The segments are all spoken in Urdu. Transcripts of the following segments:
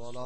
والصلاة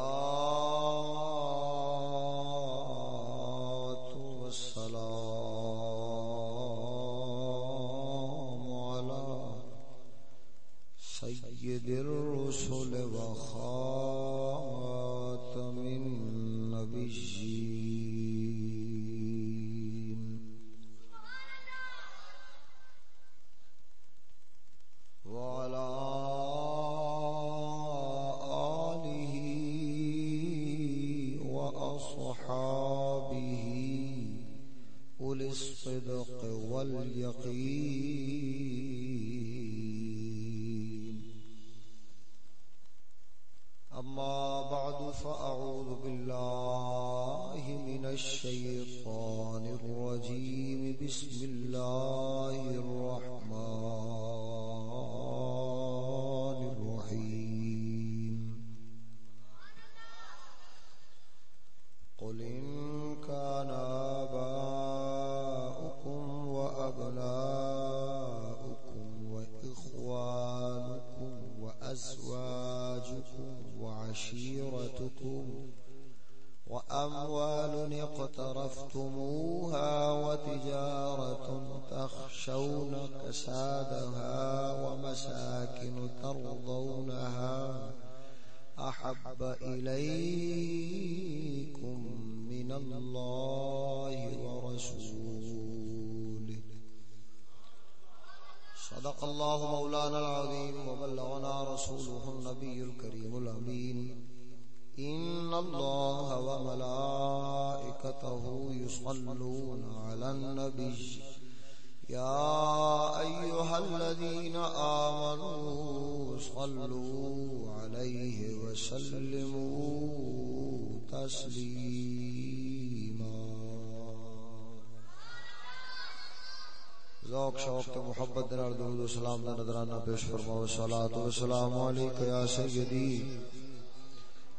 پیش فرماؤ صلاۃ و سلام علیک یا سیدی۔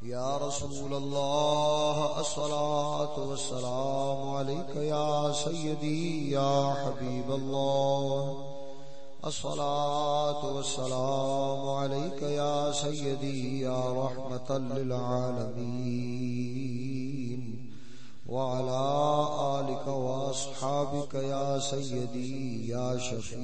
یا رسول اللہ الصلاۃ والسلام علیک یا سیدی، یا حبیب اللہ۔ الصلاة والسلام عليك يا سيدي يا رحمة للعالمين وعلى آلك وأصحابك يا سيدي يا شفيع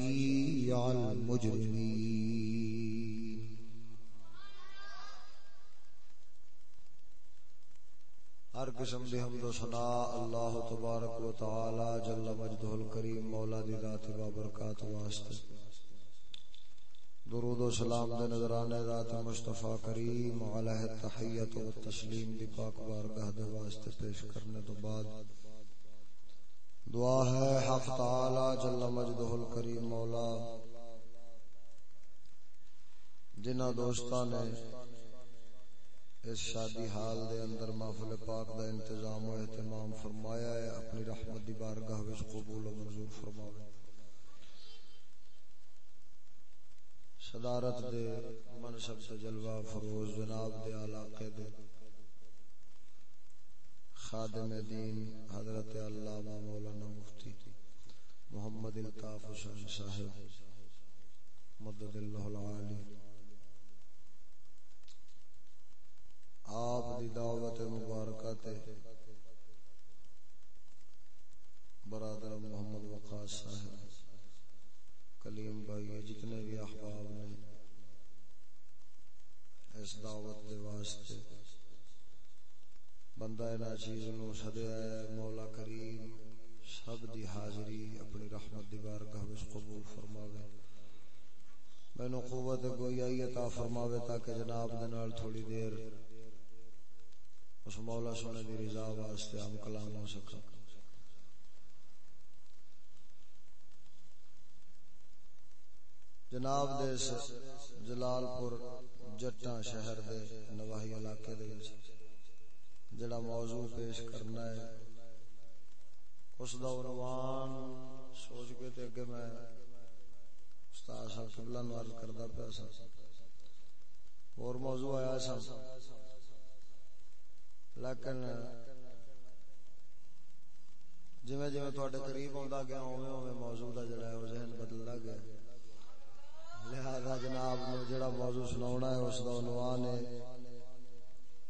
قسم دی حمد و ثنا اللہ تبارک و تعالی جل مجدہ الکریم مولا دی ذات و برکات واسطے۔ درود و سلام دے نظرانے ذات مصطفی کریم علیہ التحیت و تسلیم دی پاک بارگاہ دے واسطے پیش کرنے تو بعد۔ دعا ہے حق تعالی جل مجدہ الکریم مولا۔ جنہ دوستان نے اس شادی حال دے اندر محفل پاک دا انتظام و اہتمام فرمایا ہے، اپنی رحمت دی بارگاہ وچ قبول و منظور فرماوے۔ صدارت دے منصب سے جلوہ فروز جناب دے علاقے دے۔ خادم دین حضرت علامہ مولانا مفتی محمد الطاف حسین صاحب، مدد اللہ العالی۔ آپ دی دعوت مبارکہ تے برادر محمد وقاص صاحب، کلیم بھائی جتنے بھی احباب نے اس دعوت دے واسطے بندہ نا چیز نو سدیا ہے، مولا کریم سب دی حاضری اپنی رحمت دی بارگاہ وچ قبول فرماوے۔ مینوں قوت گویائی عطا فرماوے تاکہ جناب دے نال تھوڑی دیر اس مولا سونے دی رضا واسطے ہم کلام ہو سکا جناب دے جلال پور جٹاں شہر دے نواحی علاقے دے جڑا موضوع پیش کرنا ہے، اس دا عنوان سوچ کے تے اگے میں استاد صاحب قبلہ نو عرض کردا پیا سا۔ اور موضوع آیا سا لیکن جویں جویں تواڈے قریب ہوندا گیا، اوویں اوویں موضوع دا جڑا ہے او ذہن بدلدا گیا۔ لہذا جناب نو جڑا موضوع سناونا ہے، اس دا عنوان ہے،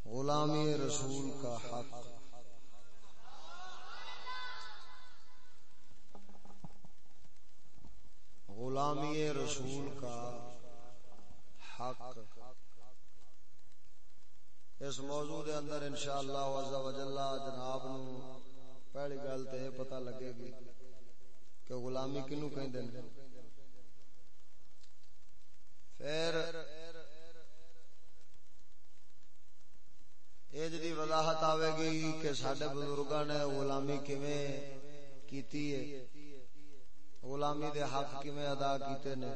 غلامی رسول کا حق۔ غلامی رسول کا حق۔ اس موضوع دے اندر انشاءاللہ عز و جل جناب نو پہلی گل تے پتہ لگے گی کہ غلامی کنو کہندے نے؟ پھر یہ جی وضاحت آئے گی کہ سڈے بزرگاں نے غلامی کیویں کیتی ہے؟ غلامی دے حق کیویں ادا کیتے نے؟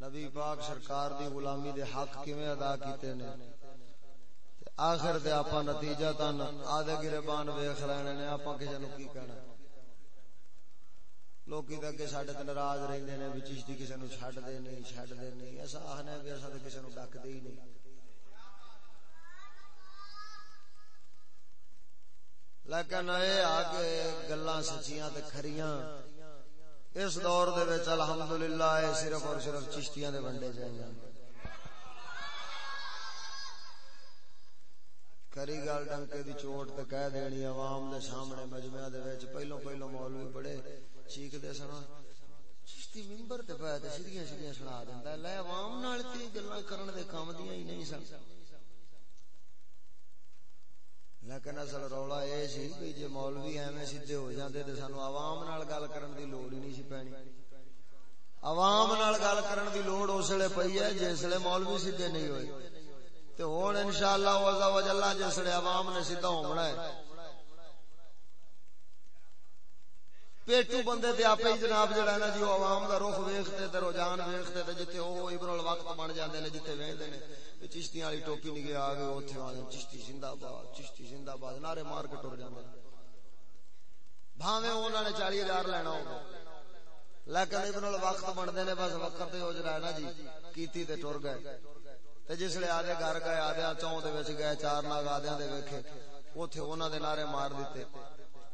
نبی پاک سرکار دی غلامی دے حق کیویں ادا کیتے نے؟ آخر تے آپا نتیجہ تن آدھے گربان ویخ لینے نے، آپا کسی نو کی کہنا؟ لوکی تے اگے ساڈے تے ناراض رہندے نے وچ چشتی کسی نو چھڈ دے نہیں، چھڈ دے نہیں۔ ایسا آہنا ہے ایسا تے کسی نو ڈک دے ہی نہیں۔ لیکن اے آ کے گلاں سچیاں تے کھریاں اس دور دے وچ الحمدللہ اے صرف اور صرف چشتیاں دے ونڈے جائیں کری گل ڈنکے دی چوٹ تے کہہ دینی عوام دے سامنے مجمع دے وچ پہلو پہلو مولوی بڑے چیخ دے سن۔ چشتی ممبر تے پے تے سیدھیاں سیدھیاں سنا دیندا لے عوام نال تے گلاں کرن دے کام دیاں ہی نہیں سن۔ لیکن اصل رولا یہ سی کہ جی مولوی ایویں سیدھے ہو جاندے تے سانو عوام نال گل کرن دی لوڑ ہی نہیں سی پینی عوام نال گل کرن دی لوڑ اس ویلے پئی ہے جس ویلے مولوی سیدھے نہیں ہوئے تے ہن انشاءاللہ عز و جل جس ویلے عوام نے سیدھا ہونا ہے پیٹو بندے تے اپے جناب جڑا نا جی عوام دا رخ ویکھتے تے رجحان ویکھتے تے جتے او ابن الوقت بن جاندے نے جتے ویندے نے چشتی والی ٹوپی نگے آ گئے، اوتھے آ چشتی زندہ باد چشتی زندہ باد نعرے مار کے ٹر جاندے۔ بھاویں انہاں نے 40000 لینا ہو لیکن ابن الوقت بندے نے، بس وقت تے ہو جڑا نا جی کیتی تے ٹر گئے۔ تے جس لے آدے گھر گئے آدے چوں دے وچ گئے، چار ناگ آدیاں دے ویکھے، اوتھے انہاں دے نعرے مار دتے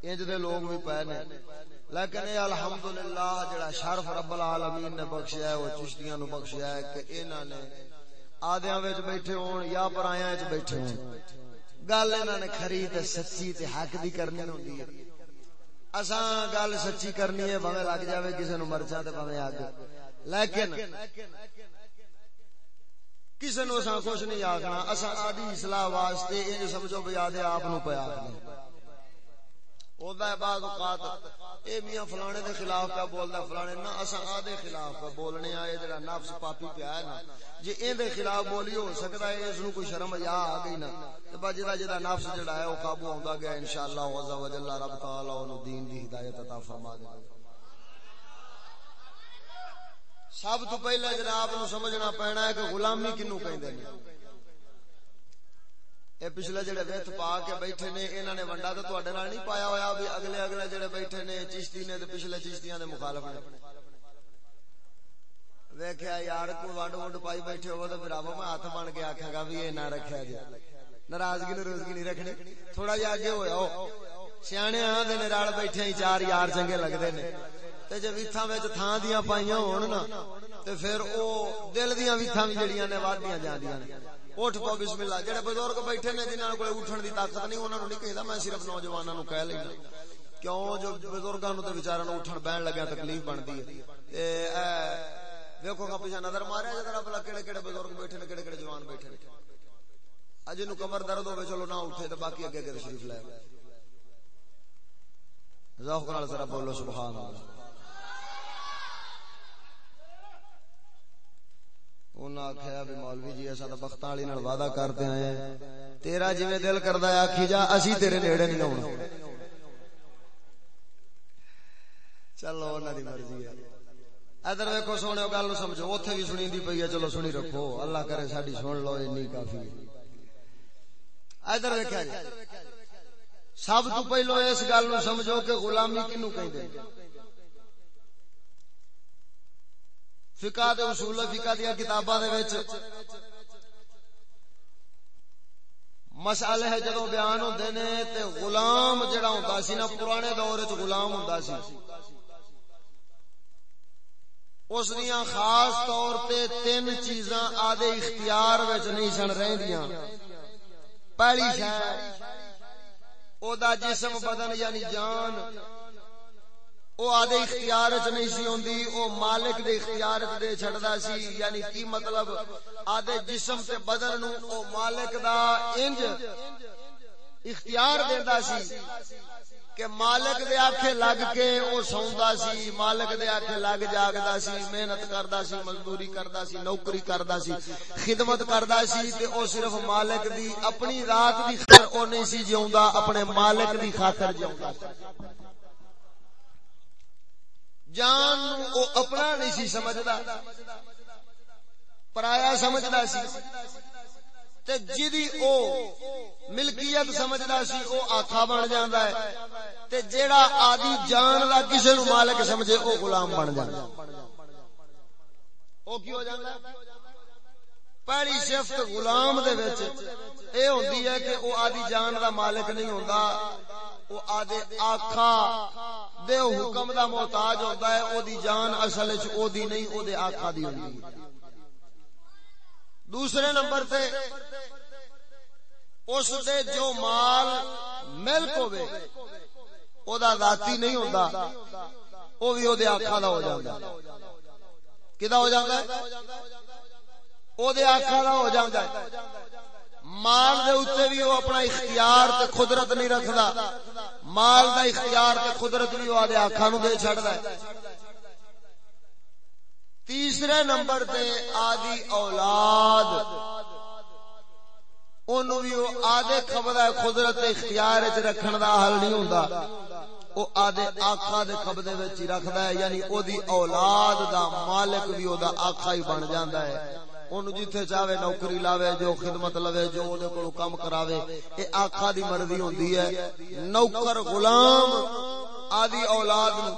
انج دے لوگ بھی پے نے۔ لیکن اے الحمدللہ، جڑا شرف رب العالمین نے بخشیا ہے وہ چشتیاں نو بخشیا ہے کہ انہاں نے آدیاں وچ بیٹھے ہون یا پرایاں وچ بیٹھے ہون۔ گل انہاں نے کھری تے سچی تے حق دی کرنی ہوندی ہے۔ اساں گل سچی کرنی ہے بھویں لگ جاوے کسے نو مرچا تے بھویں اگ لیکن کسے نو اساں کچھ نہیں آکھنا، اساں آدی اصلاح واسطے انج سمجھو بھی آدے آپ نو پیا آکھنا ہے بعض اوقات، اے میاں فلانے دے خلاف پہ بولدا فلانے، نہ اساں آدے خلاف پہ بولنے آئے، جڑا نفس پاپی پیا ہے نا۔ جے این دے خلاف بولی ہو سکدا ہے، اس نو کوئی شرم یا آ گئی نا۔ تے با جدا جدا نفس جڑا ہے، او قابو ہوندا گیا، انشاءاللہ عز و جل رب تعالی اونوں دین دی ہدایت عطا فرما دے۔ سب تو پہلے جناب نو سمجھنا پینا ہے کہ غلامی کینو کہندے نے؟ اے پچھلے جڑے ویت پا کے بیٹھے نے انہاں نے ونڈا تے تواڈے نال نہیں پایا ہویا بھی اگلے اگلے جڑے بیٹھے نے چشتی نے تے پچھلے چشتیاں دے مخالف نے ویکھیا یار کو ونڈ ونڈ پائی بیٹھے ہو تے پھر میں ہاتھ بن کے آکھاں گا بھی اے نہ رکھیا جی ناراضگی ناراضگی نہیں رکھنی تھوڑا جا اگے ہویا ہو سیانے آ دے نے رال بیٹھے ہی چار یار چنگے لگدے نے تے جے ویتھاں وچ تھاں دیاں پائیاں ہون نا تے پھر او دل دیاں ویتھاں وی جڑیاں نے وادیاں جاندیاں نے اٹھ پو بسم اللہ۔ جڑے بزرگ بیٹھے نے جنہاں کول اٹھن دی طاقت نہیں، انہاں نو نہیں کہدا میں صرف نوجواناں نو کہہ لینا۔ کیوں؟ جو بزرگاں نو تے بیچاراں نو اٹھن بیٹھن لگا تکلیف بندی ہے۔ تے ویکھو گا پیچھے نظر ماریا جڑا بلا کیڑے کیڑے بزرگ بیٹھے نے، کیڑے کیڑے جوان بیٹھے نے۔ اج نو کمر درد ہوے چلو نہ اٹھے تے باقی اگے اگے تشریف لے ذوق نال ذرا بولو، سبحان اللہ۔ انہاں آکھیا بھی مولوی جی اساں تے بختاں والی نال وعدہ کرتے آئے ہیں تیرا جویں دل کردا ہے آکھی جا اسی تیرے نیڑے نہیں آونا چلو انہاں دی مرضی ہے ادھر ویکھو سونے گل سمجھو اوتھے بھی سنی دی پئی ہے چلو سنی رکھو اللہ کرے ساڈی سن لو اتنی کافی ادھر ویکھیا جی سب تو پہلو اس گل نو سمجھو کہ غلامی کینو کہندے فقہ دے اصول فقہ دیا کتاباں دے وچ۔ مسئلے ہے جدوں بیان ہوندے نے تے غلام جڑا ہوندا سی نا، پرانے دور وچ غلام ہوندا سی۔ اس دیا خاص طور تے تین چیزاں آدھے اختیار وچ نہیں سن رہندیاں۔ پہلی شے او دا جسم بدن یعنی جان۔ او آدھے اختیار وچ نہیں سی ہوندی، او مالک دے اختیار وچ دے چھڑدا سی یعنی کی مطلب؟ آدھے جسم تے بدن نو او مالک دا انج اختیار دیندا سی کہ مالک دے آکھے لگ کے او سوندا سی، مالک دے آکھے لگ جاگدا سی، محنت کردا سی، مزدوری کردا سی، نوکری کردا سی، خدمت کردا سی، تے او صرف مالک دی، اپنی ذات دی خاطر او نہیں سی جیوندا، اپنے مالک دی خاطر جیوندا جان او اپنا نہیں سی سمجھدا۔ پرایا سمجھدا سی۔ تے جدی او ملکیت سمجھدا سی، او آخا بن جاندا ہے۔ تے جیڑا آدی جان دا کسے نو مالک سمجھے، او غلام بن جاندا۔ او کی ہو جاندا ہے؟ پہلی صفت غلام دے وچ اے ہوندی ہے کہ او آدی جان دا مالک نہیں ہوندا، او آدے آقا دے حکم دا محتاج ہوندا ہے، او دی جان اصل وچ او دی نہیں، او دے آقا دی ہوندی۔ ہے دوسرے نمبر تے، اس دے جو مال ملک ہوئے، او دا ذاتی نہیں ہوندا، او بھی او دے آقا دا ہو جاندا۔ ہے کدا ہو جاندا ہے؟ او دے آقا دا ہو جاندا ہے مال دے اوتے بھی او اپنا اختیار تے قدرت نہیں رکھدا مال دا اختیار تے قدرت بھی او دے آقا نو دے چھڑدا ہے تیسرے نمبر تے آدی اولاد اونوں بھی او آدھے قبضہ قدرت اختیار وچ رکھن دا حل نہیں ہوندا او آدھے آقا دے قبضے وچ رکھدا ہے یعنی او دی اولاد دا مالک بھی او دا آقا ہی بن جاندا ہے اونوں جتھے چاہے نوکری لاوے، جو خدمت لوے، جو اودے کولوں کم کراوے، اے آقا دی مرضی ہوندی ہے۔ نوکر غلام آدی اولاد نو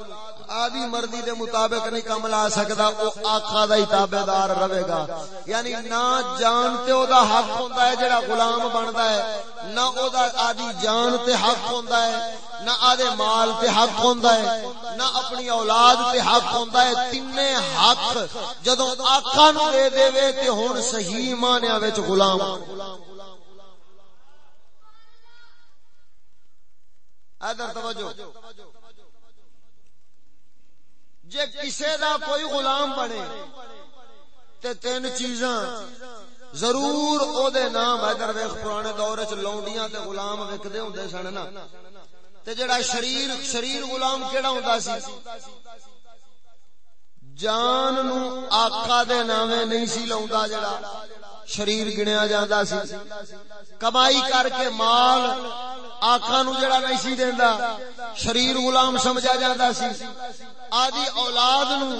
آدی مرضی دے مطابق نہیں کم لا سکدا، او آقا دا ہی تابعدار رہے گا۔ یعنی نہ جان تے او دا حق ہوندا ہے جڑا غلام بندا ہے، نہ او دا آدی جان تے حق ہوندا ہے، نہ آدے مال تے حق ہوندا ہے، نہ اپنی اولاد تے حق ہوندا ہے۔ تینے حق جدوں آقا نو دے دے وے تے ہن صحیح معنی وچ غلام۔ ادھر توجہ۔ جے کسے دا کوئی غلام بنے تے تین چیزاں ضرور او دے نام ادھر ویکھ پرانے دور وچ لونڈیاں تے غلام وکدے ہوندے سن نا۔ تے جڑا شریر شریر غلام کیڑا ہوندا سی؟ جان نو آقا دے نامے نہیں سی لوندا جڑا، شریر گنیا جاندا سی۔ کمائی کر کے مال آقا نو جڑا نہیں سی دیندا، شریر غلام سمجھا جاندا سی۔ آدی اولاد نو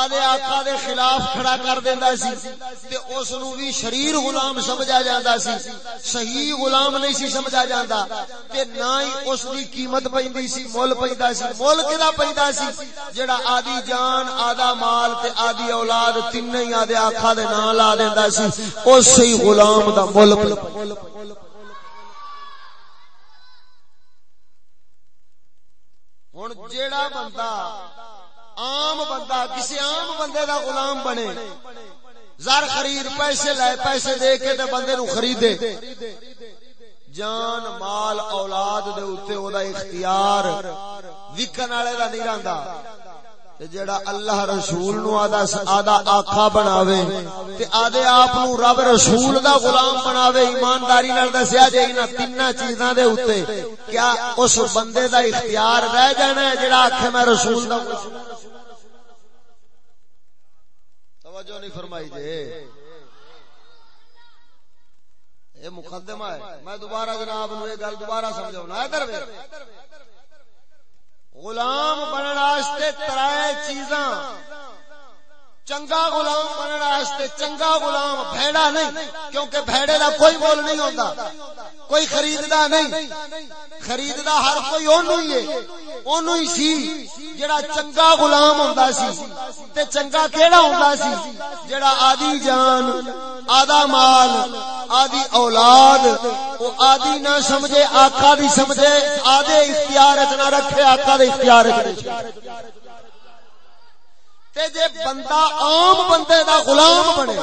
آدھے آقا دے خلاف کھڑا کر دیندا سی تے اس نو بھی شریر غلام سمجھا جاندا سی، صحیح غلام نہیں سی سمجھا جاندا تے نہ ہی اس دی قیمت پیندی سی مول پیندا سی مول کدا پیندا سی؟ جڑا آدی جان، آدھا مال تے آدھی اولاد تین ہی آدھے آقا دے نام لا دیندا سی اس صحیح غلام دا مول پیندا ہوں جیڑا بندہ عام بندہ، کسی عام بندے دا غلام بنے۔ زر خرید، پیسے لائے پیسے دے کے تے بندے نو خریدے۔ جان، مال، اولاد دے اوتے او دا اختیار وکن والے دا نہیں رہندا۔ جڑا اللہ رسول نو آدھا آدھا آقا بناوے، تے آدھے آپ نو رب رسول دا غلام بناوے، ایمانداری نال دسیا جے انہاں تیناں چیزاں دے اوتے۔ کیا اس بندے دا اختیار رہ جانا ہے جڑا آکھے میں رسول دا غلام توجہ نہیں فرمائی جی۔ جے اے مقدمہ ہے۔ میں دوبارہ جناب نو یہ گل دوبارہ سمجھاؤں۔ ادھر غلام بننے واسطے ترائے چیزاں۔ چنگا غلام بننے واسطے چنگا غلام بھیڑا نہیں، کیونکہ بھیڑے دا کوئی مول نہیں ہوتا۔ کوئی خریددا نہیں۔ خریددا ہر کوئی اونوں ہی ہے۔ اونوں ہی سی۔ جڑا چنگا غلام ہوندا سی تے چنگا کیڑا ہوندا سی؟ جڑا آدی جان، آدھا مال، آدھی اولاد، او آدھی نہ سمجھے آقا دی سمجھے، آدھے اختیار نہ رکھے آقا دے اختیار تے جے بندہ عام بندے دا غلام بنے،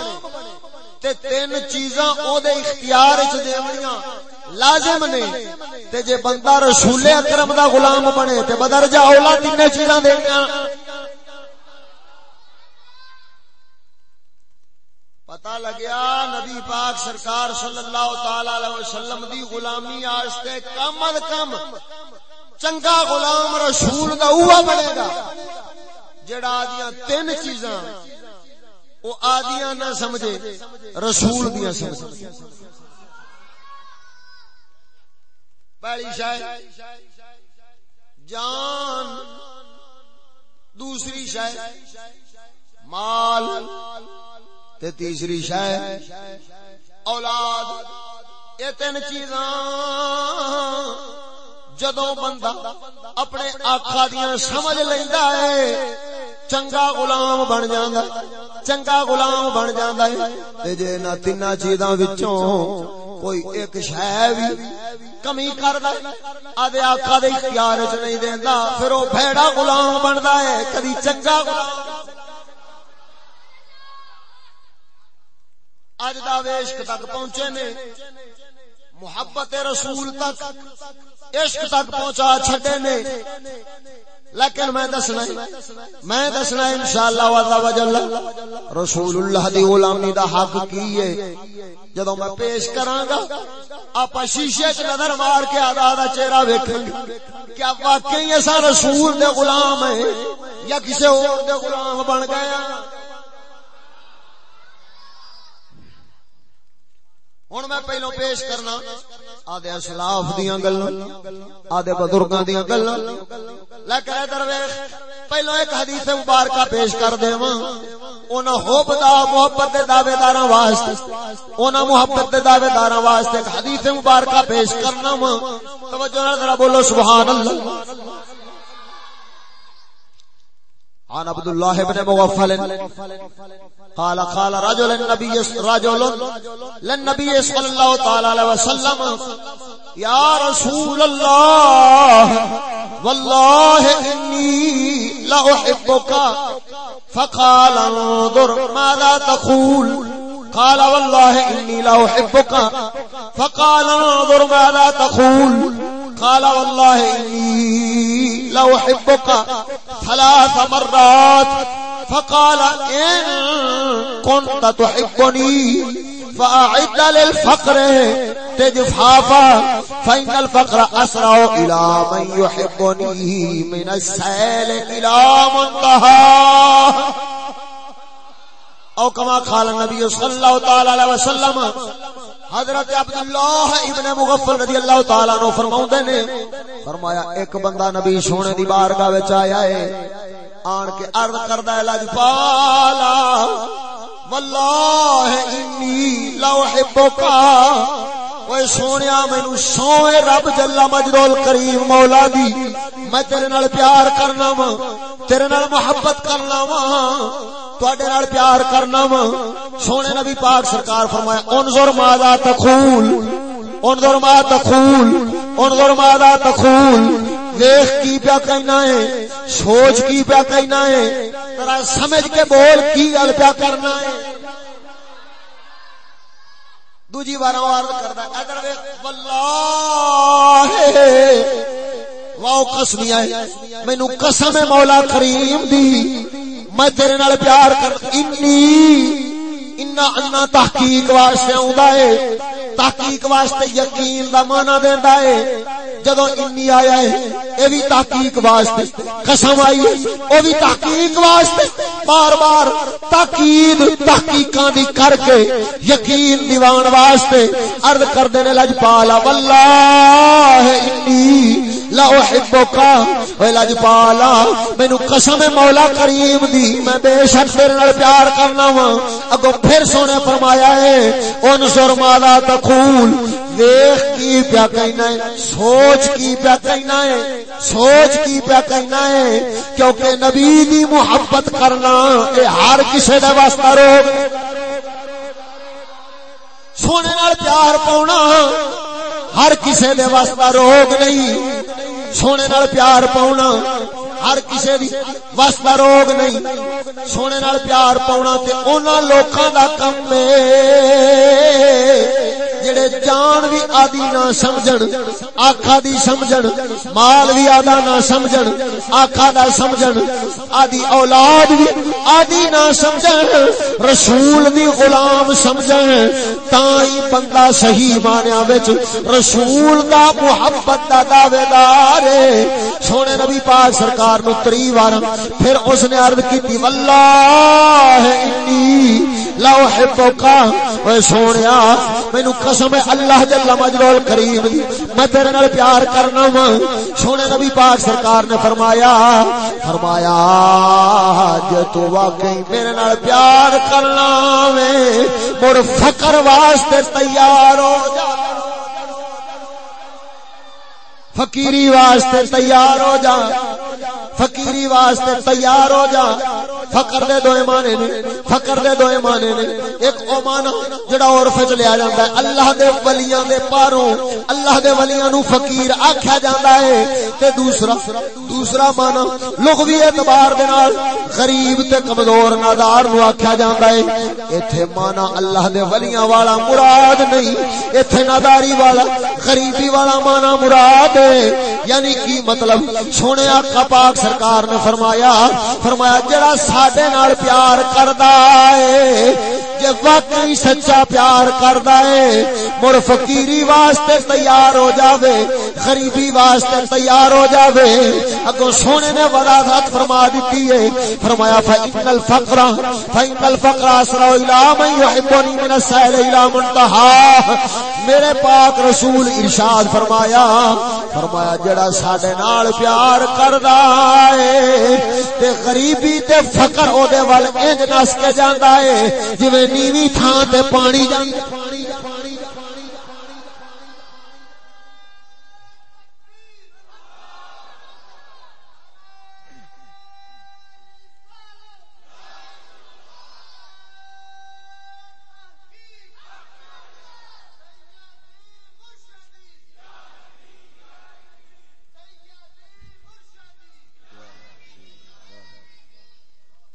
تے تین چیزاں او دے اختیار وچ دیونیاں لازم نے۔ تے جے بندہ رسول اکرم دا غلام بنے، تے بدر جا اولا تین چیزاں دینیاں پتہ لگیا نبی پاک سرکار صلی اللہ تعالی علیہ وسلم دی غلامی واسطے کم از کم چنگا غلام رسول دا ہوا بنے گا۔ جڑا آدیاں تین چیزاں وہ آدیاں نہ سمجھے، رسول دیا سمجھے۔ پہلی شاید جان۔ دوسری شاید مال۔ تے تیسری شاید اولاد۔ یہ تین چیزاں۔ جدو بندہ اپنے آخا دیا سمجھ لینا ہے، چنگا غلام بن جاندا چنگا غلام بن جاندا ہے۔ جے نہ تین چیزاں وچوں کوئی ایک شے وی کمی کردا آدے آقا دے اختیار وچ نہیں دیندا، پھر او بھیڑا غلام بندا ہے، کدی چنگا غلام اج دا ویشک تک پہنچے نے، محبت رسول تک۔ عشق تک پہنچا چھٹے نے۔ لیکن میں دسنا میں دسنا انشاءاللہ وعلا وجل رسول اللہ دی غلامی دا حق کی ہے۔ جدو میں پیش کراں گا آپ شیشے وچ نظر مار کے آدھا آدھا چہرہ ویکھیں گے۔ کیا واقعی ایسا رسول دے غلام ہے یا کسی اور دے غلام بن گیا؟ ہوں میں پہلو پیش کرنا۔ آدھے اسلاف دیا گلا آدھے بزرگاں دیا گلا لیکن ادھر پہلو ایک حدیث مبارکہ پیش کر دے اونا ہوپ دا محبت دے دعوے داراں واسطے، اونا محبت دے دعوے داراں واسطے ایک حدیث مبارکہ پیش کرنا وا توجہ نال ذرا بولو، سبحان اللہ۔ عن عبد الله بن مغفل قال قال رجل النبي رجل للنبي صلى الله تعالى عليه وسلم، يا رسول الله، والله اني لا احبك فقال، انظر ماذا تقول. قال، والله اني لا احبك فقال، انظر ماذا تقول. قال والله اني لا احبك ثلاث مرات. فقال، إن كنت تحبني فأعد للفقر تجفافا. فإن الفقر أسرع إلى من يحبني من السيل إلى منتهى. او کما قال نبی صلی اللہ تعالی علیہ وسلم حضرت عبداللہ ابن مغفل رضی اللہ تعالی عنہ فرماوندے نے، فرمایا، ایک بندہ نبی سونے دی بارگاہ وچ آیا ہے، آن کے عرض کردا ہے لاجپالا واللہ انی لو احبک اوے سونیا، مینوں سوئے رب جل مجدول کریم مولا دی. میں تیرے نال پیار کرنا وا، تیرے نال محبت کرنا وا، تواڈے نال پیار کرنا وا. سونے نبی پاک سرکار فرمایا، انظر ماذا تقول، انظر ما تقول، انظر ماذا تقول. دیکھ کی پیا کہنا ہے، سوچ کی پیا کہنا ہے، ذرا سمجھ کے بول کی گل پیا کرنا ہے۔ دوجی بار عرض کردا اگر واللہ واو قسمی ہے۔ مینوں قسم مولا کریم دی۔ میں تیرے نال پیار کر انی انا انا تحقیق واسطے آوندا ہے، تحقیق واسطے یقین دا معنی دیندا ہے۔ جدو انی آیا ہے، اے بھی تحقیق واسطے۔ قسم آئی ہے، او بھی تحقیق واسطے۔ بار بار تاکید تحقیقاں دی کر کے یقین دیوان واسطے عرض کر دینے لج پالا، واللہ انی لا احبک اے لج پالا، مینوں قسم مولا کریم دی، میں بے شک تیرے نال پیار کرنا وا۔ اگوں پھر سونے فرمایا ہے، ان سر مالا تقول دیکھ کی پیا کہنا ہے، سوچ کی پیا کہنا ہے، سوچ کی پیا کہنا ہے۔ کیونکہ نبی دی محبت کرنا، اے ہر کسے دے واسطہ روک۔ سونے نال پیار پاؤنا، ہر کسے دے واسطہ روگ نہیں۔ سونے نال پیار پاؤنا۔ ہر کسی دی واسطہ روگ نہیں۔ سونے نال پیار پاؤنا تے انہاں لوکاں دا کم ہے۔ جڑے جان بھی آدی نہ سمجھن آکھا دی سمجھن، مال بھی آدھا نہ سمجھن آکھا دا سمجھن، آدی اولاد بھی آدی نہ سمجھن، رسول دی غلام سمجھن تائی بندہ صحیح مانیا وچ رسول دا محبت دا دعوے دار سونے نبی پاک سرکار سرکار نو تری وار، پھر اس نے عرض کی واللہ، انی لو حبکا اے سونیا، مینوں قسم ہے اللہ جل مجلول کریم دی۔ میں تیرے نال پیار کرنا وا۔ سونے نبی پاک سرکار نے فرمایا فرمایا جے تو واقعی میرے نال پیار کرنا وے، مڑ فقر واسطے تیار ہو جا۔ فقیری واسطے تیار ہو جا۔ فقیری واسطے تیار ہو جا۔ فقر دے دو مانے نے، فقر دے دو مانے نے۔ ایک او مانا جڑا عرف وچ لیا جاندا ہے۔ اللہ دے ولیاں دے پاروں، اللہ دے ولیاں نو فقیر آکھیا جاندا ہے۔ تے دوسرا دوسرا مانا لغوی اعتبار دے نال غریب تے کمزور نادار نو آکھیا جاندا ہے۔ ایتھے مانا اللہ دے ولیاں والا مراد نہیں، ایتھے ناداری والا، غریبی والا مانا مراد ہے۔ یعنی کی مطلب؟ سونے آقا پاک سرکار نے فرمایا فرمایا، جڑا ساڈے نال پیار کردا ہے جے واقعی سچا پیار کردا ہے، مڑ فقیری واسطے تیار ہو جاوے، غریبی واسطے تیار ہو جاوے۔ اگوں سونے نے وضاحت فرما دتی ہے، فرمایا، فإن الفقر فإن الفقر اسرع الى من يحبني من السائل الى منتهى۔ میرے پاک رسول ارشاد فرمایا فرمایا، جڑا ساڈے نال پیار کردا ہے، تے غریبی تے فقر او دے ول انج نس کے جاندا ہے، جویں نیوی تھان تے پانی جاندا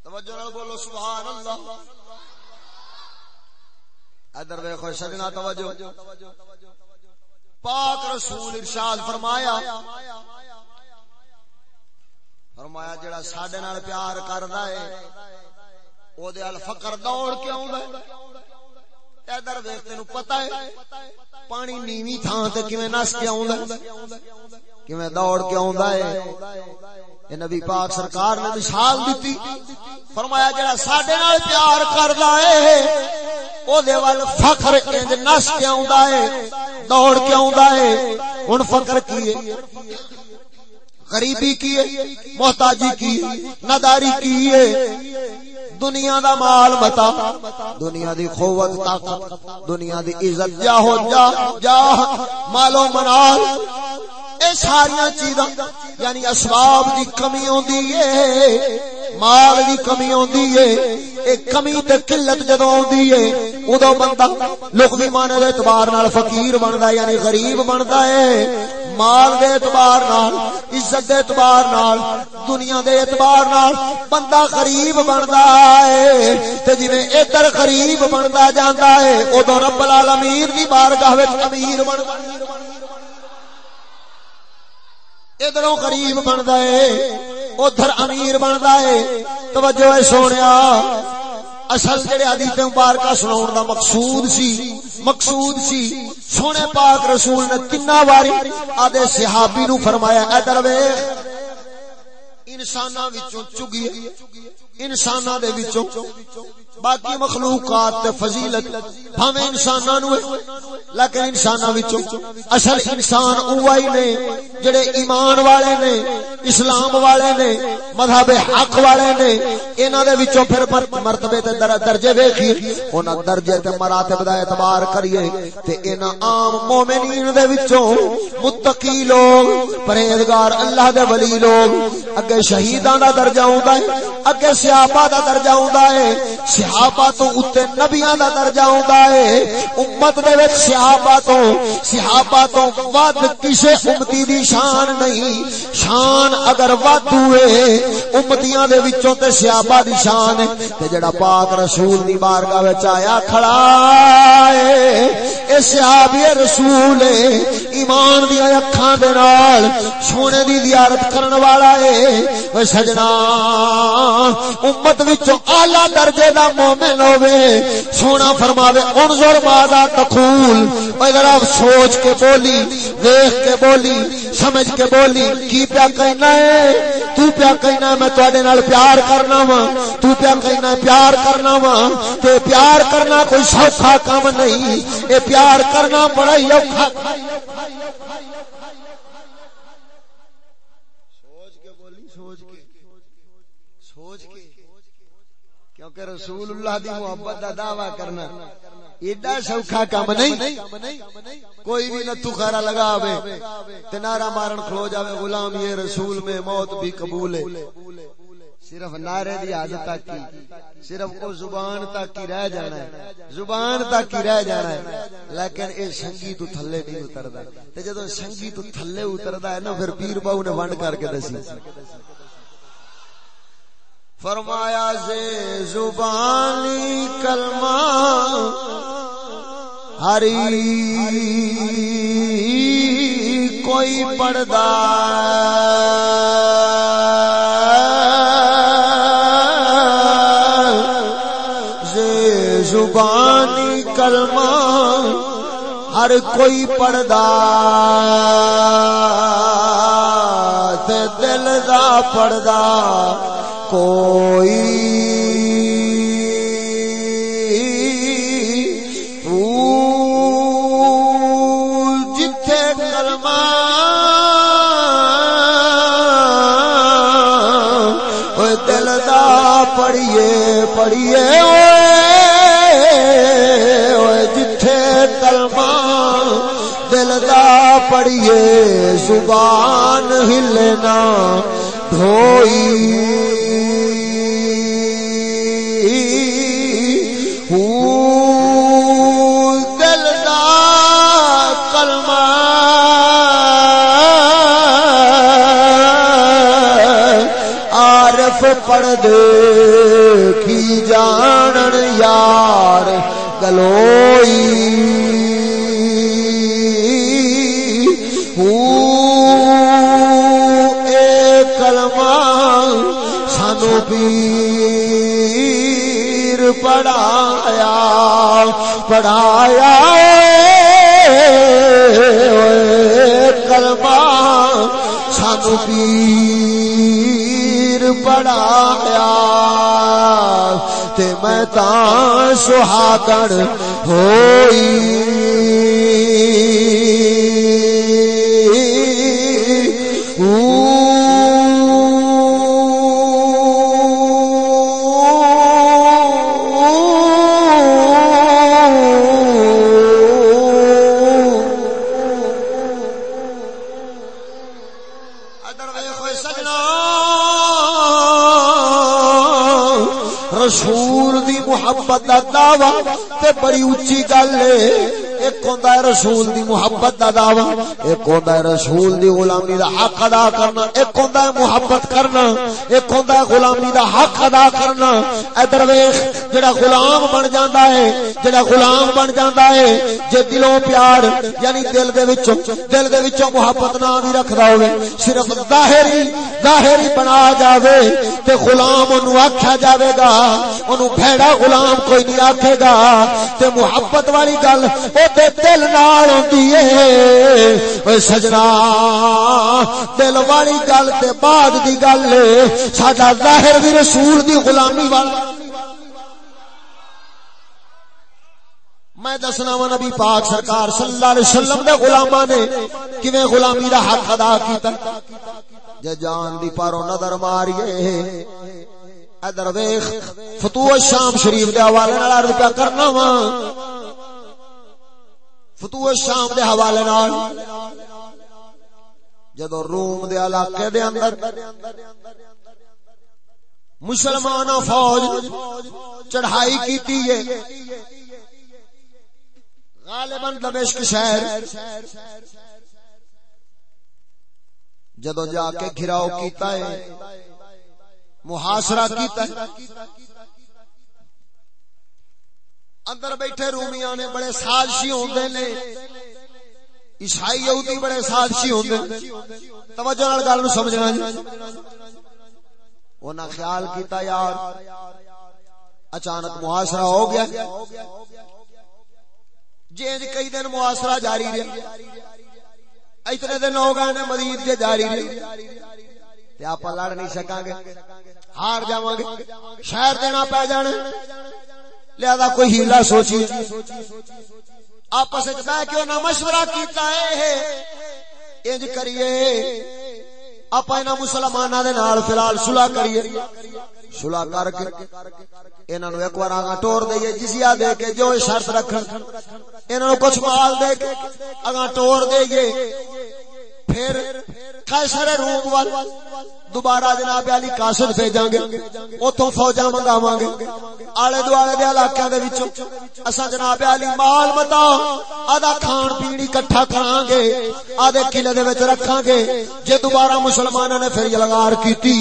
توجہ نال بولو سبحان اللہ ادھر دیکھو سجنا توجہ۔ پاک رسول ارشاد فرمایا فرمایا جڑا ساڈے نال پیار کردا ہے، او دے ال فقر دوڑ کے اوندا ہے۔ ادھر دیکھ تینو پتہ ہے، پانی نیوی تھاں تے کیویں نس کے اوندا ہے، کیویں دوڑ کے اوندا ہے۔ اے نبی پاک سرکار نے مثال دتی فرمایا جڑا ساڈے نال پیار کردا ہے او دے ول فخر انج نس کے اوندا ہے دوڑ کے اوندا ہے ہن فخر کی غریبی کی ہے محتاجی کی نداری کی ہے دنیا دا مال متا، دنیا دی قوت طاقت، دنیا دی عزت جا ہو جا جا مالو منال۔ اے ساری چیزاں یعنی اسباب دی کمی ہوندی ہے مال دی کمی ہوندی ہے اے کمی تے قلت جدوں ہوندی ہے اودوں بندہ لغوی معنی دے اعتبار نال فقیر بندا ہے یعنی غریب بندا ہے مال دے اعتبار نال، عزت دے اعتبار نال، دنیا دے اعتبار نال بندہ غریب بندا ہے تے جویں ادھر غریب بندا جاندا ہے اودوں رب العالمین دی بارگاہ وچ امیر بندا ادھروں غریب بندا ہے، ادھر امیر بندا ہے۔ توجہ ہے سونیا۔ اصل جڑے حدیث مبارکہ سناون دا مقصود سی مقصود سی۔ سونے پاک رسول نے کنا واری آدھے صحابی نو فرمایا ادھر ویکھ انساناں وچوں چگی انساناں دے وچوں باقی مخلوقات تے فضیلت بھاویں انساناں نو لیکن انساناں وچوں اصل انسان اوہی نے، جڑے ایمان والے نے، اسلام والے نے، مذہب حق والے نے، انہاں دے وچوں پھر مرتبے تے درجے ویکھیے انہاں درجے تے مراتب دا اعتبار کریے، تے انہاں عام مومنین دے وچوں متقی لوگ، پرہیزگار اللہ دے ولی لوگ، اگے شہیداں دا درجہ ہوندا ہے، اگے صحابہ دا درجہ ہوندا ہے صحابہ تو اوتے نبیاں دا درجہ ہوندا ہے۔ امت دے وچ صحابہ تو صحابہ تو ود کسے امتی دی شان نہیں۔ شان اگر ود ہوئے، امتیاں دے وچوں تے صحابہ دی شان ہے۔ تے جڑا پاک رسول دی بارگاہ وچ آیا، کھڑا ہے۔ اے صحابی رسول، ایمان دی اکھاں دے نال سونے دی زیارت کرن والا ہے۔ او سجنا، امت وچوں اعلی درجے دا مومن ہوے سونا فرماوے، انظر ماذا تقول۔ او ذرا سوچ کے بولی، دیکھ کے بولی، سمجھ کے بولی، کی پیا کہنا ہے؟ تو پیا کہنا ہے، میں تواڈے نال پیار کرنا وا تو پیا کہنا ہے، پیار کرنا وا تے پیار کرنا کوئی سوکھا کام نہیں، اے پیار کرنا بڑا ہی اوکھا۔ کیونکہ رسول اللہ دی محبت دا دعویٰ کرنا۔ ایڈا سوکھا کام نہیں۔ کوئی بھی نتو خارا لگا آوے تنارا مارن کھلو جاوے غلام یہ رسول میں موت بھی قبول ہے۔ صرف نعرے دی عادت تک کی، صرف کو زبان تک کی رہ جانا ہے۔ زبان تک کی رہ جانا ہے۔ لیکن اے سنگی تو تھلے نہیں اتردا۔ تے جدوں سنگی تو تھلے اتردا ہے نا، پھر پیر باو نے ونڈ کر کے دسی۔ فرمایا سے زبانی کلمہ ہری کوئی پڑدا زبانی کلمہ ہر کوئی پڑدا دل دا پڑدا کوئی جتھے کلمہ دل دا پڑھیے پڑھیے جتھے کلمہ دل دا پڑھیے، زبان ہلنا دھوئی۔ عارف پڑھ دے کی جانن یار گلوئی۔ سانو پیر پڑھایا پڑھایا۔ پیر تے میں تا سہاگن ہوئی۔ دا دعوی تے بڑی اونچی گل ہے ایک ہوندا ہے رسول دی محبت دا دعوی ایک ہوندا ہے رسول دی غلامی دا حق ادا کرنا ایک ہوندا ہے محبت کرنا ایک ہوندا ہے غلامی دا حق ادا کرنا ادھر ویکھ جڑا غلام بن جاندا ہے، جڑا غلام بن جاندا ہے، جے دلوں پیار یعنی دل دے وچوں، دل دے وچوں محبت نہ بھی رکھدا ہوے صرف ظاہری ظاہری بنا جاوے، تے غلام اونوں آکھیا جاوے گا، اونوں بھیڑا غلام کوئی نہیں آکھے گا، تے محبت والی گل او تے دل نال ہوندی ہے اوے سجنا، دل والی گل تے بعد دی گل، ساڈا ظاہر بھی رسول دی غلامی والا میں دسنا وا نبی پاک سرکار صلی اللہ علیہ وسلم دے غلاماں نے کیویں غلامی دا حق ادا کیتا؟ جے جان دی پارو نظر ماریے، ادھر ویخ فتوح شام شریف دے حوالے نال عرض پیا کرنا وا۔ فتوح شام دے حوالے نال جدو روم دے علاقے دے اندر مسلمان فوج چڑھائی کیتی ہے غالباً دمشق شہر۔ جدو جا کے گھراؤ کیتا ہے، محاصرہ کیتا ہے۔ اندر بیٹھے رومیاں نے بڑے سازشی ہوندے نے۔ عیسائی یہودی بڑے سازشی ہوندے توجہ نال گل نو سمجھنا جی۔ انہاں خیال کیتا، یار، اچانک محاصرہ ہو گیا۔ جی کئی دن محاصرہ جاری رہا۔ اتنے دن ہو گئے مزید جی جاری رہے۔ آپ لڑ نہیں سکا گے۔ ہار جا گے۔ شہر دینا پی جانا۔ لہذا کوئی ہیلا سوچی۔ آپس بہ کے انہیں مشورہ کیتا ہے۔ انج کریے۔ آپ مسلمانوں کے نال فی الحال سلاح کریے۔ سلاح کر کے انہوں نے ایک بار آگا ٹور دئیے جزیا دے کے جو شرط رکھن۔ انہوں نے کچھ مال دے کے آگا ٹور دئیے پھر قیصر روم وال دوبارہ جناب علی قاصد بھیجاں گے، اوتھوں فوجاں منگاواں گے۔ آلے دوالے دے علاقے دے وچوں اساں جناب علی مال متا آدا کھان پین اکٹھا کراں گے آدے قلعے دے وچ رکھاں گے۔ جے دوبارہ مسلماناں نے پھر لگار کیتی،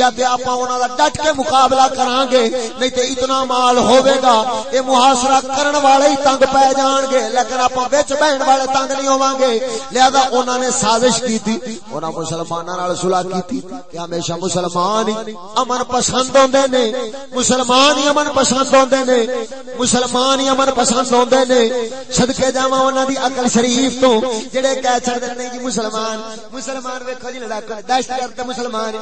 یا تے آپاں انہاں دا ڈٹ کے مقابلہ کراں گے، نہیں تے اتنا مال ہوے گا، اے محاصرہ کرن والے ہی تنگ پے جان گے، لیکن آپاں وچ بہن والے تنگ نہیں ہوواں گے۔ لہذا انہاں نے سازش کیتی، انہاں مسلماناں نال صلح کیتی۔ کہ ہمیشہ مسلمان ہی امن پسند ہوندے نے، مسلمان ہی امن پسند ہوندے نے، مسلمان ہی امن پسند ہوندے نے۔ صدقے جاواں انہاں دی عقل شریف تو جڑے کہہ چھڑدے نے کہ مسلمان مسلمان ویکھو جی لڑا دہشت گرد مسلمان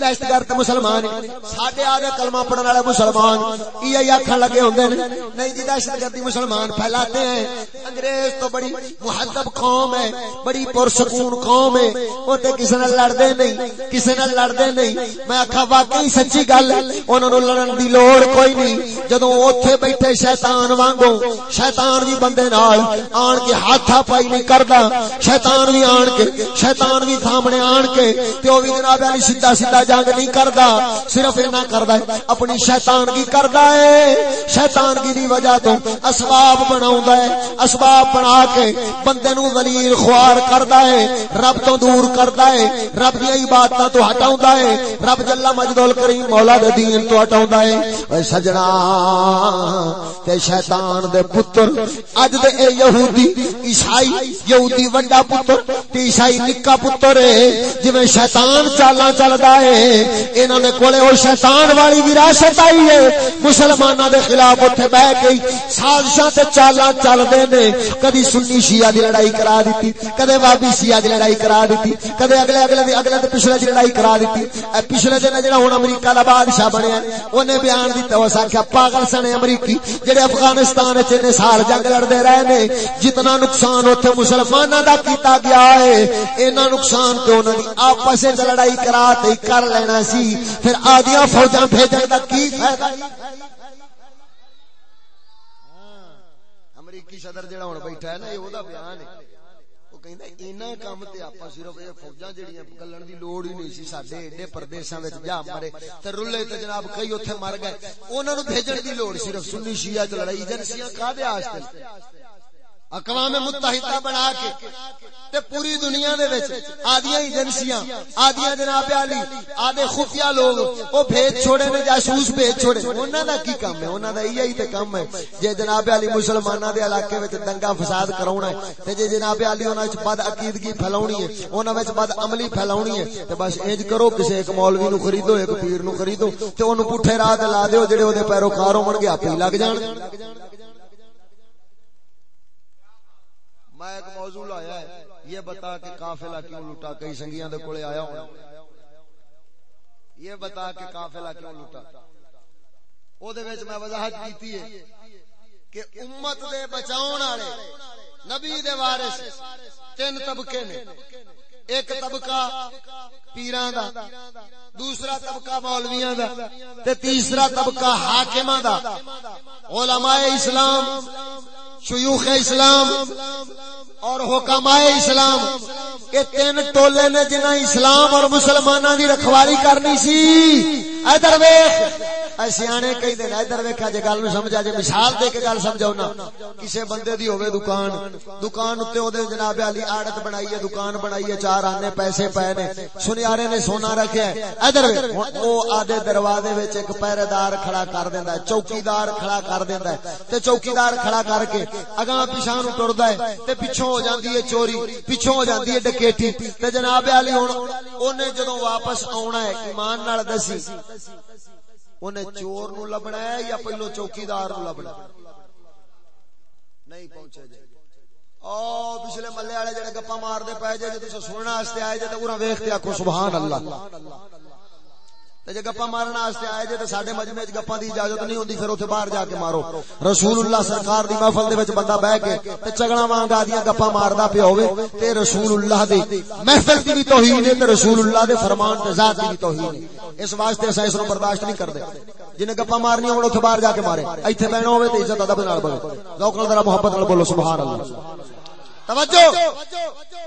دہشت گرد مسلمان ساڈے آ آدھے کلمہ پڑھن والے مسلمان یہ آکھن لگے ہوندے نے، نہیں جی دہشت گردی مسلمان پھیلاتے ہیں۔ انگریز تو بڑی مہذب قوم ہے، بڑی پرسکون قوم ہے وہ تے کسی نال لڑدے نہیں کسی نال لڑدے نہیں۔ میں آخا واقعی سچی گل انہوں لڑن دی لوڑ کوئی نہیں۔ جدو اوتھے بیٹھے شیطان وانگو، شیطان بھی بندے نال آن کے ہاتھا پائی نہیں کردا۔ شیطان بھی آن کے، شیطان بھی سامنے آن کے، تے او بھی جناب علی سیدھا سیدھا جنگ نہیں کردا۔ صرف اینا کردا ہے، اپنی شیطان کی کردا ہے۔ شیطان کی دی وجہ تو اسباب بناوندا ہے، اسباب بنا کے بندے نو ذلیل خوار کردا ہے، رب تو دور کردا ہے۔ رب دی عبادتاں تو ہٹ ہٹاؤں ہے۔ رب جلا مجدول کریم مولا دے دین تو ہٹاوندا ہے۔ اے سجنا تے شیطان دے پتر، اج دے اے یہودی عیسائی، یہودی وڈا پتر تے عیسائی نکا پتر ہے۔ جویں شیطان چالاں چلدا ہے، انہاں دے کولے او شیطان والی وراثت آئی ہے۔ مسلماناں دے خلاف اوتھے بیٹھ کے سازشاں تے چالاں چلدے نے۔ کدی سنی شیعہ دی لڑائی کرا دتی کدے وابی شیعہ دی لڑائی کرا دتی کدے اگلے اگلے دی، اگلے تے پچھلے دی لڑائی کرا دیتی۔ اے پچھلے دن جڑا ہن امریکہ دا بادشاہ بنیا اونے بیان دیتا اس آکھیا، پاگل سنے امریکی، جڑے افغانستان وچ نے سال جنگ لڑدے رہے نے، جتنا نقصان اوتھے مسلماناں دا کیتا گیا ہے اینا نقصان تے انہاں دی آپس وچ لڑائی کرا تے کر لینا سی۔ پھر آدیاں فوجاں بھیجن دا کی فائدہ؟ ہاں، امریکی صدر جڑا ہن بیٹھا ہے نا، یہ او دا بیان ہے۔ کام صرف فوجا جہاں گلن کی لوڑ ہی نہیں سی ایڈے پردیشاں جا مرے رلے تو جناب کئی اتنے مر گئے انہوں نے بھیجن کی لوڑ صرف سنی شیعہ چ لڑائی ایجنسیاں کا اقوام متحدہ بنا کے تے پوری دنیا دے وچ آدیاں ایجنسیاں، آدیاں جناب علی، آدے خفیہ لوگ او بھیج چھوڑے نے، جاسوس بھیج چھوڑے۔ انہاں دا کی کام ہے؟ انہاں دا یہی تے کام ہے۔ جے جناب علی مسلماناں دے علاقے وچ دنگا فساد کراونا ہے، تے جے جناب علی انہاں وچ بد عقیدگی پھیلاونی ہے، انہاں وچ بد عملی پھیلاونی ہے، تے بس انج کرو، کسے ایک مولوی نو خریدو، ایک پیر نو خریدو، تے اونوں پٹھے راہ تے لا دیو، جڑے اودے پیروکار ہون گے اپی لگ جان۔ میں ایک موضوع لایا ہے، یہ بتا کہ قافلہ کیوں لوٹا؟ کئی سنگیاں دے کولے آیا ہوں یہ بتا کہ قافلہ کیوں لوٹا؟ او دے وچ میں وضاحت کیتی ہے کہ امت دے بچاون والے، نبی دے وارث، تین طبقے نے۔ ایک طبقہ پیراں دا، دوسرا طبقہ مولویاں دا، تے تیسرا طبقہ حاکماں دا۔ علماء اسلام شیوخ اسلام اور حکمائے اسلام، یہ تین ٹولے نے جنہیں اسلام اور مسلمانوں کی رکھوالی کرنی سی۔ ادھر ویخ سیانے کئی دن ادھر ویکھا جے گل نو سمجھا جے مثال دے کے گل سمجھاؤ نا۔ کسے بندے دی ہوے دکان دکان تے او جناب علی عادت بنائی ہے، دکان بنائی ہے، چار آنے پیسے پے نے۔ سنیارے نے سونا رکھیا ہے۔ ادھر او آدے دروازے وچ ایک پہرے دار کھڑا کر دیندا ہے، چوکیدار کھڑا کر دیندا ہے۔ تے چوکیدار کھڑا کر کے کے اگاں پیچھے نو ٹردا ہے تے پیچھے ہو جاندی ہے چوری پیچھے ہو جاندی ہے ڈکیٹی تے جناب علی ہن اونے جدوں واپس آونا ہے ایمان نال دسی انہیں چور نو لبنا ہے یا پہلو چوکیدار نو لبنا نہیں پہنچے جائے۔ او پچھلے ملے والے جڑے گپا مار دے پے جے تے سننا واسطے آئے جے تے پورا ویکھتے آکھو سبحان اللہ۔ جے گپا مارنا واسطے آئے جے تے ساڈے مجمع وچ گپاں دی اجازت نہیں ہوندی، پھر اوتھے باہر جا کے مارو۔ رسول اللہ سرکار دی محفل دے وچ بندہ بیٹھ کے تے چگڑا وانگ آدیاں گپا ماردا پیا ہوے تے رسول اللہ دی محفل دی بھی توہین ہے تے رسول اللہ دے فرمان تے ذات دی بھی توہین ہے۔ اس واسطے اسا اس نو برداشت نہیں کردے۔ جنے گپا مارنی ہون اوتھے باہر جا کے مارے۔ ایتھے بیٹھنا ہوے تے عزت ادب نال بولے ذوق نال ذرا محبت نال بولو، سبحان اللہ۔ توجہ!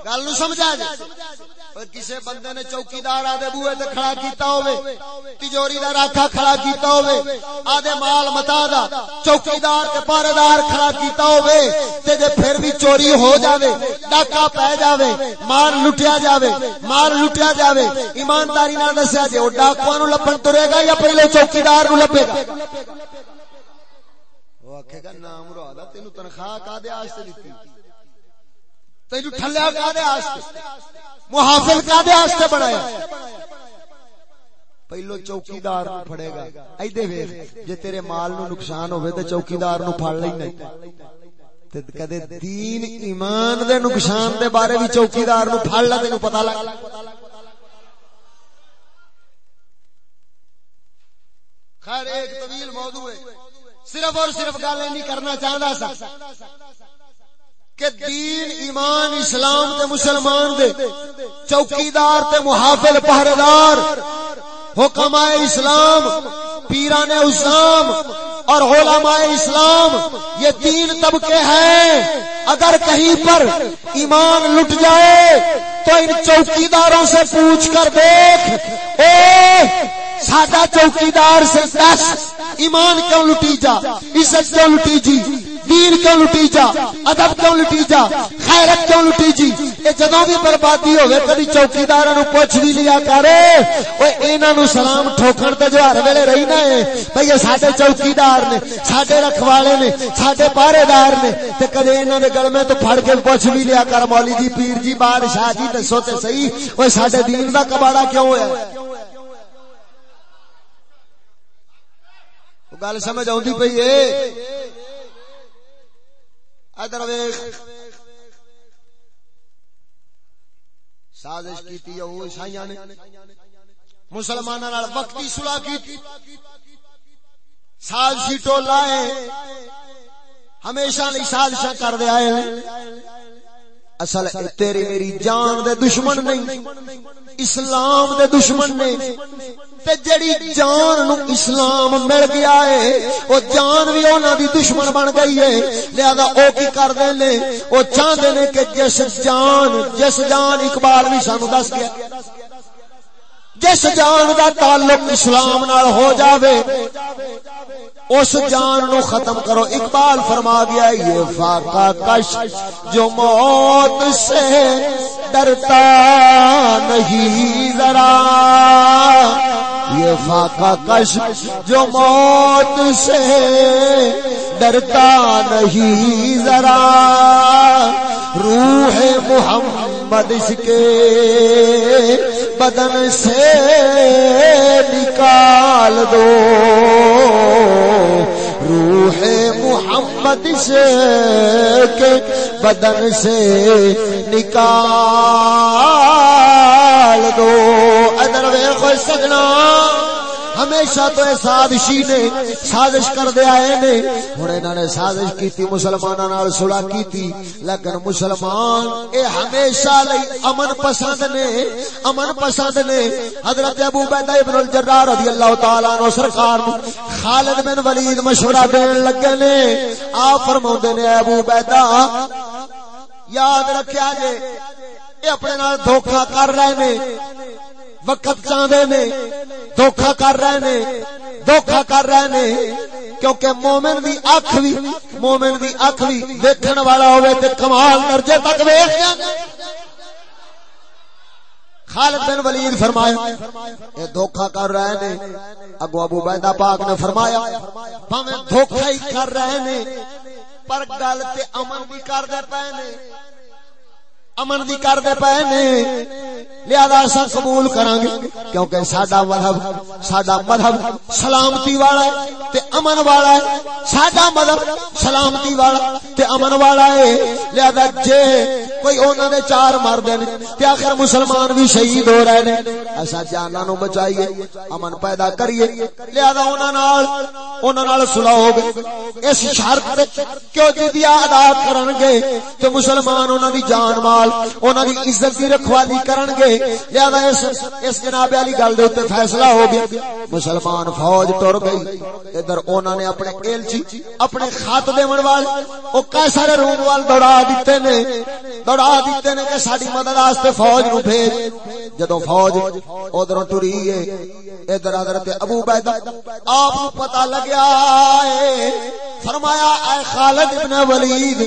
گل نو سمجھا جائے کسے بندے نے چوکیدار آدھے بوئے تے کھڑا کیتا ہوئے تجوری دا راکھا کھڑا کیتا ہوئے آدھے مال متا دا چوکیدار تے پاردار کھڑا کیتا ہوئے تے جے پھر بھی چوری ہو جاوے ڈاکا پہ جاوے مال لٹیا جاوے مال لٹیا جاوے ایمانداری نہ دسیا جے او ڈاکواں نو لبن ترے گا یا پہلے چوکیدار نو لبے گا وہ آکھے گا نام مراد تینو تنخواہ کا دے آج تے دتی تینو ٹھلیا کا دے محافظ کا دے آستے پہلو چوکیدار نو پھڑے گا۔ ایدے ویخ، جے تیرے مال نو نقصان ہوئے تے چوکیدار نو پھڑ لئی نہیں۔ تے کدے دین ایمان دے نقصان دے بارے بھی چوکیدار نو پھڑ لے تینو پتہ لگ۔ خیر، ایک طویل موضوع ہے۔ صرف اور صرف گل نہیں کرنا چاہتا سا۔ کہ دین ایمان اسلام تے مسلمان دے، چوکیدار تے محافظ پہرےدار حکم اسلام، پیران اسلام اور علماء اسلام، یہ تین طبقے ہیں۔ اگر کہیں پر ایمان لٹ جائے تو ان چوکیداروں سے پوچھ کر دیکھ۔ اے، سادہ چوکیدار سے دس، ایمان کیوں لٹی جا؟ عزت کیوں لٹی جی؟ دین کیوں لٹی جا؟ ادب کیوں لٹی جا؟ خیرت کیوں لٹی جی؟ اے جدوں بھی بربادی ہوے کبھی چوکیداراں نو پوچھ بھی لیا کرے اوے انہاں نو سلام ٹھوکن تے جوہر ویلے رہنا ہے۔ بھئی یہ ساڈے چوکیدار نے، ساڈے رکھوالے نے، ساڈے پہرے دار نے، تے کدے انہاں دے گل میں تو پھڑ کے پوچھ بھی لیا کر۔ مولوی جی پیر جی بادشاہ جی دسو تے صحیح۔ اوے ساڈے دین دا کباڑا کیوں ہویا؟ گل سمجھ آؤں پی ادھر سازش کی عیسائی نے۔ مسلمان وقتی سلا کی سازشی ٹولا ہے ہمیشہ نہیں سازشاں کر دے آئے اصل تیری میری جان دے دشمن نہیں، اسلام دے دشمن نے۔ تے جڑی جان نو اسلام مل گیا ہے او جان بھی انہاں دی دشمن بن گئی ہے لہذا او کی کر دے نے، او چاہندے نے کہ جس جان جس جان اقبال بھی سانو دس گیا۔ جس جان دا تعلق اسلام نال ہو جاوے۔ اس جان نو ختم کرو۔ اقبال فرما گیا یہ فاقہ کش جو موت سے ڈرتا نہیں ذرا۔ یہ فاقہ کش جو موت سے ڈرتا نہیں ذرا۔ روح محمد بدش کے بدن سے نکال دو۔ روح محمد سے کے بدن سے نکال دو۔ ادر وے کوئی سجنا۔ ہمیشہ تو اے سازشی نے سازش کر دے آئے نے۔ ہن انہاں نے سازش کیتی، مسلماناں نال صلح کیتی۔ لیکن مسلمان اے ہمیشہ لئی امن پسند نے، امن پسند نے۔ حضرت ابو عبیدہ ابن الجراح رضی اللہ تعالی عنہ سرکار خالد بن ولید مشورہ دین لگے نے۔ آپ فرماوندے نے ابو عبیدہ یاد رکھیا جے، اے اپنے نال دھوکا کر رہے نے، وقت چاہتے نے۔ دھوکھا کر رہے نے، دھوکھا کر رہے نے، کیونکہ مومن دی اکھ بھی مومن دی اکھ بھی دیکھن والا ہوئے تے کمال درجے تک ویکھ خالد بن ولید فرمایا یہ دھوکا کر رہے نے۔ اگو ابو بیدہ پاک نے فرمایا ہمیں دھوکا ہی کر رہے نے، پر گل تے امن بھی کر دے پے نے۔ امن دی کر دے پے نے، لہذا اسا قبول کران گے کیونکہ ساڈا مذہب ساڈا مذہب سلامتی والا ہے تے امن والا ہے۔ ساڈا مذہب سلامتی والا تے امن والا ہے۔ لہذا جے کوئی انہاں دے چار مر دے نے تے آخر مسلمان بھی شہید ہو رہے نے اسا جاناں نو بچائیے، امن پیدا کریے۔ لہذا انہاں نال انہاں نال صلح ہو گئے اس شرط تے کیوں جدی ادا کرن گے تے مسلمان انہاں دی جان مال نال انہاں دی عزت دی رکھوالی کرن گے لہذا اس اس جناب علی گل دے اوتے فیصلہ ہو گیا۔ مسلمان فوج ٹر گئی۔ ادھر انہاں نے اپنے ایلچی اپنے خط دیون والے او کیسر روم وال دوڑا دتے نے۔ دوڑا دتے نے کہ ساڈی مدد واسطے فوج نو بھیج۔ جدوں فوج ادھروں ٹری ہے، ادھر حضرت ابو بیدہ آپ کو پتہ لگیا ہے۔ فرمایا، اے خالد ابن ولید،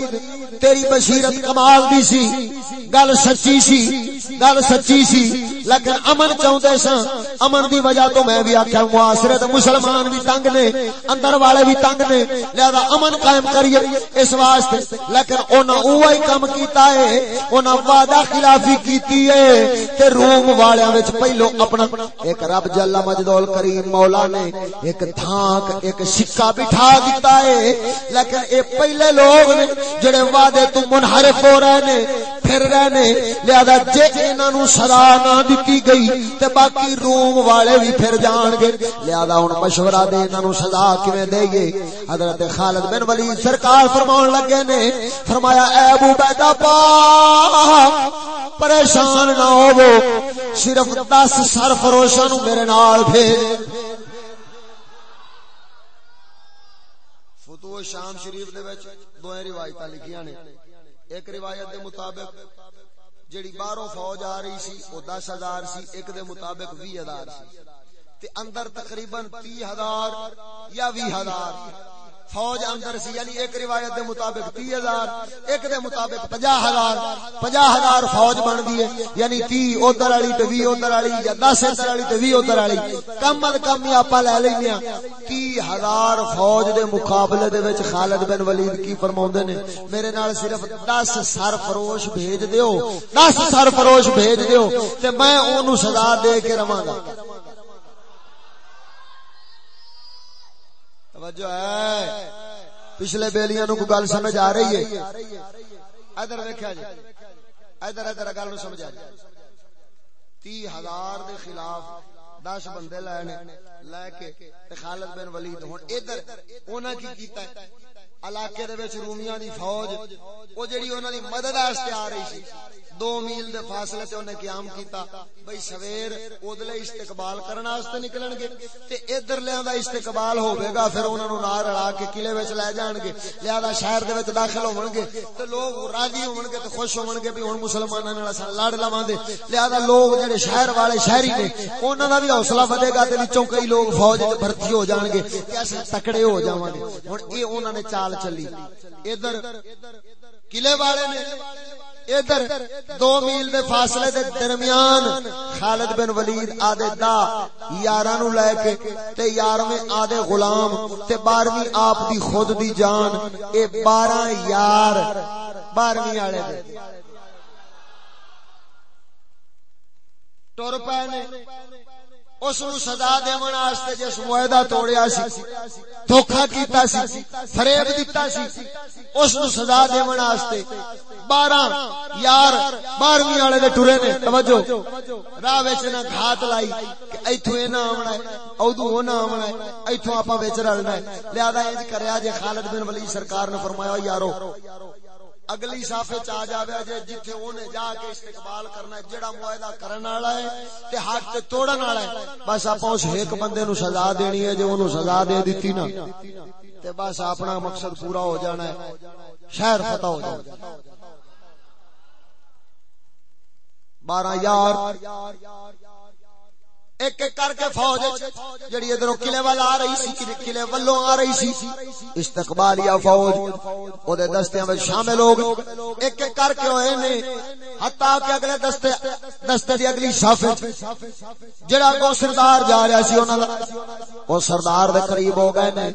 تیری بشیرت کمال دی سی۔ گل سچی سی، گل سچی سی۔ لیکن امن چاہتے سا امن دی وجہ تو میں بھی آخیا معاشرے تو مسلمان بھی تنگ نے، اندر والے بھی تنگ نے۔ لہذا امن قائم کریے اس واسطے۔ لیکن انہاں اوہی کم کیتا ہے انہاں وعدہ خلافی کیتی ہے تے روم والیاں وچ پہلو اپنا ایک رب جل مجدول کریم مولا نے ایک تھانک، ایک سکہ بٹھا دیتا ہے۔ لیکن اے پہلے لوگ نے جڑے وعدے تو منحرف ہو رہے نے پھر رہے نے۔ لہذا جے انہاں نو سزا نہ دتی گئی، تے باقی روم والے بھی پھر جان گے۔ لہذا ہن مشورہ دے انہاں نو سزا کیویں دئیے؟ حضرت خالد بن ولید سرکار فرمان لگے نے، فرمایا، اے ابو بیدہ پاک، پریشان نہ ہوو۔ صرف 10 سرفروشاں نو میرے نال بھیج۔ شام شریف دے وچ دوے روایتاں لکھیاں نے۔ ایک روایت دے مطابق جیڑی باہروں فوج آ رہی سی وہ دس ہزار سی، ایک دے مطابق بھی ہزار سی۔ تے اندر تقریباً تی ہزار یا بھی ہزار۔ فوج اندر سی یعنی ایک روایت دے مطابق تی ہزار، ایک دے مطابق پجا ہزار۔ پجا ہزار فوج بن دیئے یعنی تی ادھر والی تے وی ادھر والی یا دس ادھر والی تے وی ادھر والی۔ کم از کم ہی آپا لے لینے تی ہزار فوج دے مقابلے دے وچ خالد بن ولید کی فرماوندے نے، میرے نال صرف دس سر فروش بھیج دیو۔ دس سر فروش بھیج دیو، تے میں اونوں سزا دے کے رواں گا۔ توجہ ہے۔ پچھلے بیلیاں نو کوئی گل سمجھ آ رہی ہے؟ ادھر ویکھیا جی۔ ادھر ادھر، گل نو سمجھ آ جی۔ تی ہزار دے خلاف دس بندے لینے لے کے خالد بن ولید۔ ہوں ادھر انہاں کی کیتا ہے؟ علاقے دے وچ رومیاں دی فوج، او جڑی انہاں دی مدد واسطے آ رہی سی۔ دو میل دے فاصلے تے انہیں قیام کیتا۔ بھئی سویر اودلے استقبال کرنا واسطے نکلن گے تے ادھر لیاں دا استقبال ہوے گا، پھر انہاں نو نال رلا کے قلعے وچ لے جان گے۔ لہذا شہر دے وچ داخل ہون گے تے لوگ راضی ہون گے تے خوش ہون گے بھی ہن مسلماناں نال اساں لڑ لواں دے۔ لہذا لوگ جڑے شہر والے شہری نے، انہاں دا بھی حوصلہ ودے گا تے وچوں کئی لوگ فوج وچ بھرتی ہو جان گے تے اساں تکڑے ہو جاواں گے۔ ہن اے انہاں نے چال چلی۔ ادھر قلعے والے نے ادھر دو میل دے فاصلے دے درمیان خالد بن ولید آدھے دا یاراں نو لے کے تے یارویں آدھے غلام تے بارہویں آپ دی خود دی جان، اے بارہ یار بارہویں والے دے۔ ٹر پے نے اس نو سزا دیون واسطے جس معاہدہ توڑیا سی دھوکا کیتا سی، فریب دتا سی اس نو سزا دیون واسطے 12 یار 12ویں والے دے ٹرے نے، توجہ، راہ وچ نہ گھات لائی کہ ایتھوں اے نہ آونا ہے اودوں او نہ آونا ہے، ایتھوں آپا وچ رلنا ہے۔ لہذا انج کریا جے خالد بن ولید سرکار نے فرمایا، یارو اگلی صافے چ آ جاوے جے جتھے اونے جا کے استقبال کرنا ہے جڑا معاہدہ کرن والا ہے تے حق تے توڑن والا ہے۔ بس اپا اس ایک بندے نو سزا دینی ہے جو اونوں سزا دے دتی نا۔ تے بس اپنا مقصد پورا ہو جانا ہے۔ شہر فتح ہو جانا بارہ یار۔ ایک ایک کر کے فوج جڑی ادھر قلعے والا آ رہی سی، قلعے والوں آ رہی سی۔ استقبالیہ فوج او دے دستیاں وچ شامل ہو گئے ایک ایک کر کے ہوئے نے حتا کہ اگلے دستے دستے دی اگلی صف جڑا کو سردار جا رہا سی انہاں دا او سردار دے قریب ہو گئے نے۔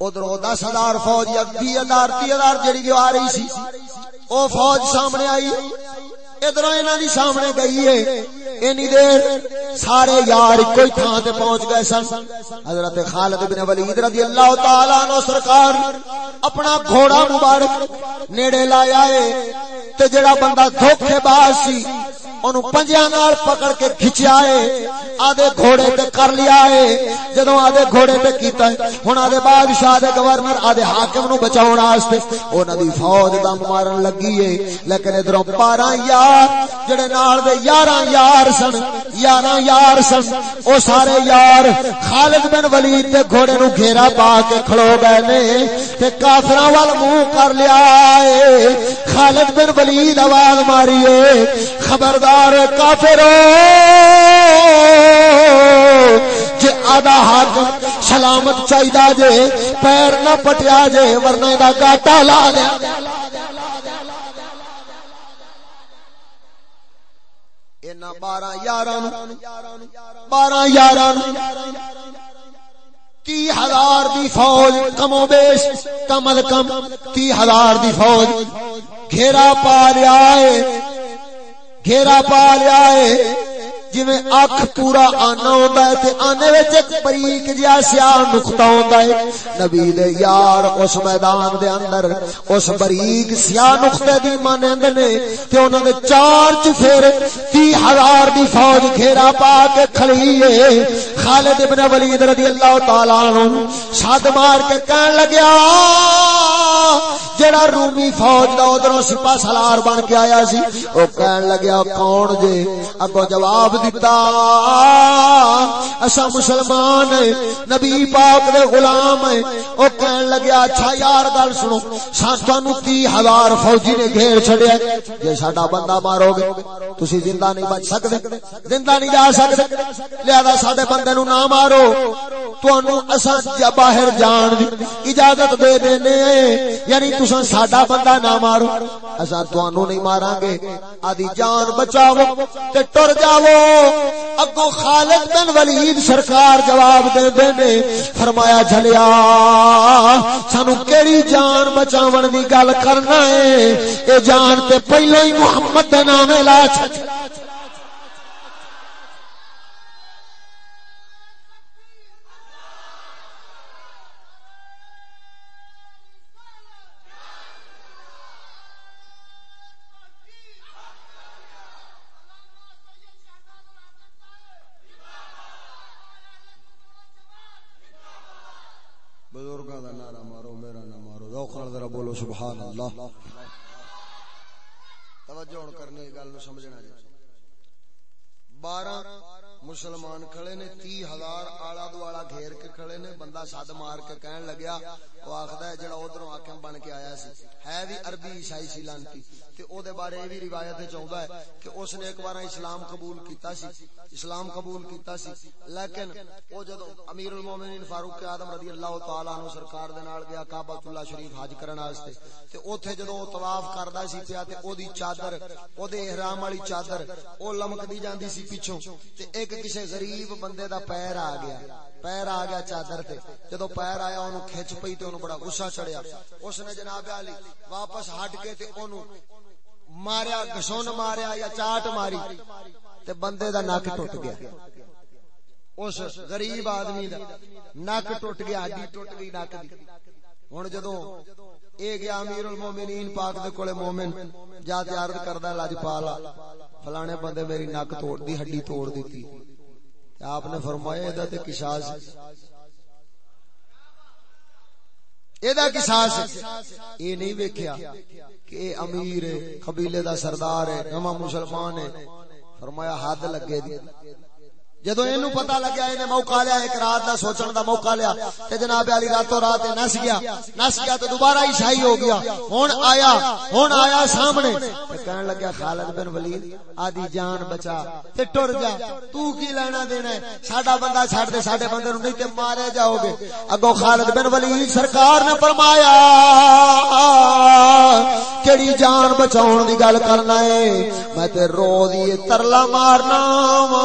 ادھر دس ہزار فوج یا بھی ہزار تی ہزار جڑی جو آ رہی سی او فوج سامنے آئی۔ ادھر دی سامنے گئی ہے۔ اینی دیر سارے یار کوئی تھان تے پہنچ گئے سن۔ حضرت خالد بن ولید رضی اللہ تعالی عنہ سرکار اپنا گھوڑا مبارک نیڑے لایا ہے تے جڑا بندہ دھوکے باز سی، اونوں پنجیاں نال پکڑ کے کھچیا ہے۔ آدھے گھوڑے تے کر لیا ہے۔ جدوں آدھے گھوڑے تے کیتا ہے، ہن آدھے بادشاہ دے گورنر، آدھے حاکم نو بچاون واسطے انہاں دی فوج دم مارن لگی ہے۔ لیکن ادھروں 12 یار جڑے نال دے 11 یار سن 11 یار سن، او سارے یار خالد بن ولید تے گھوڑے نو گھیرا پا کے کھلو گئے نے، تے کافراں وال منہ کر لیا ہے خالد بن ولید آواز ماری ہے خبردار کافرو جے آدھا ہاتھ سلامت چاہیدا جے، پیر نہ پٹیا جے، ورنہ دا گاٹا لا لیا اینا بارہ یاران بارہ یاران۔ تی ہزار دی فوج کم و بیش، کم از کم تی ہزار دی فوج۔ گھیرا پا لیا ہے گھیرا پا لیا ہے جویں اکھ پورا آنا ہوندا ہے تے آنے وچ ایک بریک جیا سیاہ نقطہ ہوندا ہے۔ نبی دے یار اس میدان دے اندر اس بریک سیاہ نقطے دی مانند نے تے انہاں دے چار چفیر تی ہزار دی فوج گھیرا پا کے کھڑی ہے۔ خالد ابن ولید رضی اللہ تعالی عنہ ساد مار کے کہن لگیا، جڑا رومی فوج دا ادھروں سپاہ سالار بن کے آیا سی، او کہن لگیا، کون جے؟ اگو جواب دی دیتا اسا مسلمان ہیں نبی پاک دے غلام ہیں او کہن لگیا اچھا یار، گل سنو۔ ساتھانو تی ہزار فوجی نے گھیر چھڑیا؟ جے ساڈا بندہ مارو گے، تسی زندہ نہیں بچ سکدے۔ زندہ نہیں جا سکدے۔ لہذا ساڈے بندے نو نہ مارو۔ تانوں اسا باہر جان دی اجازت دے دینے۔ یعنی تساں ساڈا بندہ نہ مارو۔ اسا تانوں نہیں ماراں گے آدی جان بچاؤ تے ٹر جاؤ۔ اگو خالد بن ولید سرکار جواب دے دے نے فرمایا، جھلیا، سانو کیڑی جان بچاون دی گل کرنا ہے؟ اے جان تے پہلو ہی محمد دے نام لا چھٹ بزرگاں دا نعرہ مارو میرا نہ مارو ذوق نال ذرا بولو سبحان اللہ۔ توجہ ہن کرنی گل نو سمجھنا جی۔ بارہ مسلمان کھڑے نے تی ہزار آلہ دوالا گھیر کے کھڑے نے، بندہ سد مار کے کہن لگیا، وہ آخر ہے، جڑا ادھروں آکھم بن کے آیا سی۔ ہے بھی عربی عیسائی سی لانتی۔ تے او دے بارے بھی روایت چاہندا ہے کہ اس نے ایک بار اسلام قبول کیتا سی، اسلام قبول کیتا سی۔ لیکن او جدو امیر المومنین فاروق اعظم رضی اللہ تعالی عنہ سرکار دے نال گیا کعبۃ اللہ شریف حج کرن واسطے، تے اوتھے جدو طواف کردا سی پیا، تے او دی چادر او دے احرام والی چادر او لمکدی جاندی سی پیچھوں، تے ایک کسے غریب بندے دا پیر آ گیا۔ پیر آ گیا چادر تے۔ جدو پیر آیا، اونوں کھچ پئی تے اونوں بڑا غصہ چڑھیا۔ اس نے جناب علی واپس ہٹ کے تے اونوں ماریا گسون ماریا یا چاٹ ماری تے بندے دا نک ٹوٹ گیا۔ اس غریب آدمی دا نک ٹوٹ گیا، ہڈی ٹوٹ گئی نک دی۔ ہن جدوں اے گیا امیر المومنین پاک دے کولے مومن، جا تے عرض کردا لاجپالا فلانے بندے میری نک توڑ دی، ہڈی توڑ دیتی۔ آپ نے فرمایا ادا تے قصاص ادا ساس یہ نہیں ویکھیا کہ اے امیر ہے، قبیلے دا سردار ہے، نواں مسلمان ہے۔ فرمایا حد لگے دی۔ جدو اینو پتہ لگیا، اینے موقع لیا، ایک رات دا سوچن دا موقع لیا، تے جناب علی راتوں رات نس گیا نس گیا تے دوبارہ عیسائی ہو گیا ہن آیا ہن آیا سامنے۔ تے کہن لگا خالد بن ولید آدی جان بچا، تے ٹر جا، تو کی لینا دینا ہے؟ ساڈا بندہ چھڈ دے، ساڈے بندے نو نہیں تے مارے جاؤ گے اگوں خالد بن ولید سرکار نے فرمایا، کیڑی جان بچاون دی گل کرنا ہے؟ میں تے رو دی ترلا مارنا وا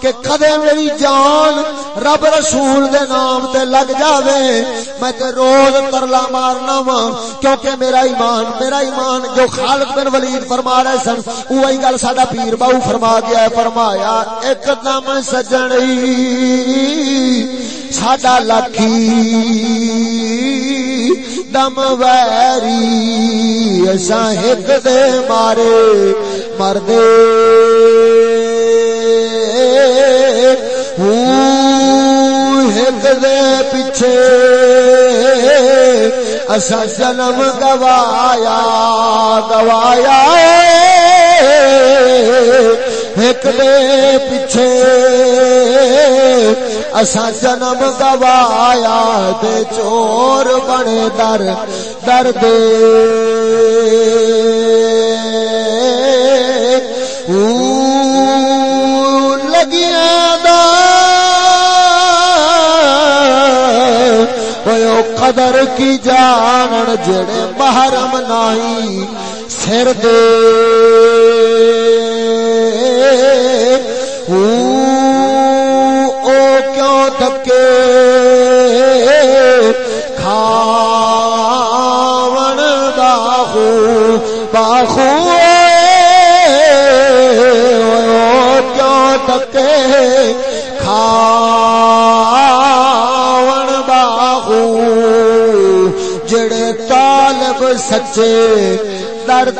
کہ کدے میری جان رب رسول دے نام تے لگ جاوے میں تے روز ترلا مارنا وا کیونکہ میرا ایمان میرا ایمان جو خالد بن ولید فرما رہے سن وہی گل ساڈا پیر باو فرما گیا ہے فرمایا ایک دم سجنی ساڈا لکھی دم ویری اساں ایک دے مارے مردے دے پیچھے۔ اصا جنم گوایا گوایا۔ ایک دے پیچھے۔ اصا جنم گوایا، دے چور بنے در در دے۔ قدر کی جان جڑے محرم نائی سر دے۔ سچے درد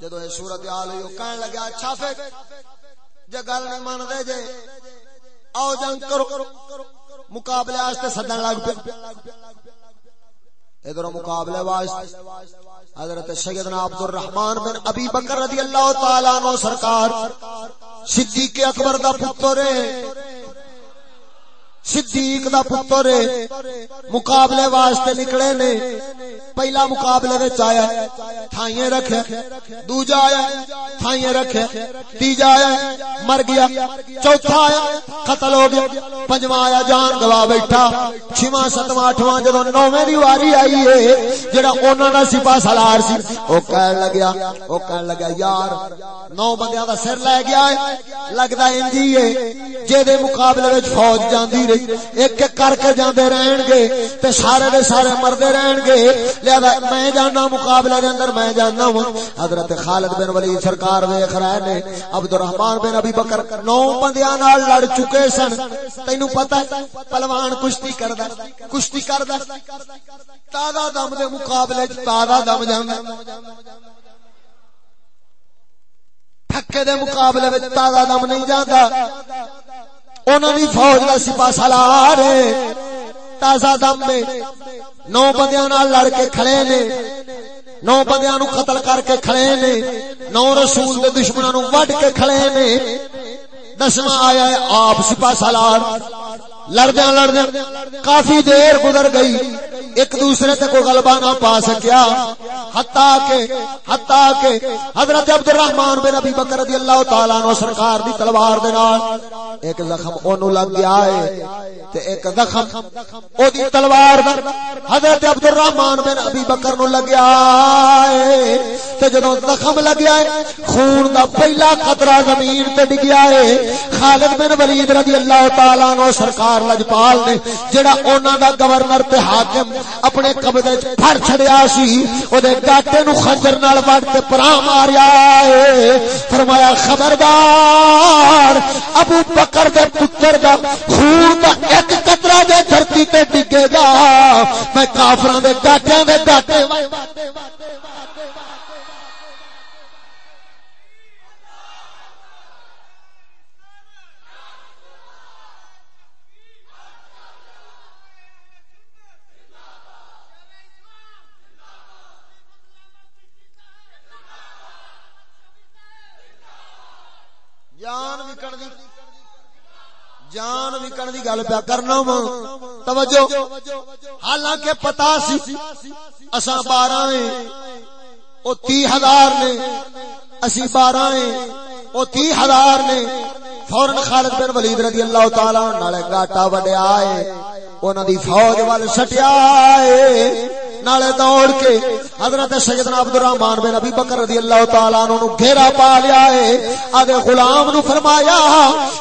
جدو یہ سورت حال ہوئی کہنے لگا اچھا پھر جے گل نہیں مان دے جے، آؤ جنگ کرو۔ مقابلے واسطے سدن لگ پیا۔ ادھر مقابلے واسطے حضرت سیدنا عبد الرحمن بن ابی بکر رضی اللہ تعالی عنہ سرکار، صدیق اکبر دا پتر ہے۔ صدیق دا پتر مقابلے واسطے نکلے نے۔ پہلا مقابلے وچ آیا تھائیں رکھے، دوجا آیا تھائیں رکھے، تیجا آیا، مر گیا، چوتھا آیا، قتل ہو گیا، پنجواں آیا، جان گوا بیٹھا۔ چھواں، ستواں، اٹھواں، جدوں نوویں دی واری آئی ہے، جڑا انہاں دا سپاہ سالار سی، او کہن لگیا، او کہن لگا یار، نو بندیاں دا سر لے گیا ہے، لگدا انجی ہے، جے دے مقابلے وچ فوج جاندی ایک ایک کر کے جاندے رہن گے تے سارے دے سارے مردے رہن گے۔ لہذا میں جانا مقابلہ دے اندر میں جانا ہوں۔ حضرت خالد بن ولید سرکار ویکھ رہے نے عبد الرحمن بن ابی بکر نو بندیاں نال لڑ چکے سن۔ تینو پتہ ہے، پہلوان کشتی کردا کشتی کردا تازہ دم دے مقابلے وچ تازہ دم جاندا۔ تھکے دے مقابلے وچ تازہ دم نہیں جاندا۔ انہوں نے فوج کا سپا سالار تازہ دم میں نو بندیاں نال لڑ کے کھڑے نے۔ نو بندیاں نو قتل کر کے کھڑے نے۔ نو رسول دے دشمناں نو وڈ کے کھڑے نے۔ دسواں آیا ہے آپ سپا سالار۔ لڑدیا لڑدیا کافی دیر گزر گئی۔ ایک دوسرے تے کوئی غلبہ نہ پا سکیا۔ حتا کہ حتا کہ حضرت عبد الرحمن بن ابی بکر رضی اللہ تعالی عنہ سرکار دی تلوار دے نال ایک زخم اونوں لگ گیا ہے۔ تے ایک زخم او دی تلوار دا حضرت عبد الرحمن بن ابی بکر نو لگیا ہے۔ تے جدوں زخم لگیا ہے، خون دا پہلا قطرہ زمین تے ڈگیا ہے۔ خالد بن ولید رضی اللہ تعالی عنہ سرکار لجپال نے جڑا انہاں دا گورنر تے حاکم اپنے قبضے وچ پھڑ چھڑیا سی او دے گاٹے نو خنجر نال وڈ تے پرا ماریا اے فرمایا خبردار ابو بکر دے پتر دا خون دا ایک قطرہ دے دھرتی تے ڈگے گا میں کافراں دے گاٹیاں دے گاٹے جان وکن دی۔ جان وکن دی گل پیا کرنا وا۔ توجہ۔ حالانکہ پتا سی، اساں 12 ہیں او 30000 نے اسی 12 ہیں او 30000 نے فورن خالد بن ولید رضی اللہ تعالی نال گاٹا وڈیا ہے انہاں دی فوج ول سٹیا ہے نالے دوڑ کے حضرت سیدنا عبد الرحمن بن ابی بکر رضی اللہ تعالی عنہ نو گھیرا پا لیا ہے اگے غلام نو فرمایا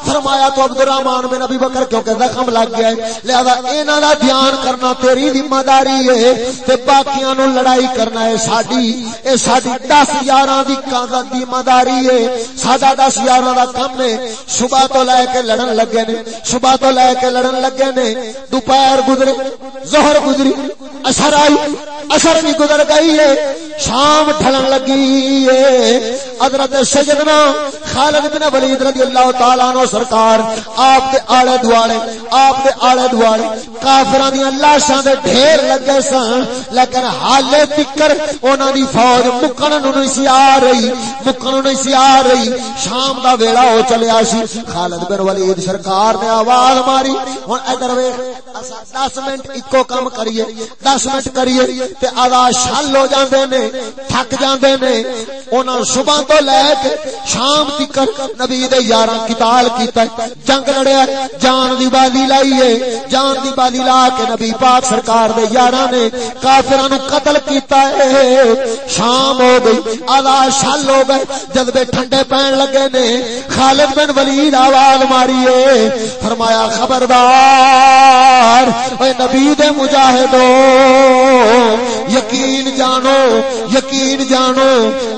فرمایا تو عبد الرحمن بن ابی بکر کیونکہ زخم لگ گیا ہے، لہذا انہاں دا دھیان کرنا تیری ذمہ داری ہے، تے باقیاں نو لڑائی کرنا ہے، ساڈی، اے ساڈی 10 11 دی کاغذ ذمہ ہے۔ ساڈا 10 11 دا کم ہے۔ صبح تو لے کے لڑن لگے نے۔ صبح تو لے کے لڑن لگے نے۔ دوپہر گزرے ظہر گزری۔ اثر آئی، اثر بھی گزر گئی ہے۔ شام ڈھلن لگی ہے۔ حضرت سجدنا خالد بن ولید رضی اللہ تعالی عنہ سرکار، آپ دے آلے دوالے آپ دے آلے دوالے کافراں دی لاشاں دے ڈھیر لگے سن، لیکن حالے تکر انہاں دی فوج مکن نو نہیں سی آ رہی۔ مکن نہیں سی آ رہی۔ شام دا ویلا ہو چلیا سی۔ خالد بن ولید سرکار نے آواز ماری۔ ہن ادھر ویکھ اسا 10 منٹ اکو کم کریے۔ 10 منٹ کریے تے آدھا شل ہو جاندے نے، تھک جاندے نے۔ انہاں صبح تو لے کے شام تکر نبی دے یاراں قتال کیتا جنگ لڑیا جان دی بالی لائی ہے۔ جان دی بالی لا کے نبی پاک سرکار دے یاراں نے کافراں نو قتل کیتا ہے۔ شام ہو گئی۔ آدھا شل ہو گئے۔ جذبے ٹھنڈے پین لگے نے، خالد بن ولید آواز ماری فرمایا، خبردار، اے نبی دے مجاہدوں، یقین جانو یقین جانو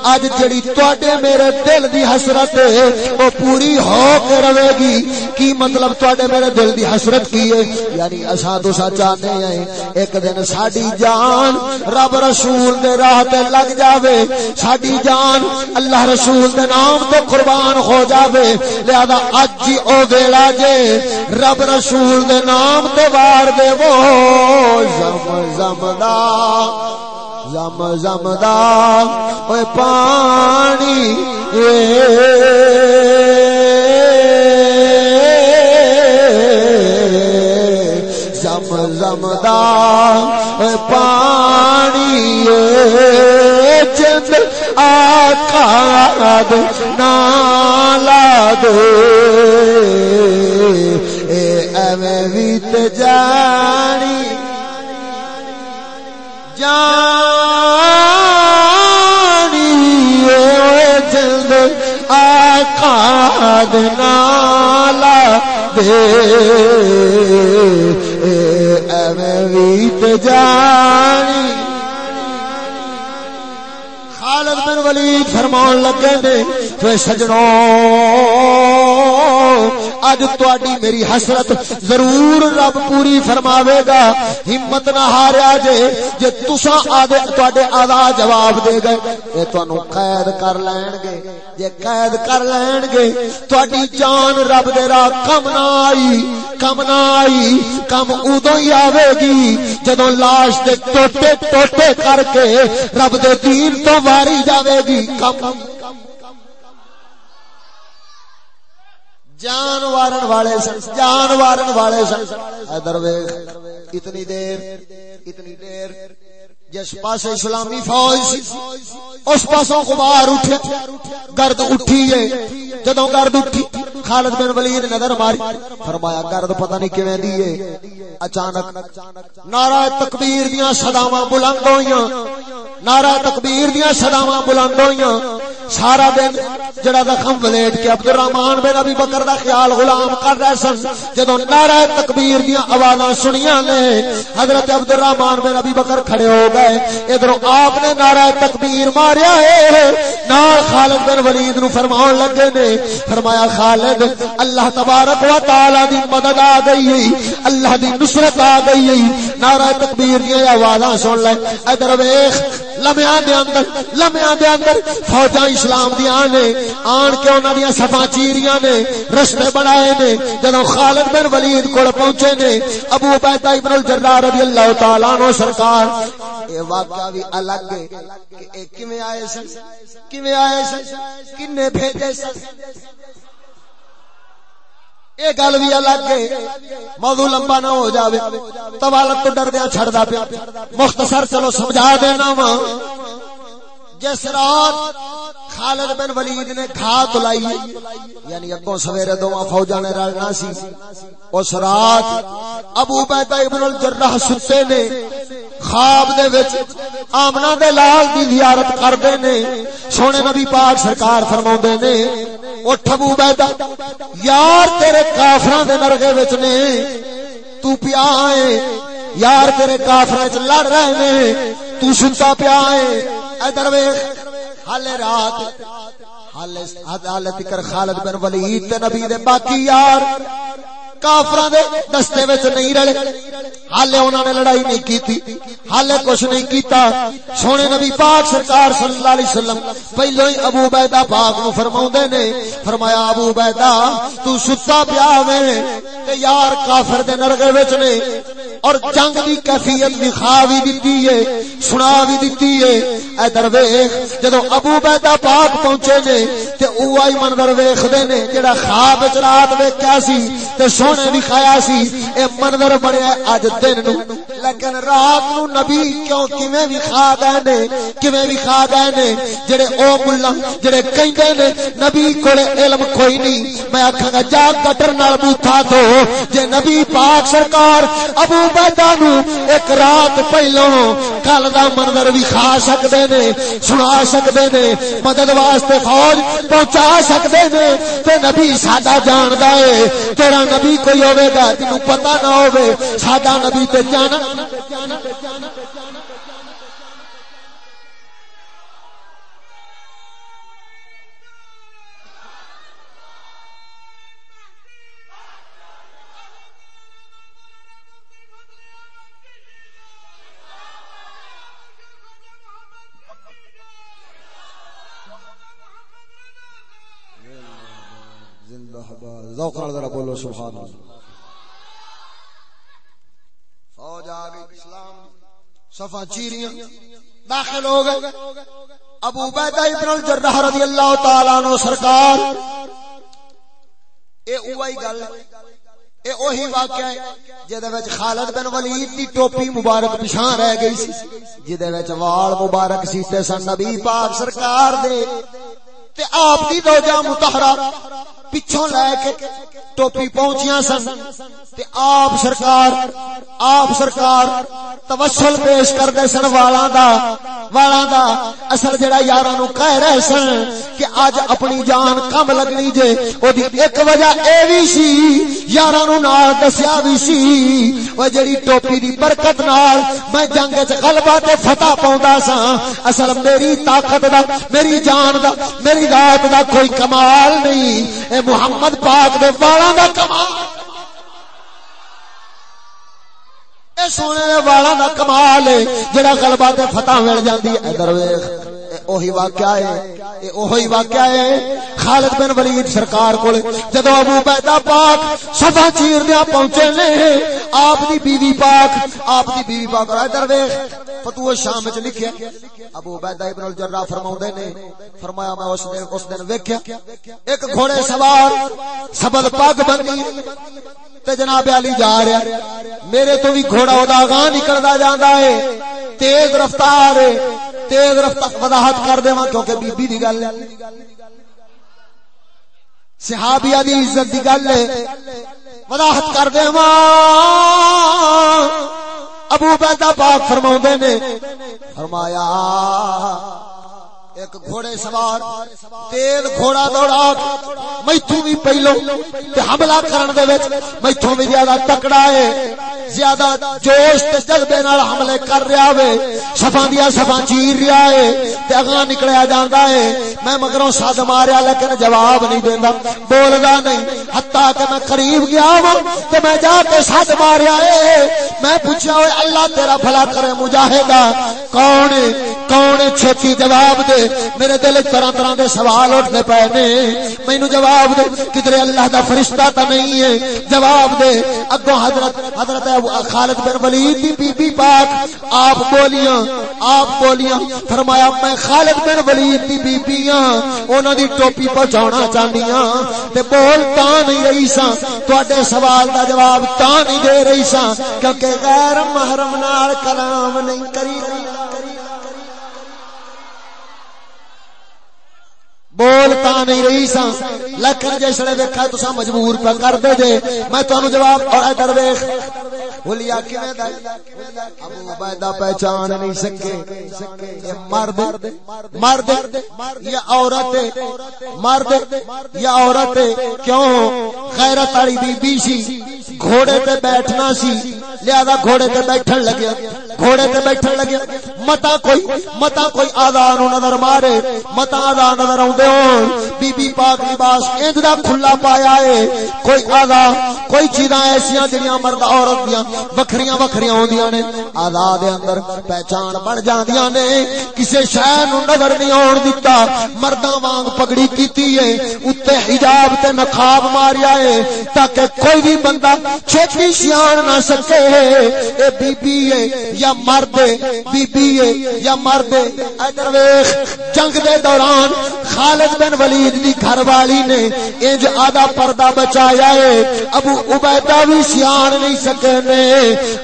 اج جڑی تواڈے میرے دل دی حسرت ہے او پوری ہو کے رہے گی۔ کی مطلب تواڈے میرے دل دی حسرت کی ہے؟ یعنی اساں تو چاہتے ہیں، ایک دن ساڈی جان رب رسول دے راہ تے لگ جاوے۔ ساڈی جان اللہ رسول دے نام تے قربان ہو جاوے، لہذا اج ہی او ویلا جے، رب رسول دے نام تے وار دے وہ، زم زم دا، زم زم دا اوے پانی زم زم دا اوے پانی آکاد نالا دے اے ایویں جانی جانی جلد آقا نالا دے ایویں جانی ولید فرمان لگے نے تو سجنوں اج تواڈی میری حسرت ضرور رب پوری فرماوے گا۔ ہمت نہ ہاریا جے جے تساں آدے تواڈے آدا جواب دے گئے۔ اے تانوں قید کر لین گے۔ جے قید کر لین گے، تواڈی جان رب دے راہ کم نہ آئی، کم نہ آئی، کم اودوں ہی آوے گی۔ جدوں لاش دے ٹوٹے ٹوٹے کر کے رب دے دین تو واری جاوے گی کم۔ جان وارن والے سن، جان وارن والے سن۔ ادھر اتنی دیر اتنی دیر۔ جس پاس اسلامی فوج سی اس پاسوں غبار اٹھے، گرد اٹھی ہے۔ جدوں گرد اٹھی، خالد بن ولید نظر ماری۔ فرمایا، گرد پتہ نہیں کیویں دی ہے۔ اچانک نعرہ تکبیر دیاں صداواں بلند ہویاں نعرہ تکبیر دیاں صداواں بلند ہویاں سارا دن جڑا زخم ولیٹ کے عبد الرحمان بن ابی بکر دا خیال غلام کر رہے سن۔ جدوں نعرہ تکبیر دیاں آوازاں سنیاں نے، حضرت عبد الرحمان بن ابی بکر کھڑے ہو گئے۔ ادھروں آپ نے نعرہ تکبیر ماریا ہے۔ نال خالد بن ولید نو فرمان لگے نے۔ فرمایا، خالد، اللہ تبارک و تعالی دی مدد آ گئی ہے۔ اللہ دی نصرت آ گئی ہے۔ نعرہ تکبیر دی آوازاں سن لے۔ ادھر ویکھ لمحیاں دے اندر لمحیاں دے اندر فوجاں اسلام دیاں نے، آن کے انہاں دیاں صفاں چیریاں نے رشتے بنائے نے۔ جدوں خالد بن ولید کول پہنچے نے، ابو عبیدہ ابن الجراح رضی اللہ تعالی عنہ سرکار اے واقعہ بھی الگ ہے کہ اے کیویں آئے سن؟ کیویں آئے سن؟ کنے بھیجے سن؟ یہ گل بھی الگ ہے۔ موضوع لمبا نہ ہو جاوے۔ توالت تو ڈردیا چھڑدا پیا۔ مختصر چلو سمجھا دینا وا۔ جس رات خالد بن ولید نے کھا تلائی یعنی اگوں سویرے دوواں فوجاں نے رلنا سی۔ اس رات ابو بیدہ ابن الجرح ستے نے، خواب دے وچ آمنہ دے لال دی زیارت کردے نے۔ سونے نبی پاک سرکار فرماوندے نے، اٹھ ابو بیدہ یار تیرے کافراں دے نرغے وچ نے، تو پیا ہے یار تیرے کافراں وچ لڑ رہے نے۔ تو سنتا پیا ہے۔ ادھر ویکھ۔ حال رات۔ حال تکر خالد بن ولید تے نبی دے باقی یار۔ کافراں دے دستے وچ نہیں رلے۔ حالے انہوں نے لڑائی نہیں کیتی، حالے کچھ نہیں کیتا۔ سونے نبی پاک سرکار صلی اللہ علیہ وسلم پہلو ہی ابو بیدہ پاک نو فرماؤں نے، فرمایا ابو بیدہ تو ستا پیا میں تے یار کافر دے نرگے وچ نے، اور جنگ دی کیفیت بھی خوا بھی دتی ہے، سنا بھی دتی ہے۔ اے درویش جدو ابو بیدہ پاک پہنچے نے، تے او آئی منظر ویکھدے نے، جڑا خواب وچ رات ویکھیا سی، تے سونے بھی کھایا سی، اے منظر بنیا اج دن نو۔ لیکن رات نو نبی کیوں کیویں بھی کھا نے کیویں بھی کھا نے جڑے او ملا، جڑے کہندے نے، نبی کول علم کوئی نہیں۔ میں آکھاں گا، جا کٹر نال بوتھا تو جے نبی پاک سرکار ابو بیدا نو ایک رات پہلو کل دا منظر بھی کھا سکدے نے، سنا سکدے نے، مدد واسطے فوج پہنچا سکدے نے۔ تے نبی ساڈا جاندا ہے تیرا نبی کوئی ہوے گا تینو پتہ نہ ہوے ساڈا نبی تے جانا۔ ذوق نال ذرا بولو، سبحان اللہ۔ فوج آ گئی، اسلام، صفا چیریاں، داخل ہو گئے۔ ابو بیدہ ابن الجرح رضی اللہ تعالی عنہ سرکار۔ اے اوہی گل اے اوہی واقعہ ہے جدے وچ خالد بن ولید دی ٹوپی مبارک پچھان رہ گئی سی جدے وچ وال مبارک سی تے سن نبی پاک سرکار دے۔ تے آپ دی دوجہ متحرہ پچھوں لے کے ٹوپی پہنچیاں سن۔ تے آپ سرکار آپ سرکار توسل پیش کر سن والاں دا۔ والاں دا اصل جڑا یاراں نو کہہ رہے سن کہ اج اپنی جان کم لگنی جے۔ او ایک وجہ اے وی سی، یاراں نو نال دسیا وی سی۔ او جڑی ٹوپی دی برکت نال میں جنگ وچ غلبہ تے فتح پاوندا سا اصل میری طاقت دا، میری جان دا، میری ذات دا کوئی کمال نہیں۔ اے محمد پاک دے والا والاں دا کمال اے سونے دے والاں دا کمال ہے، جڑا غلبہ تے فتح مل جاندی ہے، ادھر ویکھ۔ اوہی واقعہ ہے۔ اے اوہی واقعہ ہے۔ خالد بن ولید سرکار کول جدو ابو بیدا پاک صفا چیر دیا پہنچے نے، آپ دی بیوی پاک، آپ دی بیوی پاک اور ادھر ویکھ فتوح شام وچ لکھیا۔ ابو بیدا ابن الجرہ فرماوندے نے، فرمایا میں اس دن اس دن ویکھیا۔ ایک گھوڑے سوار سبد پاک بنی تے جناب علی جا رہا میرے تو بھی گھوڑا ادا گاہ نکلدا جاندا ہے۔ تیز رفتار تیز رفتار وضاحت کر دیواں کیونکہ بی بی دی گل ہے۔ صحابیہ دی عزت دی گل ہے۔ وضاحت کر دیواں۔ ابو بیدہ پاک فرماوندے نے، فرمایا ایک گھوڑے سوار، تیز گھوڑا دوڑا، میتھوں بھی پہلو تے حملہ کرن دے وچ میتھوں بھی زیادہ تکڑا ہے، زیادہ جوش تے جذبے نال حملے کر رہا وے، صفاں دیا صفاں چیر رہا ہے تے اگاں نکلیا جاندا ہے۔ میں مگروں سد ماریا لیکن جواب نہیں دیندا، بولدا نہیں۔ حتا کہ میں قریب گیا وا تے میں جا کے سد ماریا ہے۔ میں پوچھیا اوے اللہ تیرا بھلا کرے مجاہدہ، کون کون چھتی جواب دے؟ میرے دل طرح طرح دے سوال اٹھنے پے نے۔ مینوں جواب دے کدھر اللہ دا فرشتہ تا نہیں ہے۔ جواب دے، اگوں حضرت حضرت خالد بن ولید دی بی بی پاک، آپ بولیاں آپ بولیاں، فرمایا، میں خالد بن ولید دی بی بی ہاں انہاں دی ٹوپی پہنچانا چاہندی ہاں۔ تے بول تا نہیں رہی سا تواڈے سوال دا جواب تا نہیں دے رہی سا کیونکہ غیر محرم نال کلام نہیں کری بولتا نہیں رہی سا لکھن لیکن جسے دیکھا تو مجبور پہ کر دے دے میں تمہیں جواب اور ادھر ویخ بولیا ابو عبیدہ پہچان نہیں سکے مرد مرد یا عورت مرد یا عورت کیوں غیرت والی بی بی سی گھوڑے تے بیٹھنا سی لہذا گھوڑے تے بیٹھن لگیا گھوڑے تے بیٹھن لگیا متا کوئی متا کوئی آدھا نو نظر مارے متا آدھا نظر آؤں بی بی پاک لباس انج دا کھلا پایا ہے۔ کوئی آدھا، کوئی چیزاں ایسیاں جڑیاں مرد عورت دیاں وکھریاں وکھریاں ہوندیاں نے۔ آدھا دے اندر پہچان بن جاندیاں نے۔ کسے شے نو نظر نہیں اون دتا۔ مرداں وانگ پگڑی کیتی ہے۔ اوتے حجاب تے نقاب ماریا ہے۔ تاکہ کوئی بھی بندہ چھتی سیان نہ سکے۔ اے بی بی ہے یا مرد بی بی ہے یا مرد ہے۔ ادھر ویکھ، جنگ دے دوران خالد بن ولید دی گھر والی نے انج آدھا پردہ بچایا ہے۔ ابو عبیدہ بھی سیان نہیں سکے نے۔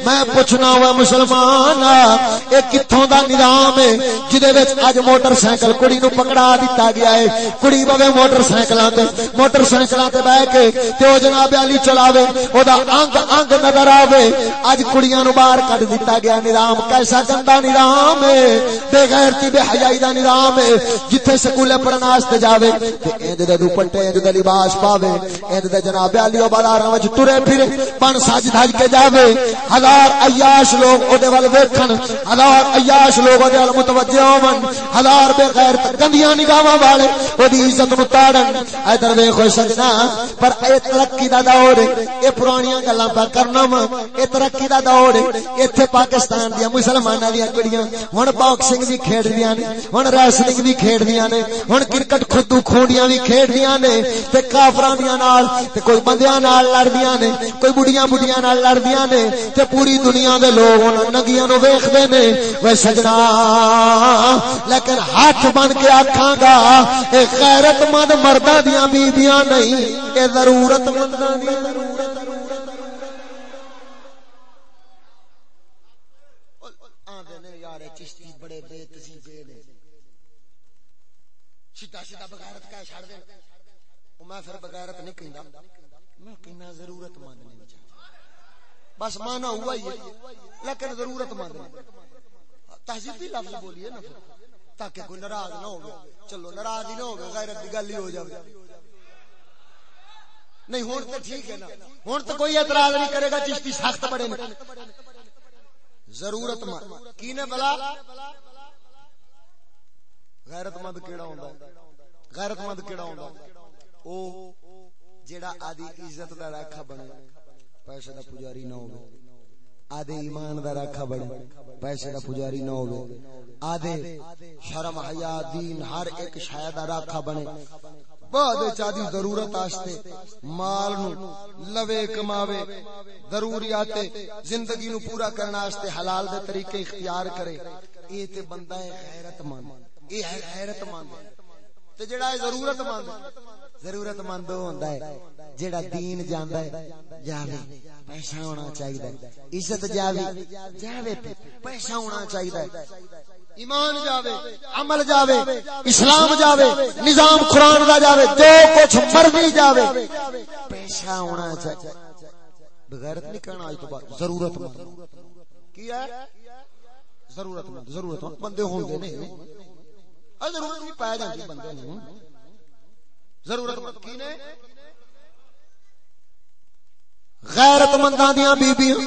میں پوچھنا ہوا مسلمان اے کتھوں دا نظام ہے جدے وچ اج موٹر سائیکل کڑی نو پکڑا دتا گیا ہے۔ کڑی بوے موٹر سائیکلاں تے، موٹر سائیکلاں تے بیٹھ کے تے او جناب علی چلاوے، او دا انگ انگ نظر آوے۔ اج کڑیاں نو باہر کڈ دتا گیا نظام۔ کیسا گندا نظام ہے، بے غیرتی، بے حیائی دا نظام ہے۔ جتھے سکولے پڑھنا واسطے جاوے تے اند دے دوپٹے اند دے لباس پاوے اند دے جناب علی و بازاراں وچ ٹرے پھرے پن سج دھج کے جاوے۔ ہزار عیاش لوگ اودے ول ویکھن، ہزار عیاش لوگ اودے ول متوجہ ہون، ہزار بے غیر گندیاں نگاہاں والے اودی عزت نو تاڑن۔ ادھر ویکھو سجنا، پر اے ترقی دا دور اے پرانیاں گلاں پہ کرنا وا۔ اے ترقی دا دور ایتھے پاکستان دی مسلماناں دی کڑیاں ہن باکسنگ بھی کھیڈدیاں نے، ہن ریسلنگ بھی کھیڈدیاں نے، ہن کرکٹ خودو کھونڈیاں بھی کھیڈدیاں نے تے کافراں دیاں نال تے کوئی بندیاں نال لڑدیاں نے کوئی بڈیاں بڈیاں نال لڑدیاں نے تے پوری دنیا دے لوگ انہاں نگیاں نو ویکھدے نے وے سجنا لیکن ہاتھ بن کے آکھاں گا، اے غیرت مند مرداں دیاں بیبییاں نہیں، اے ضرورت منداں دیاں سیدھا سیدھا بغیرت کہہ چھڑ دے او میں پھر بغیرت نہیں کہندا۔ میں کہنا ضرورت مند نہیں چاہتا۔ بس مانا ہوا ہی ہے۔ لیکن ضرورت مند نہیں۔ تہذیبی لفظ بولیے نا تاکہ کوئی ناراض نہ ہو چلو، ناراض ہی نہ ہو غیرت دی گل ہی ہو جائے نہیں ہوں تو ٹھیک ہے نا۔ ہوں تو کوئی اعتراض نہیں کرے گا، چشتی سخت بڑے ضرورت مند۔ کی نے بلا؟ غیرت مند کیڑا ہوندا غیرت مند کیڑا ہوندا او جیڑا آدی عزت دا راکھا بنے، پیسے دا پجاری نہ ہوے آدھے ایمان دا راکھا بنے، پیسے دا پجاری نہ ہوے آدھے شرم، حیا، دین، ہر ایک شے دا راکھا بنے۔ بعد چادی ضرورت آستے، مال نو لوے کماوے، ضروریات زندگی نو پورا کرنا آستے، حلال دے طریقے اختیار کرے۔ اے تے بندہ ہے غیرت مند یہ ہے حیرت مند تے جڑا ضرورت مند ضرورت مند ہوندا ہے، جڑا دین جاندا ہے، جاوے، پیسہ ہونا چاہیے عزت جاوے جاوے پیسہ ہونا چاہیے ایمان جاوے، عمل جاوے، اسلام جاوے، نظام قرآن دا جاوے، جو کچھ مرضی جاوے، پیسہ ہونا چاہیے بغیرت نہیں کرنا آج تو بعد ضرورت مند کی ہے؟ ضرورت مند ضرورت مند بندے ہوں گے نہیں۔ ضرورت بھی پایا جاتی بندے ضرورت مند کی نے غیرت منداں دیاں بیبیاں۔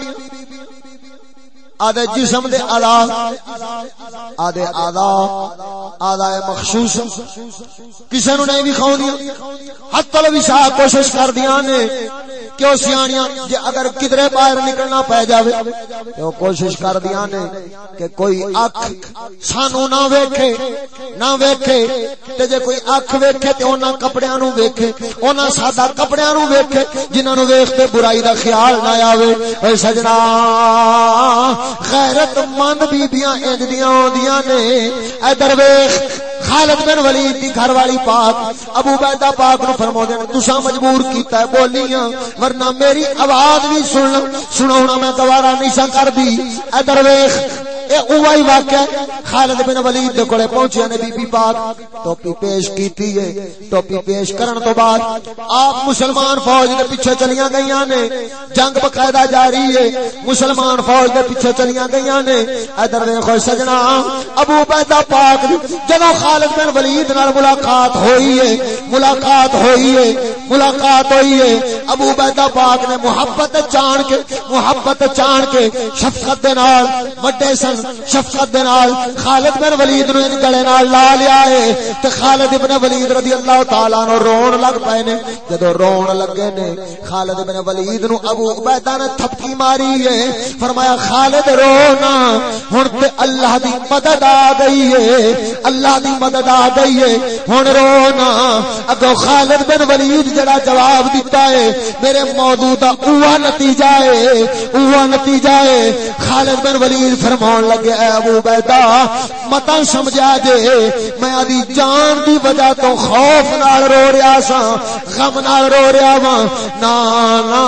آدھے جسم دے آدھا آدھے آدھا آدھا مخصوص۔ کسے نو نہیں بھی کھاؤ دیا حتی لبی شاہ کوشش کر دیا نے کیوں سیاںیاں جے اگر کدرے باہر نکلنا پے جاوے، تو کوشش کر دیاں نے کہ کوئی اکھ سانو نہ ویکھے نہ ویکھے۔ تے جے کوئی اکھ ویکھے تے انہاں کپڑیاں نو ویکھے انہاں سادہ کپڑیاں نو ویکھے، جنہاں نو ویکھ تے برائی دا خیال نہ آوے۔ اے سجنا غیرت مند بیبیاں انجدیاں ہوندیاں نے۔ اے درویش، خالد بن ولید دی گھر والی پاک، ابو بیدہ پاک نو فرمو دین تسا مجبور کیتا ہے، بولیاں، ورنہ میری آواز بھی سن سنونا میں دوبارہ نہیں سا کر دی اے درویش اے اوہی واقعہ خالد بن ولید دے کولے پہنچے نے بی بی پاک۔ ٹوپی پیش کیتی ہے، ٹوپی پیش کرن تو بعد آپ مسلمان فوج دے پیچھے چلیاں گئیاں نے۔ جنگ باقاعدہ جاری ہے، مسلمان فوج دے پیچھے چلیاں گئیاں نے۔ ادھر ویکھو سجنا، ابو بیدہ پاک جدوں خالد بن ولید نال ملاقات ہوئی ہے، ملاقات ہوئی ہے، ملاقات ہوئی ہے۔ ابو بیدہ پاک نے محبت چان کے، محبت چان کے، شفقت دے نال وڈے سن۔ شفقت دے نال، خالد بن ولید نو ان گلے نال لا لیا ہے، تے خالد ابن ولید رضی اللہ تعالی عنہ رون لگ پئے نے۔ جدو رون لگے نے، خالد بن ولید نو ابو عبیدہ نے تھپکی ماری ہے۔ فرمایا، خالد رونا، ہن تے اللہ دی مدد آ گئی ہے۔ اللہ دی مدد آ گئی ہے۔ ہن رونا، اگو خالد بن ولید جڑا جواب دیتا ہے، میرے موضوع دا اوہ نتیجہ ہے، اوہ نتیجہ ہے۔ خالد بن ولید فرمان لگے، اے ابو بیدہ متا سمجھا جے میں ادی جان دی وجہ تو خوف نال رو رہا سا، غم نال رو رہا وا نا نا،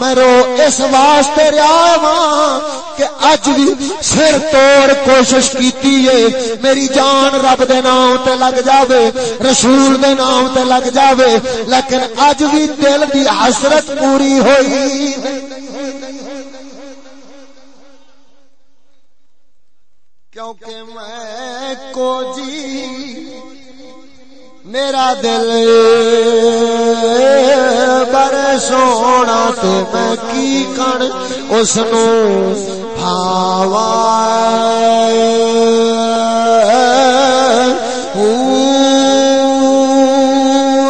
میں رو اس واسطے رہا وا کہ اج بھی سر توڑ کوشش کیتی ہے۔ میری جان رب دے نام تے لگ جاوے، رسول دے نام تے لگ جاوے، لیکن اج بھی دل دی حسرت پوری ہوئی۔ کیونکہ میں کو جی میرا دل بر سونا تے میں کی کن اس نو بھاوا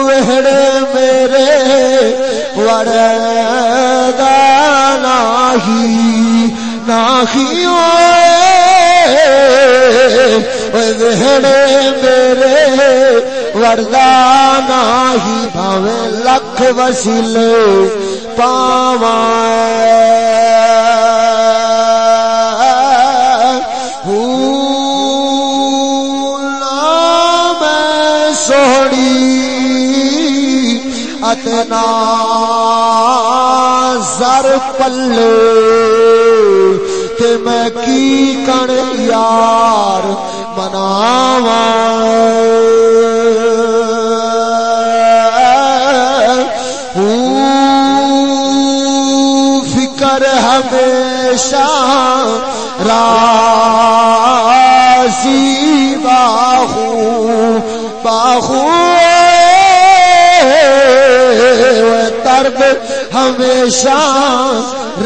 وہڑے میرے وڑ نہیں نہیں وہڑے میرے وردان ہی بھاوے لکھ وسیلے پاوا سوڑی اتنا زر پلے میں کی کن یار مناوا فکر ہمیشہ راسی باہو باہو درد ہمیشہ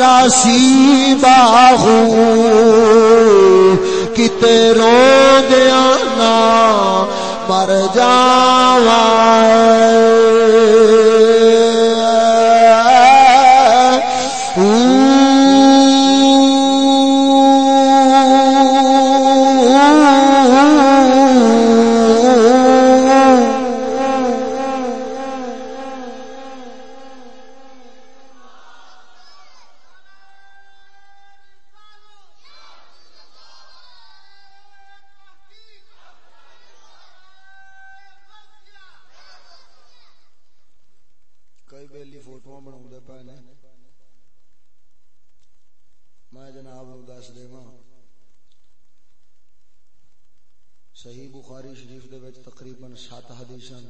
راسی باہو کتے رو دیا نا مر جاوا کئی بیلی فوٹو بنا پے نے میں جناب نو دس دے صحیح بخاری شریف دے وچ تقریباً سات حدیثاں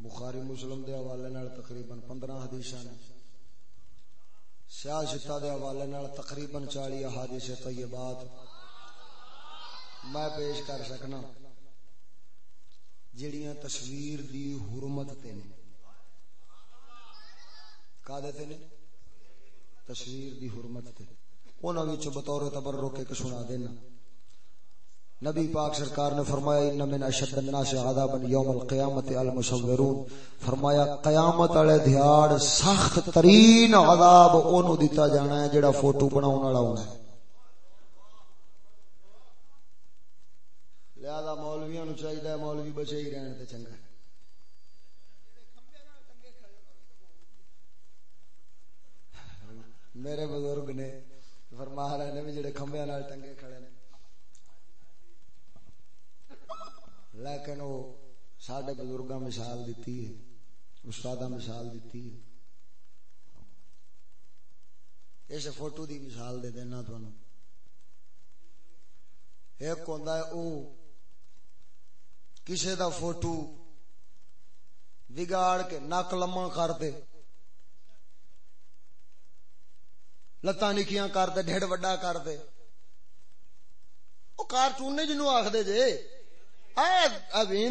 بخاری مسلم دے حوالے نال تقریباً پندرہ حدیثاں سیاہ شتا دے حوالے نال تقریباً چالی احادیث طیبات میں پیش کر سکنا۔ جڑیاں تصویر دی حرمت تے نے۔ کا دیتے نے؟ تصویر دی حرمت تے۔ انہاں وچ بطور تبرک کے سنا دینا۔ نبی پاک سرکار نے فرمایا ان من اشد الناس عذابا یوم القیامت المصورون۔ فرمایا، قیامت والے دیہاڑ سخت ترین عذاب اونوں دتا جانا ہے، جڑا فوٹو بناون والا ہونا ہے لہذا مولویاں نو چاہیے مولوی بچے ہی رہن تے چنگا۔ میرے بزرگ نے فرما رہے نے بھی جڑے کھمبے نال ٹنگے کھڑے نے۔ لیکن وہ سڈے بزرگ مثال دیتی ہے استاد مثال دیتی ہے۔ اس فوٹو دی مثال دے دینا تھانو ایک ہوندا ہے او کسے دا فوٹو بگاڑ کے نک لما کر دے۔ لتاں نکیاں کر دے، ڈھڑ وڈا کر دے۔ او کارٹون نے جنوں آکھ دے جے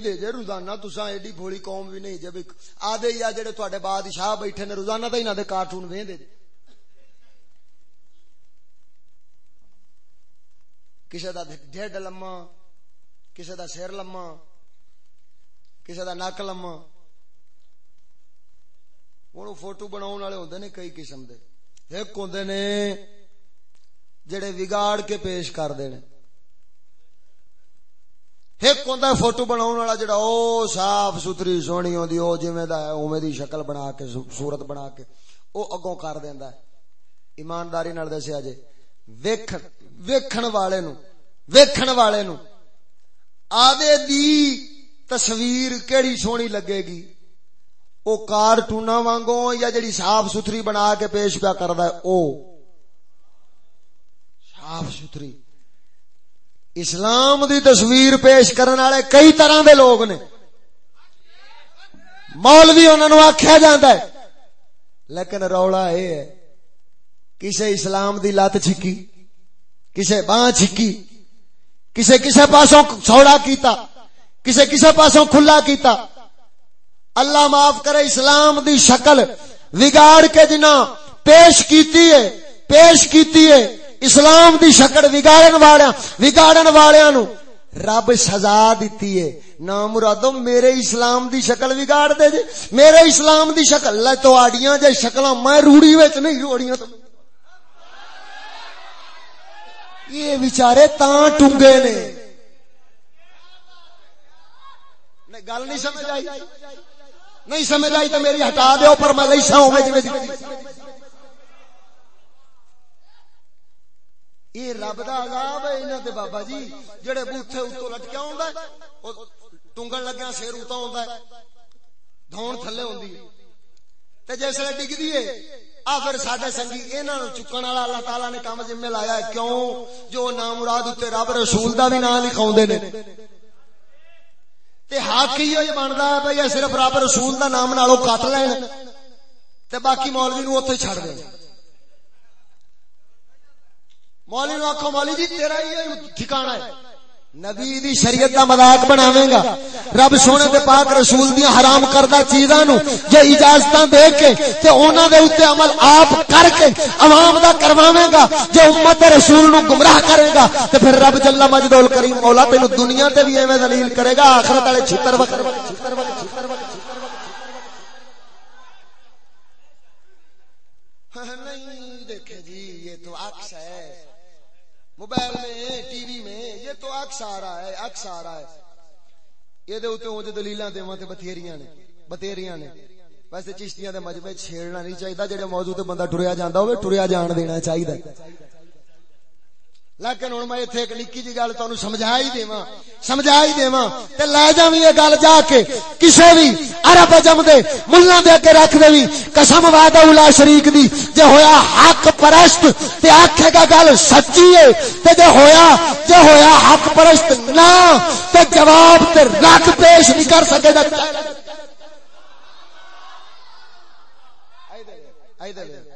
دے جے، روزانہ تساں ایڈی بھولی قوم بھی نہیں، جب آدھے یا جڑے تواڈے بادشاہ بیٹھے نے، روزانہ تے انہاں دے کارٹون ویندے جے۔ کسے دا ڈھڈ لما کسے دا سر لما کسی کا نک لما ہوں فوٹو بنا والے ہوں نے کئی قسم دے ایک ہوں نے جڑے بگاڑ کے پیش کرتے ہیں ایک ہوں فوٹو بنا والا جڑا او صاف ستھری سونی ہوتی وہ جی اوے دی شکل بنا کے صورت بنا کے وہ اگوں کر دینا ایمانداری دسیا جی ویکھن والے نو ویکھن والے نو آدھے دی تصویر کیڑی سونی لگے گی؟ او کارٹونا وانگوں یا جڑی صاف ستھری بنا کے پیش پیا کردا ہے، او۔ صاف ستھری۔ اسلام دی تصویر پیش کرنے والے کئی طرح دے لوگ نے۔ مولوی انہوں نے آخیا جاتا ہے۔ لیکن رولا یہ ہے، کسے اسلام دی لت چھکی، کسے باہ چھکی، کسے کسے پاسوں چھوڑا کیتا۔ کسے کسے پاسوں کھلا کیتا۔ اللہ معاف کرے، اسلام دی شکل وگاڑ کے جنا پیش کیتی ہے، پیش کیتی ہے۔ اسلام دی شکل وگاڑن والیاں وگاڑن والیاں نو رب سزا دیتی ہے۔ نا مرادو میرے اسلام دی شکل وگاڑ دے جے۔ میرے اسلام دی شکل اللہ تو آڑیاں جے شکلاں، میں روڑی وچ نہیں روڑیاں۔ تو یہ بیچارے تاں ٹنگے نے۔ گل نہیں سمجھ آئی۔ نہیں سمجھ آئی تو میری ہٹا دو پر میں لئی ساؤں میں یہ رب دا عذاب ہے انہاں تے بابا جی جڑے بوتھے اوتوں لٹکیا ہوندا ہے ٹنگن لگیا سیر اوتا ہوندا ہے۔ دھون تھلے ہوندی ہے۔ تے جیسے ڈگدی ہے، آ پھر ساڈے سنگی انہاں نو چکن والا اللہ تعالی نے کام ذمہ لایا ہے۔ کیوں؟ جو نام مراد تے رب رسول دا بھی نام لکھاوندے نے۔ تے حق ہی ہوئی بندا ہے بھئی صرف رب رسول دا نام نالو کٹ لین تے باقی مولوی نو اوتھے چھڑ دین مولوی نو آکھو مولوی جی تیرا ہی ٹھکانہ ہے۔ نبی دی شریعت دا مذاق بناویں گا۔ رب سونے دے پاک رسول دی حرام کردہ چیزاں نو جے اجازتاں دے کے تے انہاں دے اوتے عمل آپ کر کے عوام دا کرواویں گا۔ جے امت رسول نو گمراہ کرے گا تے پھر رب جل مجد الکریم مولا تینو دنیا تے بھی ایویں ذلیل کرے گا، آخرت والے چھتر وقت ہاں، نہیں دیکھے جی یہ تو عکس ہے۔ موبائل میں یہ اکس آ رہا ہے اکس آ رہا ہے۔ یہ دے اوتے اونج دیواں تے بتھیریاں نے بتھیریاں نے۔ ویسے چشتیاں دے مجمع چھیڑنا نہیں چاہیے جڑے موضوع تے بندہ ٹریا جاندا ہوے ٹریا جان دینا چاہیے لیکن ہوں میں اتنے ایک نکی جی گل تمہیں سمجھا ہی دوا سمجھا ہی دوا تے لے جا بھی یہ گل جا کے کسے بھی ارب اجم دے ملا دے اگے رکھ دے بھی قسم وعدہ الا شریک دی، جے ہویا حق پرست تے آکھے گا گل سچی ہے تے جے ہویا جے ہویا حق پرست نہ، تے جواب تے رد پیش نہیں کر سکے گا۔ آئی دے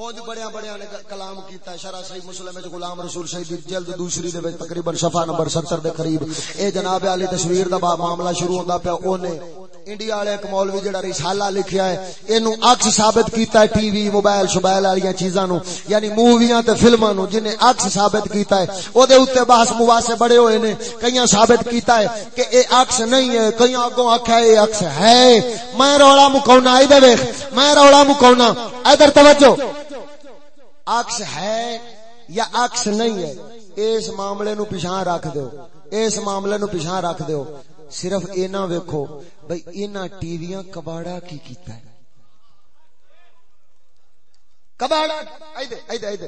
اونج بڑے بڑے نے کلام کیتا شرع صحیح مسلم وچ غلام رسول شہید جلد دوسری دے وچ تقریباً صفحہ نمبر 70 دے قریب۔ اے جناب علی تصویر دا معاملہ شروع ہوندا پیا اونے انڈیا والے ایک مولوی جڑا رسالہ لکھیا ہے، اینو عکس ثابت کیتا ہے ٹی وی، موبائل شبائل والی چیزاں نو یعنی موویاں تے فلماں نو جن نے عکس ثابت کیتا ہے۔ او دے اوتے بحث مباحثے بڑے ہوئے نے، کئیاں ثابت کیتا ہے کہ اے عکس نہیں ہے، کئیاں اگوں آکھیا اے عکس ہے۔ میں رولا مکونا اے دے ویکھ، میں رولا مکونا ادھر توجہ۔ عکس ہے یا عکس نہیں ہے؟ اس معاملے نو پیچھے رکھ دیو اس معاملے نو پیچھے رکھ دیو صرف اینا ویکھو بھئی اینا ٹی ویاں کباڑا کی کیتا ہے؟ کباڑا؟ ایدے ایدے ایدے۔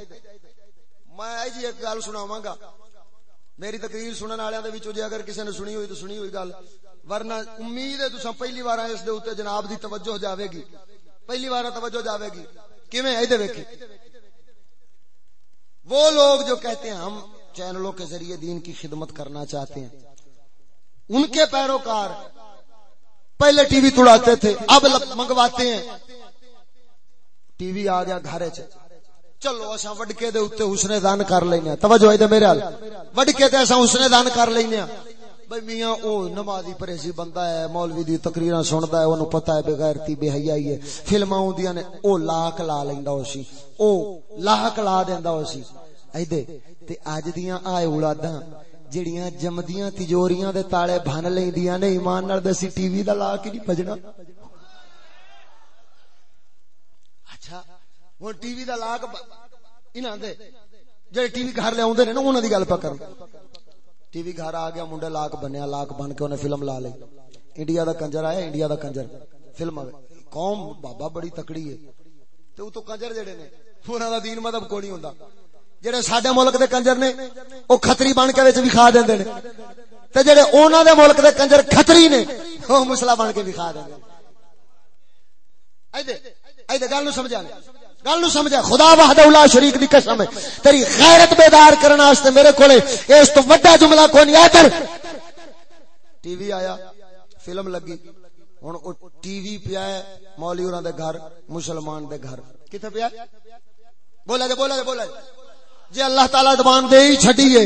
میں اے جی ایک گل سناواں گا۔ میری تقریر سنن والےاں دے وچوں جے اگر کسی نے سنی ہوئی تو سنی ہوئی گل ورنہ امید ہے تساں پہلی بار اس دے اوتے جناب دی توجہ جاوے گی۔ پہلی بار توجہ جاوے گی۔ کیویں؟ ایدے ویکھی وہ لوگ جو کہتے ہیں ہم چینلوں کے ذریعے دین کی خدمت کرنا چاہتے ہیں۔ ان کے پیروکار پہلے ٹی وی توڑاتے تھے، اب منگواتے ہیں۔ ٹی وی آ گیا گھر چلو اصا وڈکے دے اتنے حسنے دان کر لینا توجہ ہے میرے حال۔ وڈکے تے اچھا اصا حسنے دان کر لینا بھائی میاں او نمازی پریسی بندہ ہے، مولوی دی تقریراں سندا ہے، اونوں پتہ ہے بغیرتی بے حیائی ہے۔ فلماں اوندیاں نے او لاکھ لا لیندا ہو سی او لاکھ لا دیندا ہو سی ایدے تے اج دیاں آئے اولاداں، جڑیاں جمدیاں، تجوریاں دے تالے بھن لیندیاں نے، ایمان نال دسی ٹی وی دا لا کے نہیں بجنا۔ اچھا ہن ٹی وی دا لا کے انہاں دے، جڑے ٹی وی گھر لے اوندے نے نا، انہاں دی گل پہ کرن ٹی وی گھر آ گیا، منڈے لاک بنیا، لاک بن کے انہیں فلم لا لی۔ انڈیا دا کنجر آیا، انڈیا دا کنجر۔ فلم قوم بابا بڑی تکڑی ہے۔ تو تو کنجر جڑے نے انہاں دا دین مذہب کوئی نہیں ہوندا۔ جڑے ساڈے ملک دے کنجر نے، او کھتری بن کے وچ بھی کھا دیندے نے۔ تے جڑے انہاں دے ملک دے کنجر کھتری نے، او مسلا بن کے بھی کھا دیندے ایدے ایدے گل نو سمجھا گل نو سمجھا، خدا وحدہ الا شریک دی قسم ہے۔ تیری غیرت بیدار کرنا واسطے میرے کولے اس تو بڑا جملہ کوئی نہیں ادھر ٹی وی آیا، فلم لگی۔ ہن او ٹی وی پیا ہے مولوی اوراں دے گھر، مسلمان دے گھر۔ کتے پیا؟ بولا جے بولا جے بولا جے۔ جی اللہ تعالی زبان دے ہی چھڈیے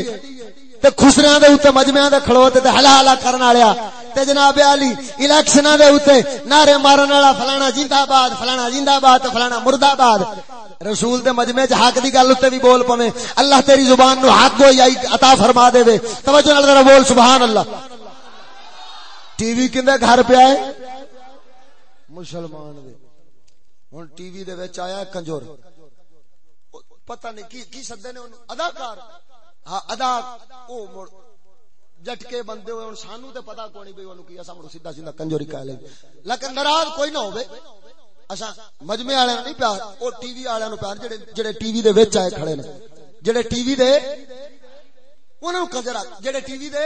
تے خسریاں دے اوتے مجمعاں دے کھڑوتے تے ہلا کرن والیا تے جناب علی، الیکشناں دے اوتے نعرے مارن والا فلانا زندہ آباد فلانا زندہ آباد تے فلانا مردہ آباد رسول دے مجمع چ حق دی گل اوتے بھی بول پویں اللہ تیری زبان نو حق گوئی عطا فرما دے وے۔ توجہ نال ذرا بول سبحان اللہ ٹی وی کندے گھر پہ آئے مسلمان دے ہن ٹی وی دے وچ آیا کنجور۔ پتہ نہیں کی کی سدے نے اداکار۔ ہاں ادا، او مڑ، جٹکے بندے ہوئے سانو تے پتہ کوئی نہیں بھئی اونوں کی اساں مڑ سیدھا سیدھا کنجوری کہہ لیں لیکن ناراض کوئی نہ ہوے اساں اچھا، مجمع والے نہیں پیار، او ٹی وی والے نو پیار، جڑے جڑے ٹی وی دے وچ آئے کھڑے نے۔ جڑے ٹی وی دے، انہاں نو کنجرا جڑے ٹی وی دے۔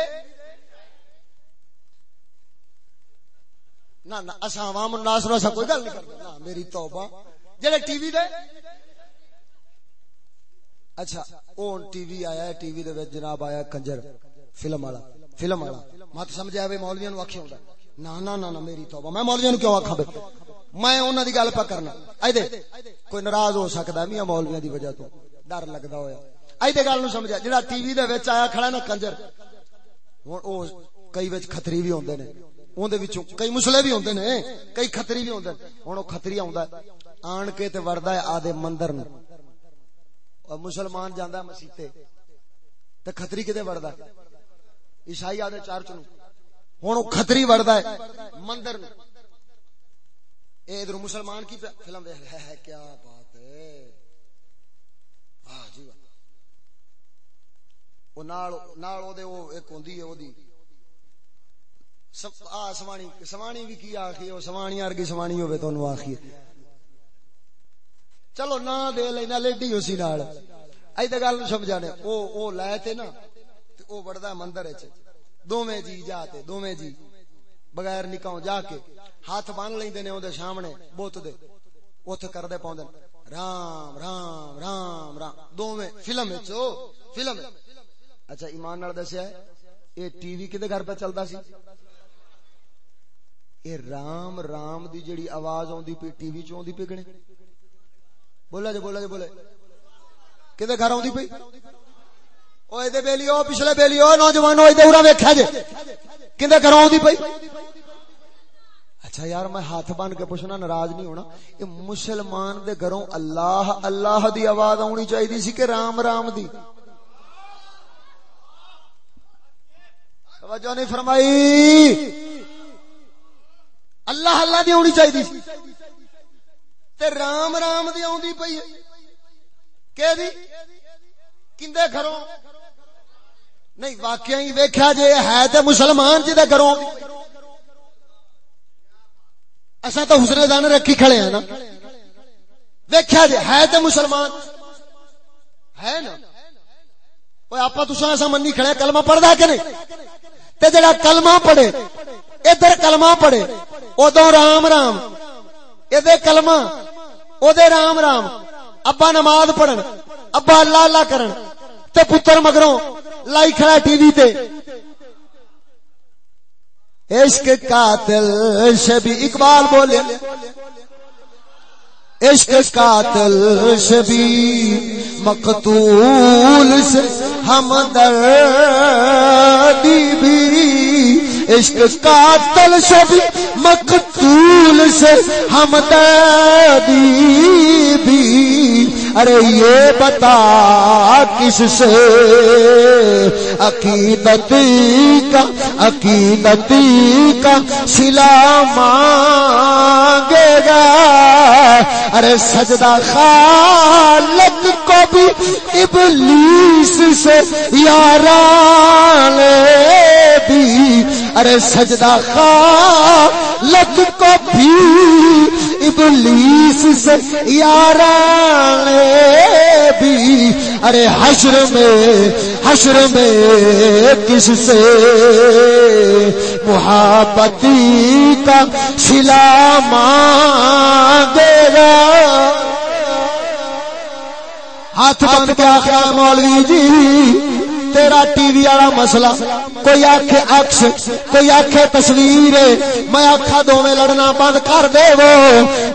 نہ نہ، اساں عوام الناس نو اساں کوئی گل نہیں کردا نہ، میری توبہ۔ جڑے ٹی وی دے۔ اچھا اون ٹی وی آیا ہے، ٹی وی دے وچ جناب آیا کنجر، فلم والا فلم والا۔ مت سمجھا وے مولویاں نو آکھیا ہوندا نا نا نا نا میری توبہ۔ میں مولویاں نو کیوں آکھاں بے میں انہاں دی گل پہ کرنا۔ اے دے، کوئی ناراض ہو سکدا ہے میاں مولویاں دی وجہ تو۔ ڈر لگدا ہویا۔ اے دے گل نو سمجھا۔ جڑا ٹی وی دے وچ آیا کھڑا نا کنجر، ہن او کئی وچ خطری بھی ہوندے نے اون دے وچوں کئی مسلے بھی ہوندے نے کئی خطری بھی ہوندے ہن او خطری آوندا آن کے تے وردا ہے آدے مندر نو اور مسلمان جانا ہے مسیطے تو خطری کدے وڑدا ہے؟ عیسائی آدھے چرچ نو ہوں خطری وڑدا ہے۔ مندر نو اے ادھر مسلمان کی فلم ہے, ہے کیا بات ہے؟ واہ جی واہ۔ نال نال او دے او ایک ہوندی ہے او دی۔ سوانی سوانی بھی کی آخی او سوانی ارگی سوانی ہوے تو آخی چلو نہ دے لینا لیڈی اسی نال ائی تے گل سمجھانے او او لائے تے نا تے او بڑدا مندر وچ دوویں جی جاتے دوویں جی بغیر نکاؤ جا کے ہاتھ بن لیندے نے اودے سامنے بوت دے اوتھے کردے پاوندے رام رام رام رام دوویں فلم وچ او فلم اچھا ایمان نال دسیا اے ٹی وی کدے گھر پہ چلدا سی اے رام رام دی جڑی آواز اوندی پئی ٹی وی چ اوندی پئی گنے بولا جی بولا جی بولے جی۔ کدے گھر آدھی پی وہ بیلی او پچھلے بیلی او نوجوان ادھر ویکیا جی۔ کدے گھر آدھی پی اچھا یار، میں ہاتھ بن کے پوچھنا، ناراض نہیں ہونا۔ یہ مسلمان دے گھروں اللہ اللہ دی آواز آنی چاہیے سی کہ رام رام دی۔ توجہ نہیں فرمائی۔ اللہ اللہ دی آنی چاہیے تے رام رام دی آندی پئی کہ دی؟ کندے گھروں؟ نہیں واقعی ویکھیا جے ہے تے مسلمان جی دے گھروں۔ اصا تو حسن دان رکھی کھڑے ہیں نا۔ دیکھا جی ہے تو مسلمان۔ ہے نا؟ آپ ایسا منی کھڑے کلمہ پڑھتا کہ نہیں؟ تے جڑا کلمہ پڑھے، ادھر کلمہ پڑھے ادو رام رام۔ ادے کلمہ ادھر رام رام ابا نماز پڑھن ابا اللہ اللہ کرن تے پتر مگروں لائی کھڑا ٹی وی تے عشق قاتل شبی اقبال بولے عشق قاتل شبی مقتول سے ہم دردی بھی عشق قاتل شبی مقتول سے ہم دردی بھی ارے یہ بتا کس سے؟ عقیدتی کا عقیدتی کا سلا مانگے گا۔ ارے سجدہ خالق کو بھی ابلیس سے یاران بھی۔ ارے سجدہ خالق کو بھی ابلیس سے یاران بھی۔ ارے حشر میں حشر میں کس سے؟ محبتی کا سلا مانگے گا۔ ہاتھ بند کیا خیال مولوی جی تیرا ٹی وی والا مسئلہ۔ کوئی آخ اکس کوئی آخ تصویر۔ میں آخا دونوں لڑنا بند کر دے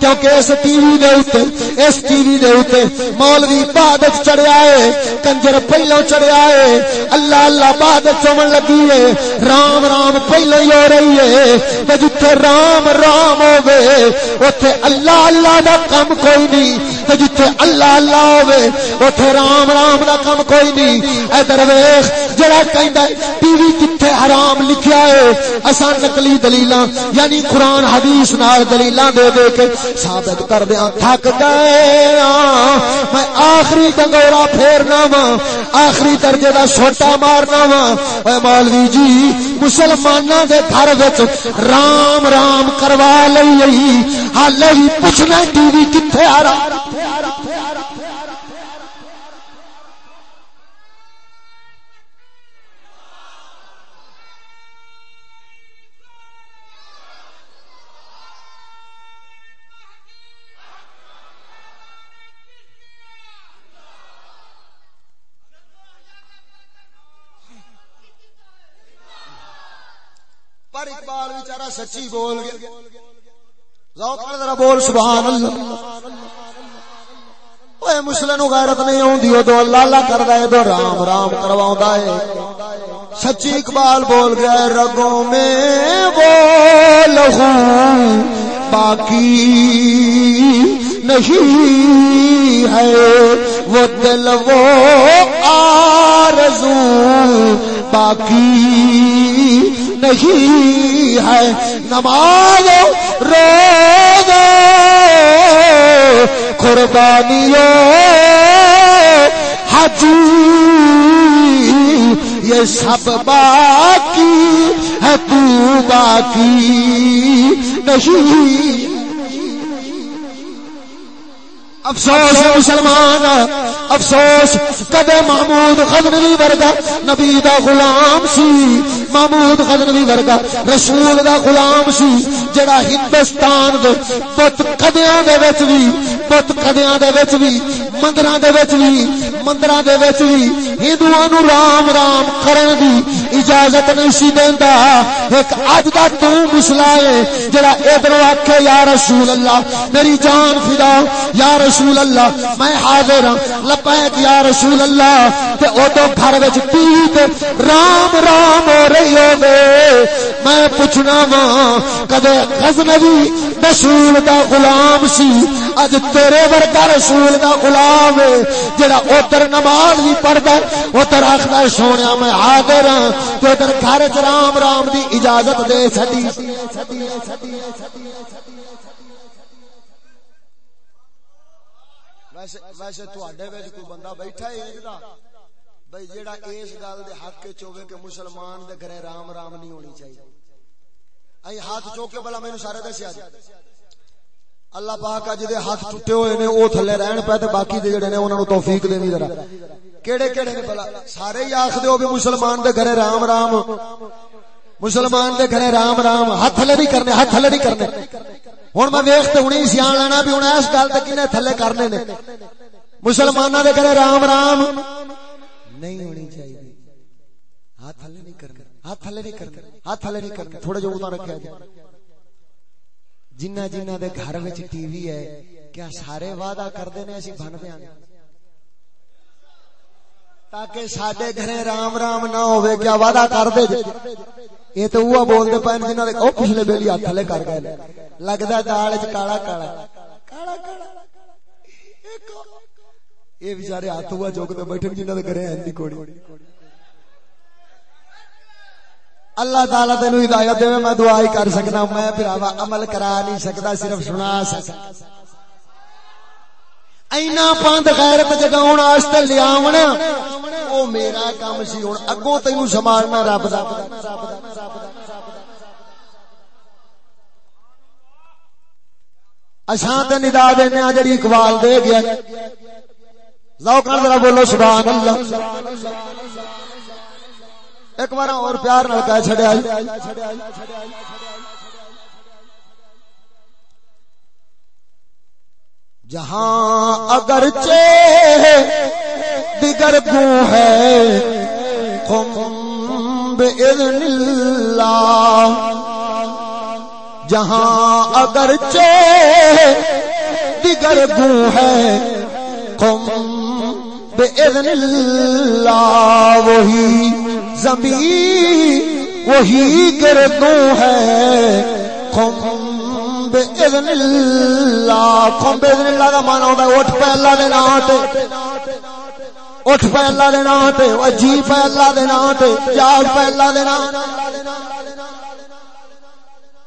کیونکہ اس ٹی وی دے اتنے اس ٹی وی دے اتنے مولوی بعد چڑھیا ہے، کنجر پہلو چڑھیا ہے، اللہ اللہ بعد چمن لگی ہے۔ رام رام پہلو ہی ہو رہی ہے۔ جتھے رام رام ہوے اتے اللہ اللہ دا کم کوئی نہیں۔ جتھے اللہ اللہ ہوے اتے رام رام دا کم کوئی نہیں۔ ادھر وے ویخ، جڑا کہندا ہے، ٹی وی کتھے حرام لکھیا ہے؟ اساں نقلی دلیلاں یعنی قرآن، حدیث نال دلیلاں دے دے کے ثابت کر دیاں تھک گئے ہاں۔ میں آخری ڈنگورا پھیرنا وا، آخری درجے دا چھوٹا مارنا وا۔ اے مولوی جی مسلماناں دے گھر وچ رام رام کروا لئی حالے بھی پوچھنا ٹی وی کتھے حرام؟ سچی بول گیا۔ ذوق ذرا بول سبحان اللہ اوے مسلم نو غیرت نہیں ہوندی، او تو اللہ اللہ کردا ہے تو رام رام کرواوندا ہے۔ سچی اقبال بول گیا رگوں میں وہ لہو باقی نہیں ہے۔ وہ دل وہ آرزو باقی نہیں ہے۔ نماز روز قربانیوں حج یہ سب باقی ہے تو باقی نہیں افسوس مسلمان، افسوس کدے محمود غزنوی ورگا نبی دا غلام سی، محمود غزنوی ورگا رسول دا غلام سی، جڑا ہندوستان دے پت کدیاں دے وچ وی پت کدیاں دے وچ وی، مندراں دے وچ وی، مندراں دے وچ وی، ہندوؤں نو رام رام کرن دی اجازت نہیں سی دیندا۔ ایک اج دا تو ہے، جڑا ادھر آکھے، یا رسول اللہ، میری جان فدا، یا رسول اللہ، میں حاضر ہاں۔ لبیک، یا رسول اللہ، تے او تو گھر وچ ٹی تے رام رام ہو رہی ہوے میں پوچھنا وا کدے غزنوی رسول دا غلام سی؟ اج تیرے ورگا رسول دا غلام ہے، جڑا اوتر نماز بھی پڑھدا اوتر آکھدا سونیا، میں حاضر ہاں۔ تے اوتر گھر وچ رام رام دی اجازت دے چھڈی ویسے ویسے تواڈے وچ کوئی بندہ بیٹھا ہے انج دا؟ بھئی جیڑا اس گل دے حق وچ ہوے کہ مسلمان دے گھرے رام رام نہیں ہونی چاہیے۔ ائی ہاتھ چوک کے بلا مینوں سارے دسیا جی۔ اللہ پاک اج دے ہاتھ ٹوٹے ہوئے نے، او تھلے رہن پے تے باقی دے جڑے نے، انہاں نو توفیق دینی ذرا۔ کیڑے کیڑے نے بلا سارے ہی آکھ دیو بھی مسلمان دے گھرے رام رام۔ مسلمان دے گھرے رام رام۔ ہاتھ تھلے نہیں کرنے، ہاتھ تھلے نہیں کرنے۔ ہن میں ویکھ تے ہنی سیاں لینا بھی ہن اس گل تے کنے تھلے کرنے نے۔ مسلماناں دے گھرے رام رام۔ نہیں ہونی چاہیے۔ ہاتھ تھلے نہیں کرنے، ہاتھ تھلے نہیں کرنے، ہاتھ تھلے نہیں کرنے۔ تھوڑے جو اتنا رکھیا جائے۔ جنہ جنہ دے گھر وچ ٹی وی ہے کیا سارے وعدہ کردے نے اسی بن دیاں گے تاکہ ساڈے گھرے رام رام نہ ہوے کیا وعدہ کر دے جے یہ تو وہ بول دے پین جنہ دے او پچھلے بیلی ہاتھ لے کر گئے لگدا دال وچ کالا کالا کالا کالا یہ بیچارے ہاتھ ہوا چوک تے بیٹھے جنہ دے گھرے ہیں کوڑی اللہ تعالی تینو ہدایت دے میں دعا ہی کر سکنا، میں بھراوا عمل کرا نہیں سکتا، صرف سنا سکتا۔ اینا پاند غیرت جگاون واسطے لیاونا او میرا کام سی ہن اگوں تینو سنبھالنا رب دا۔ اساں تے ندا دینے آ جڑی اقبال دے گیا۔ ذوق نال ذرا بولو، سبحان اللہ۔ ایک بار اور پیار نال کہہ چھڑیا جی۔ جہاں اگر دیگر گو ہے قم بإذن اللہ۔ جہاں اگر دیگر گو ہے قم بإذن اللہ۔ وہی زمین وہی گردوں ہے۔ قم اذن اللہ قم اذن اللہ دا مانا ہوتا ہے، اٹھ پہ اللہ دے نام تے۔ اٹھ پہ اللہ دے نام تے اجی پے اللہ دے نام تے جاگ پہ اللہ دے نام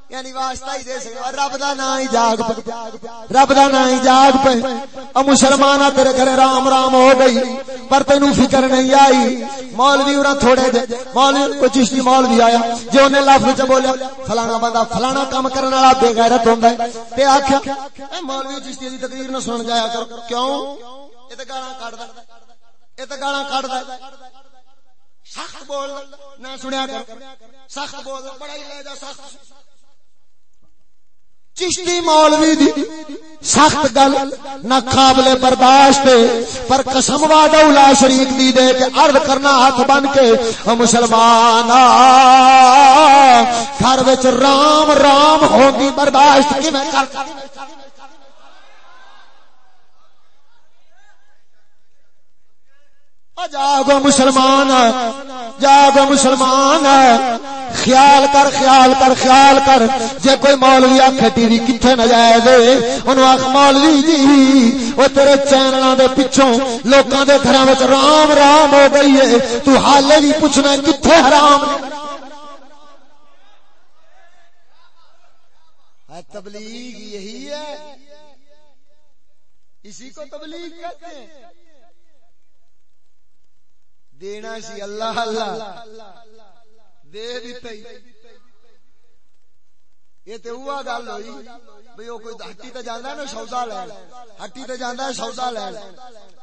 یعنی واسطہ ہی دے سکتا رب دا نام ہی جاگ پے۔ رب دا نام ہی جاگ پے۔ او مسلمان تیرے گھر رام رام ہو گئی۔ پر تینو فکر نہیں آئی۔ مولوی اورا تھوڑے دے۔ مولوی کوئی چشتی مولوی آیا۔ جو نے لفظ وچ بولیا، فلانا بندہ فلانا کام کرنے والا بے غیرت ہوندا ہے۔ تے آکھیا، اے مولوی چشتی دی تقریر نہ سن جایا کر کیوں؟ اے تے گالاں کڈدا اے تے گالاں کڈدا سخت بول، نہ سنیا کر۔ سخت بول، بڑا ہی لے جا سخت۔ چشتی مولوی دی سخت گل، نہ قابل برداشت، پر قسم وعدہ اولا شریک دی دے کہ عرض کرنا ہاتھ بن کے مسلمان گھر وچ رام رام ہوگی، برداشت کیویں کر؟ جاگو مسلمان جاگو مسلمان خیال کر خیال کر خیال کر۔ جے کوئی مولوی آخ ٹی وی کتنے نہ جائے دے انہوں آخ مولوی جی وہ تیرے چینل دے پچھوں لوکاں دے گھراں وچ رام رام ہو گئی ہے۔ تو حالے بھی پوچھنا کتنے حرام تبلیغ یہی ہے۔ اسی کو تبلیغ کہتے ہیں۔ دینا سی اللہ اللہ دے دیتا ہی یہ تے ہوا گل ہوئی۔ بھئی او کوئی ہٹی تے جاندا نا سودا لین۔ ہٹی تے جاندا ہے سودا لین۔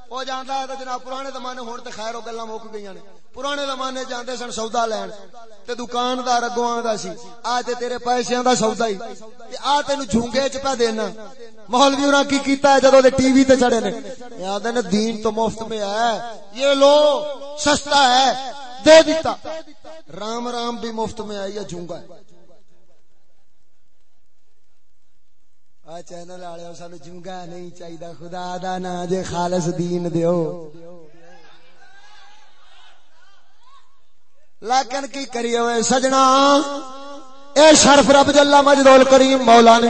او جاندا ہے تے جناب پرانے زمانے ہن تے خیر او گلاں مک گئیاں نے۔ پرانے زمانے جاندے سن سودا لین تے دکاندار اگوں آندا سی۔ آ تے تیرے پیسیاں دا سودا ہی۔ تے آ تینو جھونگے چ پا دینا۔ مولوی انہاں کی کیتا ہے جدوں دے ٹی وی تے چڑھے نے۔ یاد ہے دین تو مفت میں ہے۔ یہ لو، سستا ہے۔ دے دیتا۔ رام رام بھی مفت میں آئی ہے، جھونگا ہے۔ آ چینل والے سانو جھونگا نہیں چاہیے خدا دا نا جے خالص دین دیو لیکن کی کریے ہوئے سجنا اے شرف رب جلا مجدول کریم مولا نے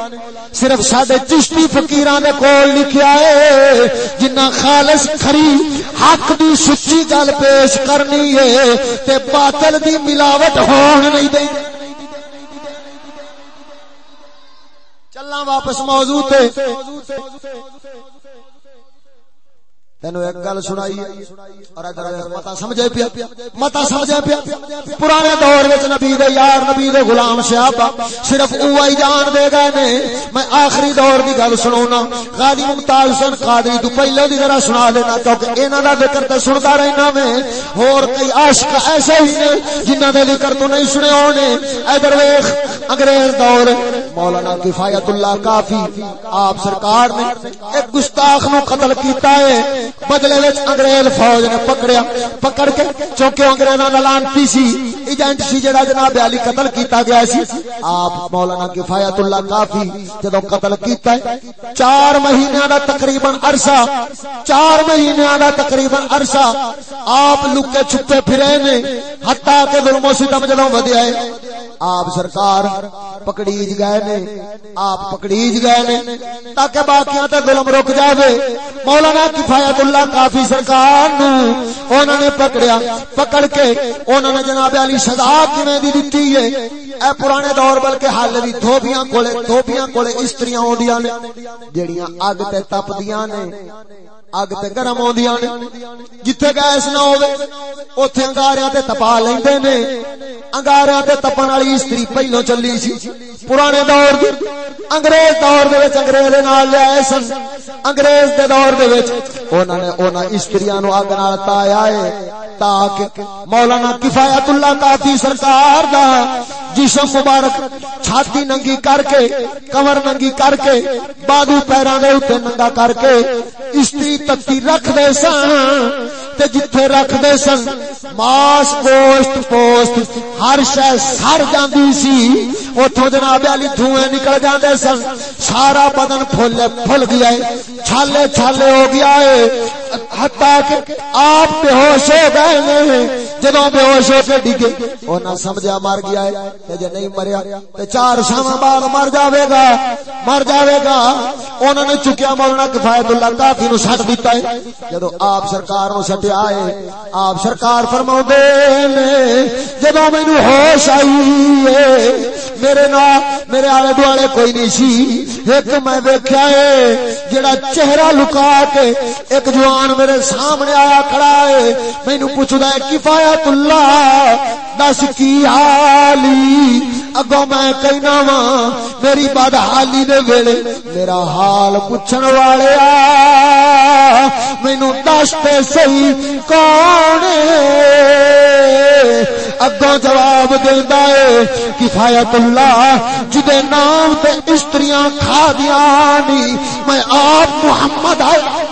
صرف ساڈے چشتی فقیراں دے کول لکھیا ہے جنہ خالص کھری حق دی سچی گل پیش کرنی ہے تے باطل دی ملاوٹ ہون نہیں دے واپس موضوع تے۔ تینو ایک گل سنائی اور ادھر متا سمجھے پیا، متا سمجھے پیا، پرانے دور وچ نبی دے یار، نبی دے غلام صحابہ صرف اوہی جان دے گئے نے۔ میں آخری دور دی گل سناونا غازی ممتاز حسین قادری تو پہلے دی ذرا سنا دینا کیونکہ انہاں دا ذکر تے سندا رہنا میں۔ اور کئی عاشق ایسے ہی نے جنہاں دے ذکر تو نہیں سنے ہونے ادھر ویکھ، انگریز دور، مولانا کفایت اللہ کافی، آپ سرکار نے ایک گستاخ نو قتل کیتا ہے۔ بدلے وچ انگریز فوج نے پکڑیا، پکڑ کے چونکہ انگریزاں دا لانتی سی، ایجنٹ سی جڑا جناب علی قتل کیتا گیا سی۔ آپ مولانا کفایت اللہ کافی جدوں قتل کیتا ہے، چار مہینیاں دا تقریباً عرصہ، چار مہینیاں دا تقریباً عرصہ آپ لکے چھپے پھرے نے حتا کہ ظلم و ستم جدوں ودیا ہے۔ آپ سرکار پکڑیج گئے نے، آپ پکڑیج گئے نے، تاکہ باقیاں تے ظلم رک جاوے۔ مولانا کفایت اللہ کافی سرکار نو انہوں نے پکڑیا۔ پکڑ کے انہوں نے جناب علی سزا کیویں دی دتی ہے؟ اے پرانے دور بلکہ حال دی دھوبیاں کولے دھوبیاں کولے، استریاں ہوندیاں نے جیڑیاں اگ تے تپدیاں نے۔ اگ تے گرم ہوندیاں نے جتھے گیس نہ ہوے اوتھے انگاریاں تے تپا لیندے نے انگاریاں تے تپن والی استری پہلو چلی سی پرانے دور دی انگریز دور دے وچ انگریز دے نال لے آئے سن انگریز دے دور دے وچ انہاں نے انہاں استریاں نو اگ نال تایا ہے تاکہ مولانا کفایت اللہ کافی سرکار دا جسم مبارک، چھاتی ننگی کر کے کمر ننگی کر کے بادو پیراں دے اوتے ننگا کر کے استری تتی رکھ دے سن، تے جتھے رکھ دے سن، ماس گوشت پوست، ہر شے سر جاندی سی، اوتھوں جناب علی دھوئیں نکل جاندے سن، سارا بدن پھل پھل گیا ہے، چھالے چھالے ہو گیا ہے، حتیٰ کہ آپ بے ہوش ہو گئے نے جدوں بے ہوش ہو کے ڈگے انہاں سمجھا مر گیا ہے تے جے نہیں مریا تے چار شام بعد مر جاوے گا، مر جاوے گا۔ انہوں نے چکیا مولانا کفایت اللہ کافی نو سٹ دیتا ہے۔ جدوں آپ سرکار نو سٹیا ہے، آپ سرکار فرماوندے نے، جدوں مینوں ہوش آئی ہے، میرے نا میرے آلے دوالے کوئی نہیں سی۔ ایک میں ویکھیا ہے جڑا چہرہ لکا کے ایک جوان میرے سامنے آیا کھڑا ہے۔ مینوں پوچھدا ہے، کفایت اللہ دس کی حالی۔ اگوں میں کہنا وا، میری بد حالی دے ویلے میرا حال پوچھن والے آ مینوں دس تے صحیح کون اگوں جواب دیندا ہے کفایت اللہ جدے نام تے استریاں کھا دیاں نی، میں آپ محمد آیا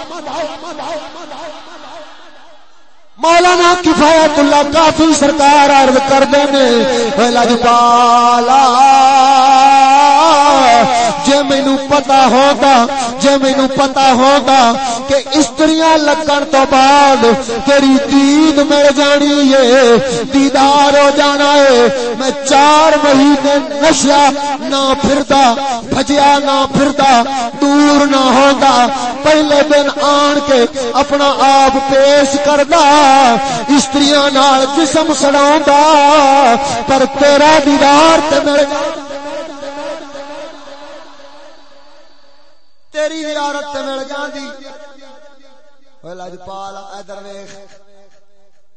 مولانا کفایت اللہ کافی سرکار عرض کر دے لجپالا جے مینو پتا ہوگا جے مینو پتا ہوگا کہ استریاں لگن تو بعد تیری دید مل جانی ہے، دیدار ہو جانا ہے۔ میں چار مہینے نشیا نہ پھردا، بھجیا نہ پھردا، دور نہ ہوگا۔ پہلے دن آن کے اپنا آپ پیش کردا استریاں نال جسم سڑاوندا پر تیرا دیدار تے مل جانا تیری زیارت تے مل جاندی۔ اوے لجپال ادھر ویکھ۔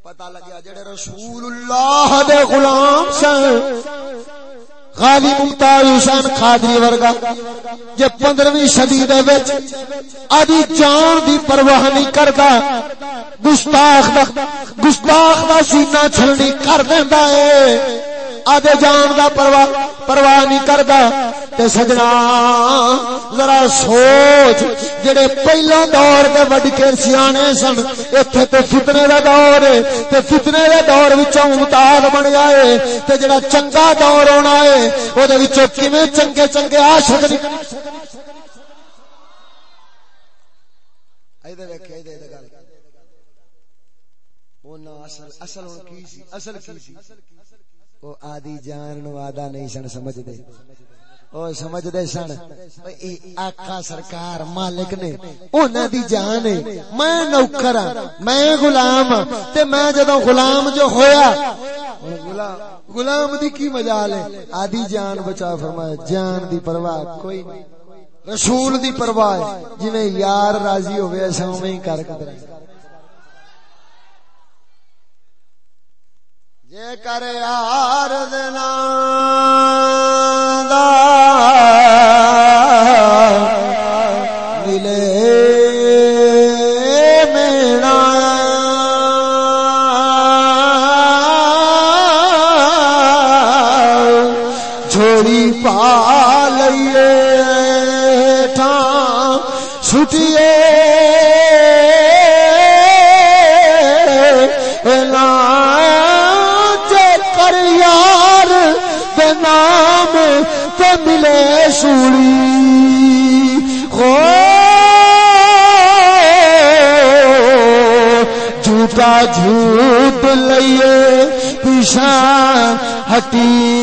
پتہ لگیا جڑے رسول اللہ دے غلام سن۔ غالی ممتاز حسین خادری ورگا۔ جے 15ویں صدی دے وچ ادی جان دی پرواہ نہیں کردا۔ گستاخ دا گستاخ دا سینہ چھلنی کر دیندا اے۔ آدھے جان دا پرواہ پرواہ نہیں کردا تے سجنا، ذرا سوچ، جڑے پہلا دور دے وڈ کے سیانے سن، ایتھے تے فتنے دا دور ہے، تے فتنے دے دور وچوں ممتاز بن گئے تے جڑا چنگا دور ہونا ہے او دے وچوں کیویں چنگے چنگے عاشق نکل ایدے ویکھ ایدے ایدے گل۔ اون اصل اصل کی سی؟ اصل کی سی؟ وہ آدی جان نو آدھا نہیں سن سمجھ دے او سمجھ دے سن اے آقا سرکار مالک نے انہاں دی جان ہے میں نوکر ہاں میں غلام ہاں تے میں جدوں غلام جو ہویا غلام غلام دی کی مجال ہے آدھی جان بچا فرمایا جان دی پرواہ کوئی نہیں رسول دی پرواہ جویں یار راضی ہوے ایسا اوویں ہی کر جے کر یار دنا تے سوڑی ہو جھوٹا جھوٹ لئیے پیشان ہٹی۔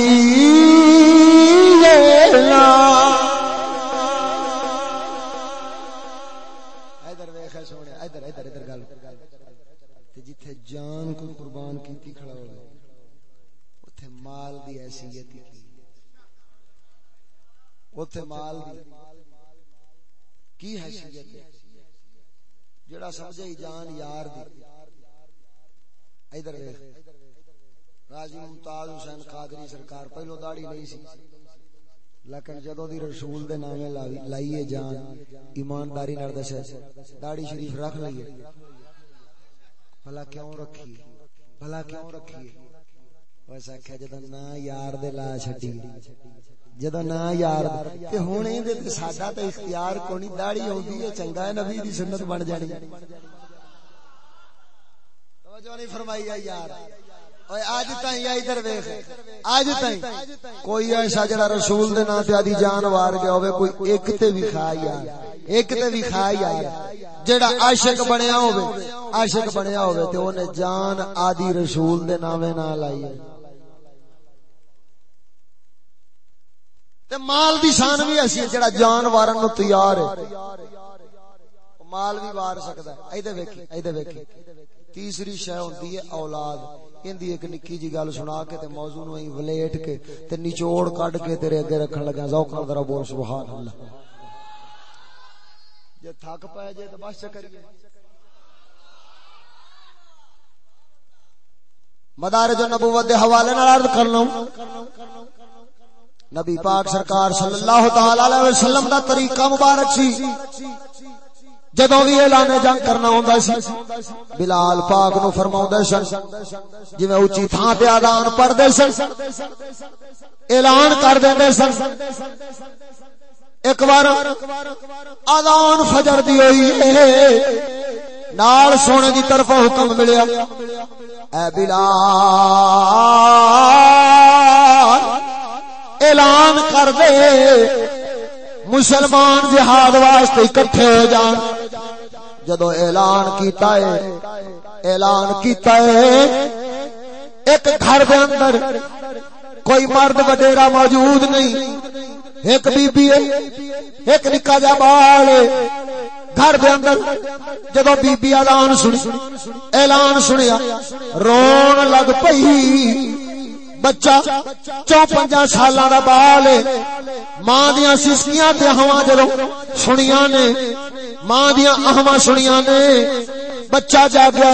جڑا سمجھے جان یار دی۔ ادھر ویکھ۔ غازی ممتاز حسین قادری سرکار پہلو داڑھی نہیں سی۔ لیکن جدوں دی رسول دے نامے لائیے جان، ایمانداری نال دسے۔ داڑھی شریف رکھ لئیے بھلا کیوں رکھی؟ بھلا کیوں رکھی؟ ویسا کہ جدوں نا یار دے لا چھڈی۔ جدوں نا یار تے ہن ایں دے ساڈا تے اختیار کونی داڑھی ہوندی ہے چنگا ہے نبی دی سنت بن جانی توجہ نہیں فرمائی یار اج تائیں ویکھ اج تائیں کوئی ایسا جڑا رسول دے نام تے آدی جان وار گیا ہوے کوئی ایک تے بھی کھا یار ایک تے کھا یار جڑا عاشق بنیا ہوے عاشق بنیا ہوے تے اونے جان آدی رسول دے نامے تے مال دی شان بھی ایسی ہے جڑا جان وارن نو تیار ہے۔ مال بھی وار سکدا ہے۔ ایدے ویکھی ایدے ویکھی تیسری شے ہوندی ہے اولاد۔ اندی ایک نکی جی گل سنا کے تے موضوع نو ہی ولیٹ کے تے نچوڑ کڈ کے تیرے اگے رکھن لگا۔ ذوق نال ذرا بول، سبحان اللہ۔ جے تھک پے جے تے بس کریے۔ مدارج النبوت دے حوالے نال عرض کرنا نبی پاک سرکار صلی اللہ تعالی علیہ وسلم دا طریقہ مبارک سی۔ جدو بھی اعلان جنگ کرنا ہوندا سی، بلال پاک نو فرماوندا سن، جویں اونچی تھاں تے اعلان پڑھدے سن، اعلان کر دیندے سن۔ ایک بار اذان فجر دی ہوئی نال سونے دی طرف حکم ملیا۔ اے بلال! اعلان کر دے۔ مسلمان جہاد واسطے اکٹھے ہو جان۔ جدو اعلان کیتا ہے، اعلان کیتا ہے۔ ایک گھر دے اندر کوئی مرد وڈیرا موجود نہیں۔ ایک بی بی ہے، ایک نکا جا بال گھر دے اندر جدو بی بی اعلان سنی، اعلان سنیا، رون لگ پئی۔ بچہ چوپنجا سالاں دا بال ماں دیاں سسکیاں تے ہوا جدو سنیاں نے۔ ماں دیاں اہواں سنیاں نے۔ بچہ جا گیا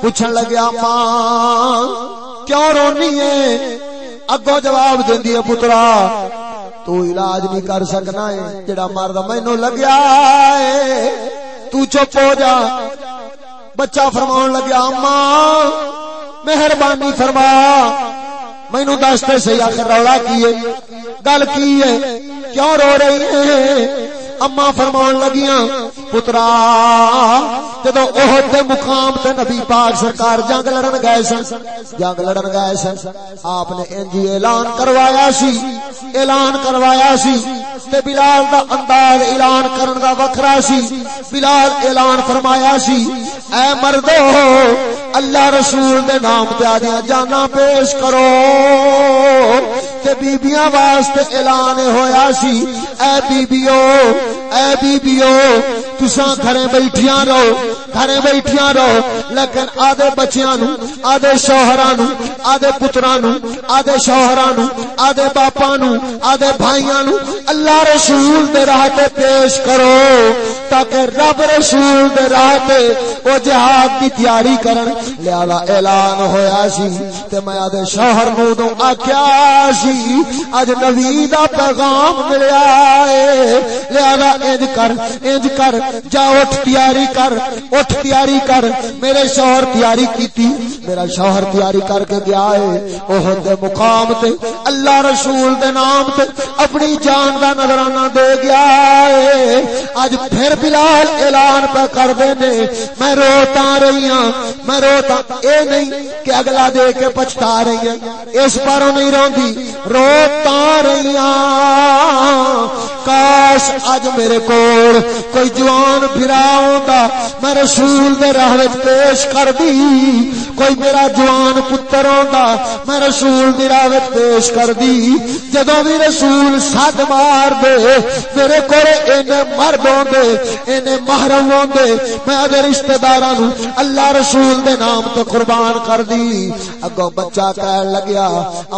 پوچھن لگیا، ماں، کیوں رونی ہے؟ اگو جواب دیندی ہے پترا، تو علاج نہیں کر سکنا ہے۔ جڑا مرد مینوں لگیا ہے، تو چپ ہو جا۔ بچہ فرمان لگیا، ماں، مہربانی فرما۔ مینو دستے سی آخر رولا کی ہے؟ گل کی ہے؟ کیوں رو رہی ہے اما فرمان لگیاں، پترا، جدو عہد دے مقام تے نبی پاک سرکار جنگ لڑن گئے سن، جنگ لڑن گئے سن، آپ نے انجی اعلان کروایا سی، اعلان کروایا سی، تے بلال دا انداز اعلان کرن دا وکھرا سی، بلال اعلان فرمایا سی، اے مردو، اللہ رسول دے نام تے آدیاں جانا پیش کرو، تے بیبیاں واسطے اعلان ہویا سی، اے بیبیو اے بیبیو تساں گھرے بیٹھیاں رہو گھرے بیٹھیاں رہو، لیکن آدھے بچیاں نو آدھے شوہراں نو آدھے پتراں نو آدھے شوہراں نو آدھے باپاں نو آدھے بھائیاں نو اللہ رسول دے راہ تے پیش کرو، تاکہ رب رسول دے راہ تے او جہاد دی تیاری کرن۔ لہذا اعلان ہویا سی تے میں آدھے شوہر نو دو آکھیا سی اج نبی دا پیغام ملیا اے لہذا انج کر انج کر جا اٹھ تیاری کر، اٹھ تیاری کر، میرے شوہر تیاری کیتی، میرا شوہر تیاری کر کے گیا ہے، اوہ دے مقام تے، اللہ رسول دے نام تے، اپنی جان دا نظرانہ دے گیا ہے۔ اج پھر بلال اعلان پہ کر دے نے، میں روتا رہی ہوں میں روتا، اے نہیں کہ اگلا دے کے پچھتا رہی ہیں اس پاروں نہیں روندی، روتا رہی ہوں کاش اج میرے کول کوئی جوان پھرا ہوندا میں رسول دے راہ وچ پیش کر دی کوئی میرا جوان پتر ہوندا میں رسول دی راہ وچ پیش کر دی جدوں بھی رسول سد مار دے، میرے کول اینے مرد ہوندے اینے محرم ہوندے میں اگر رشتہ داراں نو اللہ رسول دے نام تے قربان کر دی اگوں بچہ کہن لگیا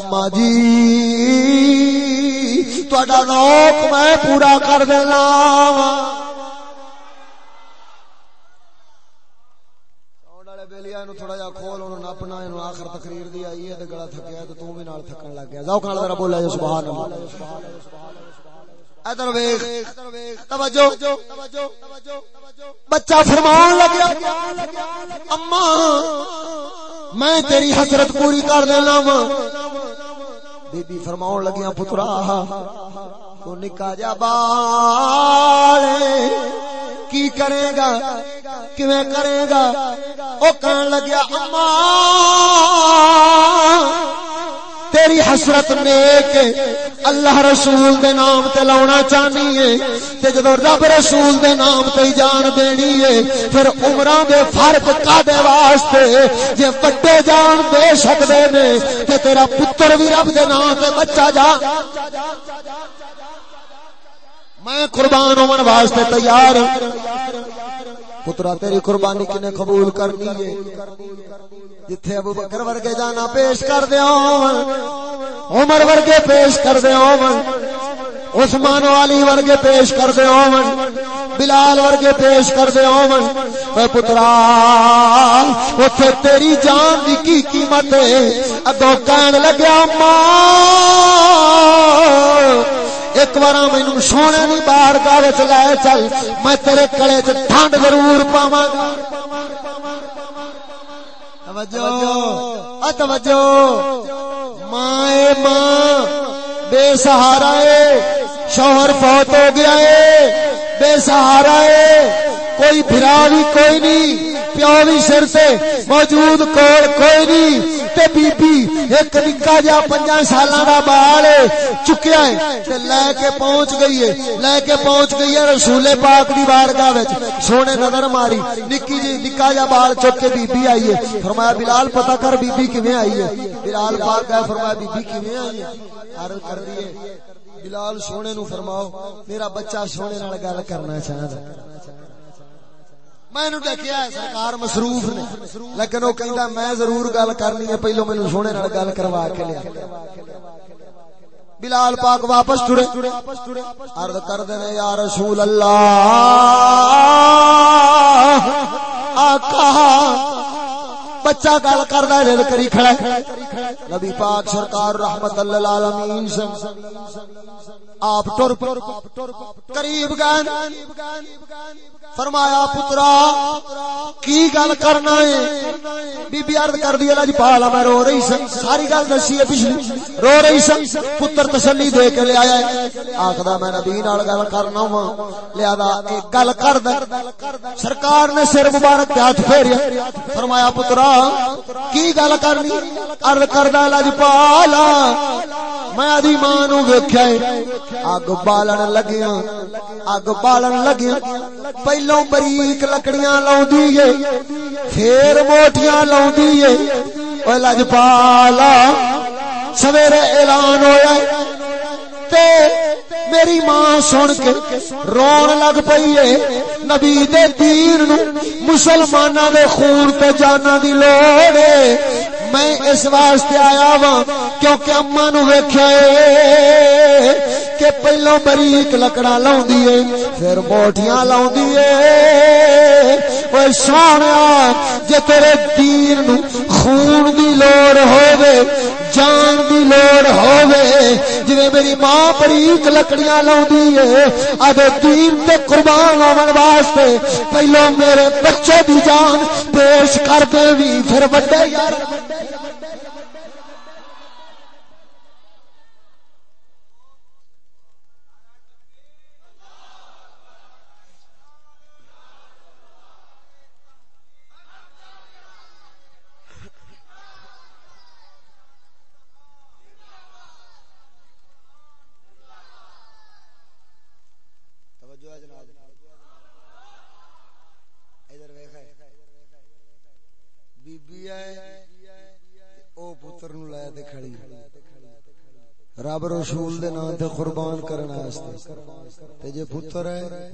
اما جی تہاڈا نوک میں پورا کر دینا۔ تھوڑا جا کھول نپنا آخر تقریر دی آئی ہے گلا تھکیا تو بھی نال تھکن لگ گیا ذوق نال ذرا بولا جی سبحان اللہ ادھر ویکھ توجہ بچہ فرمان لگیا اما میں تیری حسرت پوری کر دینا وا بی بی فرماؤں لگیاں پترا تو نکا جا بال کی کرے گا؟ کیویں کرے گا؟ او کہن لگیا، اما! تیری حسرت نیک اللہ رسول دے نام تے لاونا چاہنی ہے، تے جدو رب رسول دے نام تے جان دینی ہے، پھر عمراں دے فرق کادے واسطے؟ جے بڑے جان دے سکدے نے، تے تیرا پتر بھی رب دے نام تے بچہ جا۔ میں قربان ہون واسطے تیار پترا، تیری قربانی کنے قبول کرنی ہے؟ جتھے ابو بکر ورگے جانا پیش کر دے عمر ورگے پیش کر دے عثمان علی ورگے پیش کر دے بلال ورگے پیش کر دے اے پترا، اوتھے تیری جان دی کی قیمت ہے؟ اگوں کہن لگیا، ماں! ایک بار مینو سونے نہیں باہر گاہ لے چل، میں تیرے کڑے چ ٹھنڈ ضرور پاوا توجہ ماں ماں، بے سہارا ہے شوہر فوت ہو گیا ہے بے سہارا ہے کوئی بھرا بھی کوئی نہیں، پیو بھی سر سے موجود کوڑ کوئی نہیں۔ تے بی بی ایک نکا جا پنجا سالاں دا بال چکیا ہے، تے لے کے پہنچ گئی ہے۔ لے کے پہنچ گئی ہے رسول پاک دی بارگاہ وچ۔ سونے نظر ماری، نکی جی نکا جا بال چک کے بی بی آئی ہے۔ فرمایا، بلال پتہ کر بی بی کیویں آئی ہے؟ بلال پاک ہے فرمایا بی بی کیویں آئی ہے؟ عرض کر دی ہے، بلال سونے نو فرماؤ، میرا بچہ سونے نال گل کرنا چاہندا میں دیکھا سرکار مصروف نے. لیکن وہ کہندا، میں ضرور گل کرنی ہے، پہلو مینوں سونے نال گل کروا کے لیا. بلال پاک واپس ٹرے عرض کر دینے، یا رسول اللہ! آقا، بچہ گل کردا ہے کری کھڑا نبی پاک سرکار رحمت اللہ العالمین سے۔ آپ ٹر قریب گئے۔ فرمایا، پترا، کی گل کرنا ہے؟ بی بی عرض کر دی، اللہ جی پالا، میں رو رہی سن۔ ساری گل دسی ہے پچھلی۔ رو رہی سن۔ پتر تسلی دے کے لے آیا ہے۔ آخدا، میں نبی نال گل کرنا وا لہذا، ایک گل کر دے۔ سرکار نے سر مبارک تے ہاتھ پھیریا۔ فرمایا، پترا، کی گل کرنی؟ عرض کردا اللہ جی پالا۔ میں آدھی ماں نو ویکھیا اگ بالن لگیا اگ بالن لگیا پہلو بریک لکڑیاں لاؤندی اے، پھر موٹیاں لاؤندی اے۔ لجپالا سویرے اعلان ہویا۔ تے میری ماں سن کے رون لگ پئی ہے۔ نبی دے دین نو مسلماناں دے خون تے جانا دی لوڑ ہے۔ میں اس واسطے آیا وا کیونکہ اما نو ویکھیا ہے کہ پہلو بریک لکڑا لاؤندی ہے، پھر موٹیاں لاؤندی ہے۔ اوے سونیا جے تیرے دین نو خون دی لوڑ ہووے جان دی لوڑ ہووے، جویں میری ماں بریک لکڑیاں لاؤندی ہے ادے دین تے قربان ہون واسطے پہلو میرے بچے دی جان پیش کر دے وی، پھر بڑے یار توجہ ہے جناب ادھر ویکھ بی بی ہے او پتر نو لے تے کھڑی رب رسول دے نام تے قربان کرن واسطے۔ تے جے پتر ہے،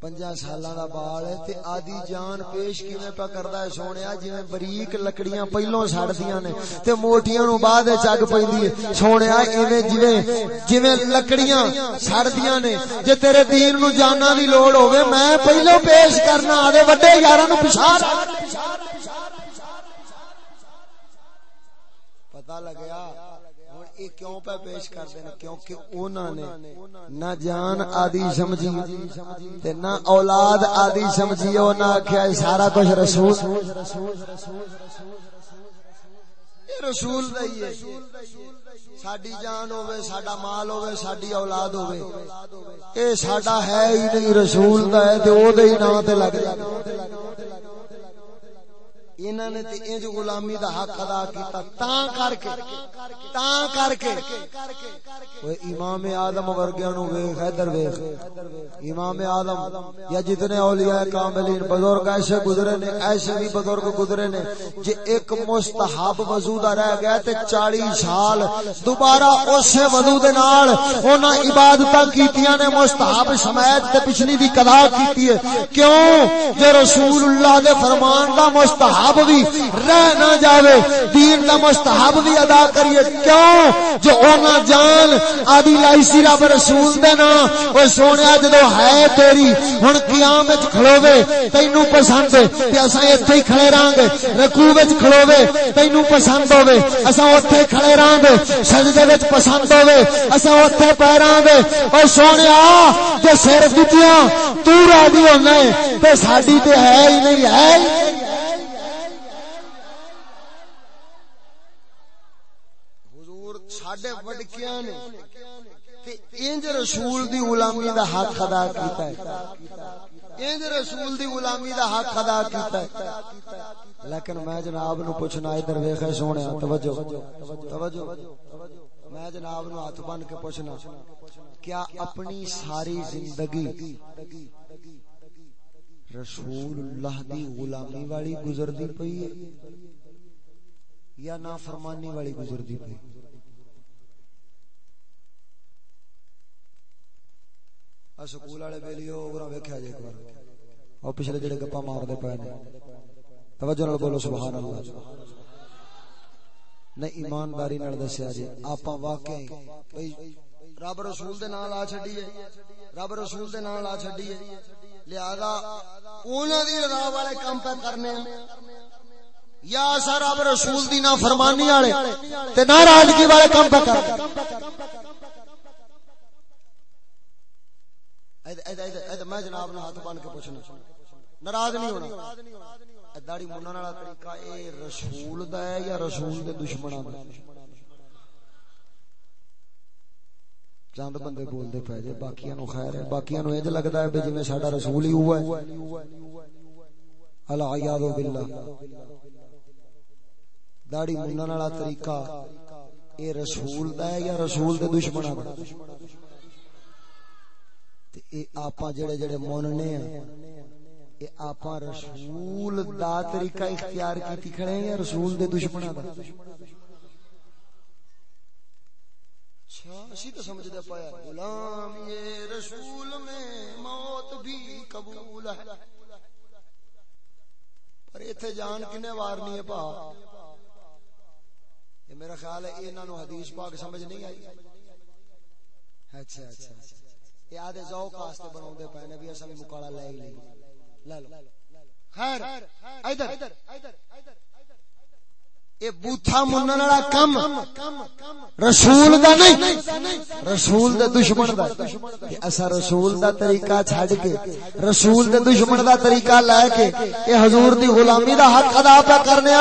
پنجا سالاں دا بال ہے، تے آدھی جان پیش کیویں پا کردا ہے سونیا جویں بریک لکڑیاں پہلوں سڑدیاں نے۔ تے موٹیاں نو بعد وچ اگ پیندی ہے۔ سونیا، ایویں جویں جویں لکڑیاں سڑدیاں نے۔ جے تیرے دین نو جاننا دی لوڑ ہوے میں پہلوں پیش کرنا آدے وڈے یاراں نو پچھار پتہ لگیا؟ ہن کیوں پہ پیش کر دینا کیونکہ انہاں نے نہ جان آدی سمجھی تے نہ اولاد آدی سمجھی انہاں آکھیا اے سارا کچھ رسول۔ اے رسول دا ہے۔ ساڈی جان ہوے ساڈا مال ہوے ساڈی اولاد ہوے اے ساڈا ہے ہی نہیں، رسول دا ہے تے او دے ہی نام تے لگ جائے۔ انہاں نے تے انج غلامی دا حق ادا کیتا تاں کر کے تاں کر کے۔ اوے امام اعظم ورگیاں نو ویکھ ادھر ویکھ۔ امام اعظم یا جتنے اولیاء کاملین بزرگ ایسے گزرے نے، ایسے بھی بزرگ گزرے نے، جے ایک مستحب وضو دا رہ گیا تے 40 سال دوبارہ اسی وضو دے نال انہاں عبادتاں کیتیاں نے، مستحب سمیت تے پچھلی دی قضا کیتی ہے۔ کیوں؟ جو رسول اللہ دے فرمان دا مستحب مستحب بھی رہ نہ جاوے۔ دین دا مستحب بھی ادا کریے۔ کیوں؟ جو اونا جان آدھی لائی سی رب رسول دے نا۔ وہ سونیا جدو ہے تیری، ہن قیام وچ کھلووے تینوں پسند ہے۔ تے اساں ایتھے ہی کھڑے رہاں گے۔ رکوع وچ کھلووے تینوں پسند ہوے اساں اوتھے کھڑے رہاں گے۔ سجدے وچ پسند ہوے اساں اوتھے پے رہاں گے۔ او سونیا تے سر دتیاں، تو راضی ہونا ہے۔ تے ساڈی تے ہے ہی نہیں، ہے ہی نہیں حضور ساڈے وڈکیاں نے تے انج رسول دی غلامی دا حق ادا کیتا ہے انج رسول دی غلامی دا حق ادا کیتا ہے لیکن میں جناب نو پوچھنا ادھر ویکھے سونیا توجہ توجہ میں جناب نو ہاتھ بن کے پوچھنا کیا اپنی ساری زندگی رسول اللہ دی غلامی والی گزردی پئی ہے یا نافرمانی والی گزردی پئی آ سکول والے بیلیو اورا ویکھیا جے ایک بار۔ او پچھلے جڑے گپا مار دے پے نے۔ توجہ نال بولو، سبحان اللہ۔ نہیں ایمانداری نال دسیا جی آپاں واقعی بھئی رب رسول دے نال آ چھڈیے رب رسول دے نال آ چھڈیے لہذا انہاں دی رضا والے کام پہ کرنے یا اسا رب رسول دی نافرمانی والے تے ناراضگی والے کام پہ کرنے میں جناب نے ہاتھ بن کے پوچھنا ناراض نہیں ہونا۔ داڑی منن والا طریقہ اے رسول دا ہے یا رسول دے دشمناں دا؟ چند بندے بول دے پے جے، باقیاں نو خیر ہے، باقیاں نو انج لگدا ہے جویں ساڈا رسول ہی ہوا ہے۔ الا یاد باللہ۔ داڑی منن والا طریقہ اے رسول دا ہے یا رسول دے دشمناں دا؟ تے اے آپاں جڑے جڑے موننے ہیں اے آپاں رسول دا طریقہ اختیار کیتی کھڑے ہیں یا رسول دے دشمناں دا؟ اچھا اسی تو سمجھ دے پایا غلام یہ رسول میں موت بھی قبول ہے۔ پر ایتھے جان کنے وارنی ہے پا۔ یہ میرا خیال ہے انہاں نو حدیث پاک سمجھ نہیں آئی۔ اچھا اچھا۔ یہ آدھے ذوق واسطے بناوندے پے نے بھی اصل مکالا لے ہی لئی لے لو۔ خیر، ادھر۔ اے بوتھا منن والا کم۔ رسول دا نہیں، رسول دے دشمن دا۔ کہ اسا رسول دا طریقہ چھڈ کے، رسول دے دشمن دا طریقہ لے کے، اے حضور دی غلامی دا حق ادا پہ کرنے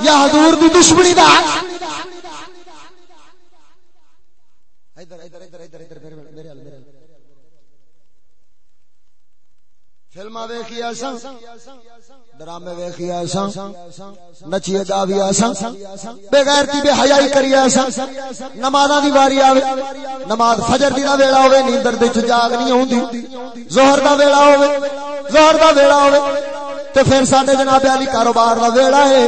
یا حضور دی دشمنی دا حق۔ ادھر ادھر ادھر ادھر ادھر، میرے میرے حال میرے فلما ویکھیا سا ڈرامے ویکھیا اساں نچیے گاویا اساں بے غیرتی بے حیائی کریا اساں نمازاں دی واری آوے، نماز فجر دی دا ویلا ہوے نیندر دے وچ جاگ نہیں ہوندی، ظہر دا ویلا ہوے ظہر دا ویلا ہوے تے پھر ساڈے جناب علی کاروبار دا ویلا ہے،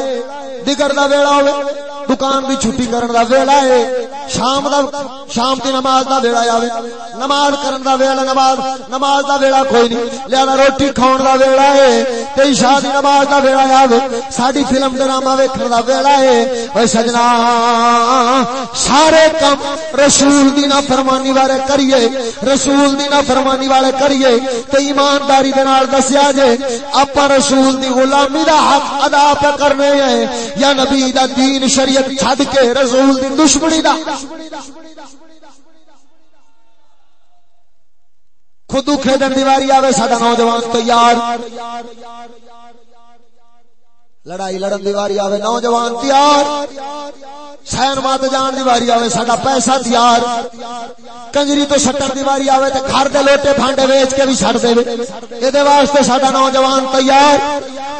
دیگر دا ویلا ہوے دکان دی چھٹی کرن دا ویلا ہے شام دا شام دی نماز دا ویلا آوے نماز کرن دا ویلا نماز نماز دا ویلا کوئی نہیں لہذا روٹی کھاون دا ویلا ہے تے عشاء دی نماز دا ویلا آوے ساڈی فلم ڈرامہ ویکھن دا ویلا ہے اوے سجنا سارے کم رسول دی نافرمانی والے کریے رسول دی نافرمانی والے کریے تے ایمانداری دے نال دسیا جے اپا رسول دی غلامی دا حق ادا پہ کرنے ہیں یا نبی دا دین شریعت چھڈ کے رسول دی دشمنی دا۔ خودو کھیدن دیواری آوے ساڈا نوجوان تو یار لڑائی لڑن دیواری آوے نوجوان تیار سین مات جان دیواری آوے ساڈا پیسہ تیار کنجری تو سٹر دیواری آوے تے گھر دے لوٹے بھانڈے ویچ کے بھی چھڑ دے اے دے واسطے ساڈا نوجوان تیار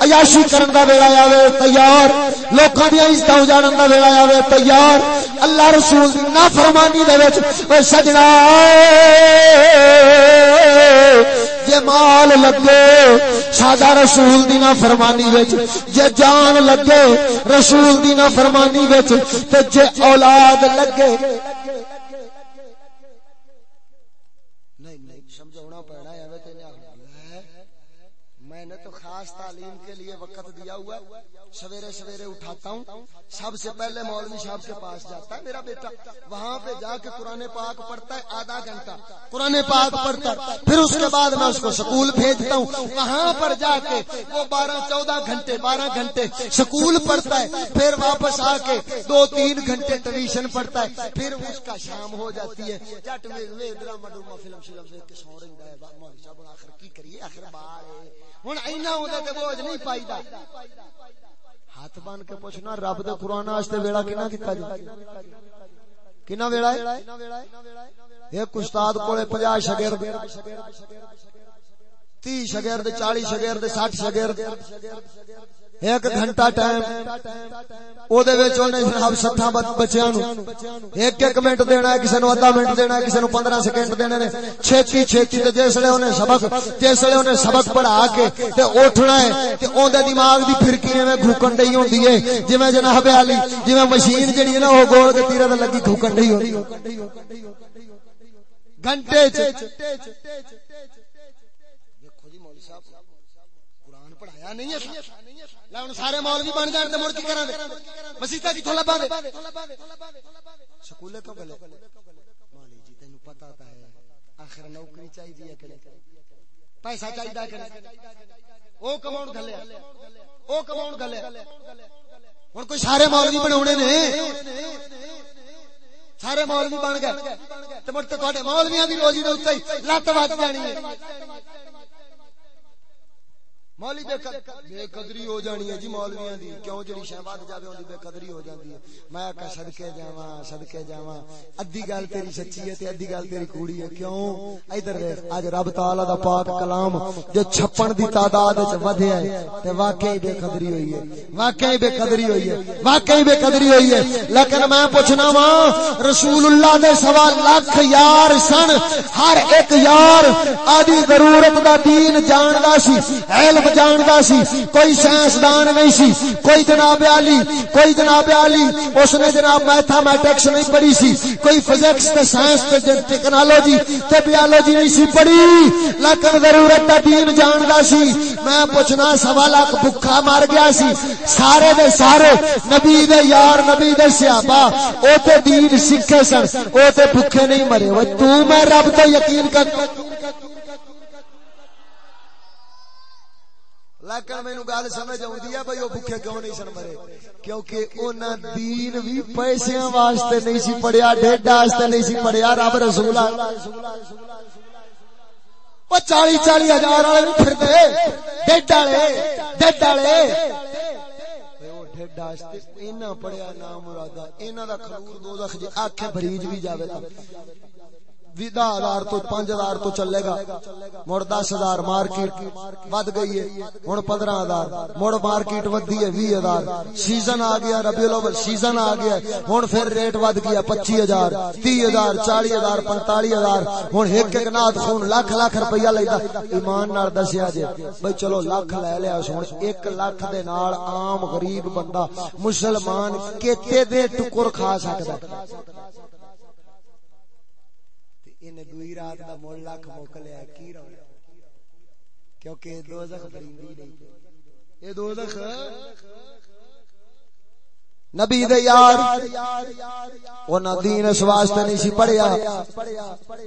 عیاشی کرن دا ویلا آوے تیار لوکاں دی عزت اجاڑن دا ویلا آوے تیار اللہ رسول دی نافرمانی دے وچ اے سجنا جے مال لگے ساڈا رسول دی نافرمانی وچ، جے جان لگے، رسول دی نافرمانی وچ، تے جے اولاد لگے۔ نہیں نہیں، سمجھونا پڑنا ہے ہمیں تینے آخر میں نے تو خاص تعلیم کے لیے وقت دیا ہوا ہے، سویرے سویرے اٹھاتا ہوں۔ سب سے پہلے مولوی صاحب کے پاس جاتا ہے، میرا بیٹا، وہاں پہ جا کے قرآن پاک پڑھتا ہے، آدھا گھنٹہ۔ قرآن پاک پڑھتا ہے، پھر اس کے بعد میں اس کو سکول بھیجتا ہوں۔ وہاں پر جا کے وہ بارہ، چودہ گھنٹے، بارہ گھنٹے سکول پڑھتا ہے، پھر واپس آ کے دو، تین گھنٹے ٹیوشن پڑھتا ہے، پھر اس کا شام ہو جاتی ہے۔ جٹ وے ڈرامہ فلم شلم دیکھ کے سو ہے۔ مولوی صاحب، آخر کی کریے، آخر بار ہوں اینا تے بوجھ نہیں پائی ہاتھ بن کے پوچھنا، رب دے قرآن واسطے ویلا کنا کیتا جی؟ کنا ویلا ہے؟ ایک استاد کولے 50 شاگرد 30 شاگرد 40 شاگرد 60 شاگرد ایک گھنٹہ ٹائم او دے وچ اونے جناب 60 بچیاں نو ایک ایک منٹ دینا ہے، کسے نو آدھا منٹ دینا ہے، کسے نو 15 سیکنڈ دینے نے۔ چھتی چھتی تے جسلے اونے سبق جسلے اونے سبق پڑھا کے تے اٹھنا ہے تے اون دے دماغ دی پھرکی میں گھوکن ڈئی ہوندی ہے۔ جویں جناب علی، جویں مشین جڑی ہے نا او گول کے تیرے تے لگی گھوکن ڈئی ہوندی گھنٹے چ دیکھو جی مولوی صاحب، قرآن پڑھایا نہیں ہے۔ ہوں سارے مولوی بن جان تے مڑ کی کراں مسیتا کتھوں لباں دے؟ سکولے تو گلے؟ مولوی جی تینوں پتہ تا ہے۔ آخر نوکری چاہیے کہ پیسہ چاہیے کہ او کماون گلے او کماون گلے ہن کوئی سارے مولوی بناونے نے؟ سارے مولوی بن گئے۔ تے مڑ تے تواڈے مولویاں دی روزی دے اوتے لت وج جانی ہے۔ مولوی بے قدری ہو جانی ہے جی مولویاں دی۔ کیوں جڑی شے ود جاوے اون دی بے قدری ہو جاندی ہے؟ میں کہ صدکے جاواں صدکے جاواں۔ ادھی گل تیری سچی ہے تے ادھی گل تیری کوڑی ہے۔ کیوں؟ ادھر دیکھ اج رب تعالی دا پاک کلام جو چھپن دی تعداد وچ ودھیا ہے تے واقعی بے قدری ہوئی ہے۔ واقعی بے قدری ہوئی ہے۔ واقعی بے قدری ہوئی ہے۔ لیکن میں پوچھنا وا رسول اللہ دے سوا لاکھ یار سن، ہر ایک یار آدی ضرورت دا دین جاندا سی۔ علم غیب جاندا سی، کوئی سائنسدان نہیں سی، کوئی جناب علی کوئی جناب علی اس نے جناب میتھمیٹکس نہیں پڑھی سی، کوئی فزکس تے سائنس تے ٹیکنالوجی تے بیولوجی نہیں سی پڑھی۔ لیکن ضرورت دا دین جاندا سی۔ میں پوچھنا، سوا لاکھ بھکھا مر گیا سی۔ سارے دے سارے، نبی دے یار، نبی دے صحابہ او تے دین سکھے سن، او تے بھکھے نہیں مرے۔ او تو میں رب تو یقین کر لیکن مینو گل سمجھ آتی ہے بھائی وہ بھوکے کیوں نہیں سن مرے؟ کیونکہ انہاں دین بھی پیسے واسطے نہیں سی پڑھیا ڈیڈ واسطے نہیں سی پڑھیا، رب رسول وہ چالی چالی ہزار والے بھی پھرتے، ڈیڈ والے ڈیڈ والے۔ پڑھیا نام مرادا انہاں دا خرور دوزخ جی آنکھیں بھریج بھی جاوے تا دہ ہزار تو پانچ ہزار تو چلے گا۔ مڑ دس ہزار مارکیٹ ود گئی ہے۔ ہوں پندرہ ہزار۔ مڑ مارکیٹ ودی ہے بھی ہزار۔ سیزن آ گیا ربی الاول، سیزن آ گیا۔ ہوں پھر ریٹ ود گیا پچی ہزار تی ہزار چالی ہزار پنتالی ہزار۔ ہوں ایک ایک نات خون لاکھ لاکھ روپیہ لیتا ایمان نال دسیا جی بھائی چلو لاکھ لے لیا سو ایک لاکھ دے نال عام غریب بندہ مسلمان کیتے دے ٹکر کھا سکتا ان دوئی رات دا مول لاکھ موکلیا کی رو کیونکہ دوزخ بریندی نہیں۔ یہ دوزخ نبی دے یار اونا دین اس واسطے نہیں سی پڑھیا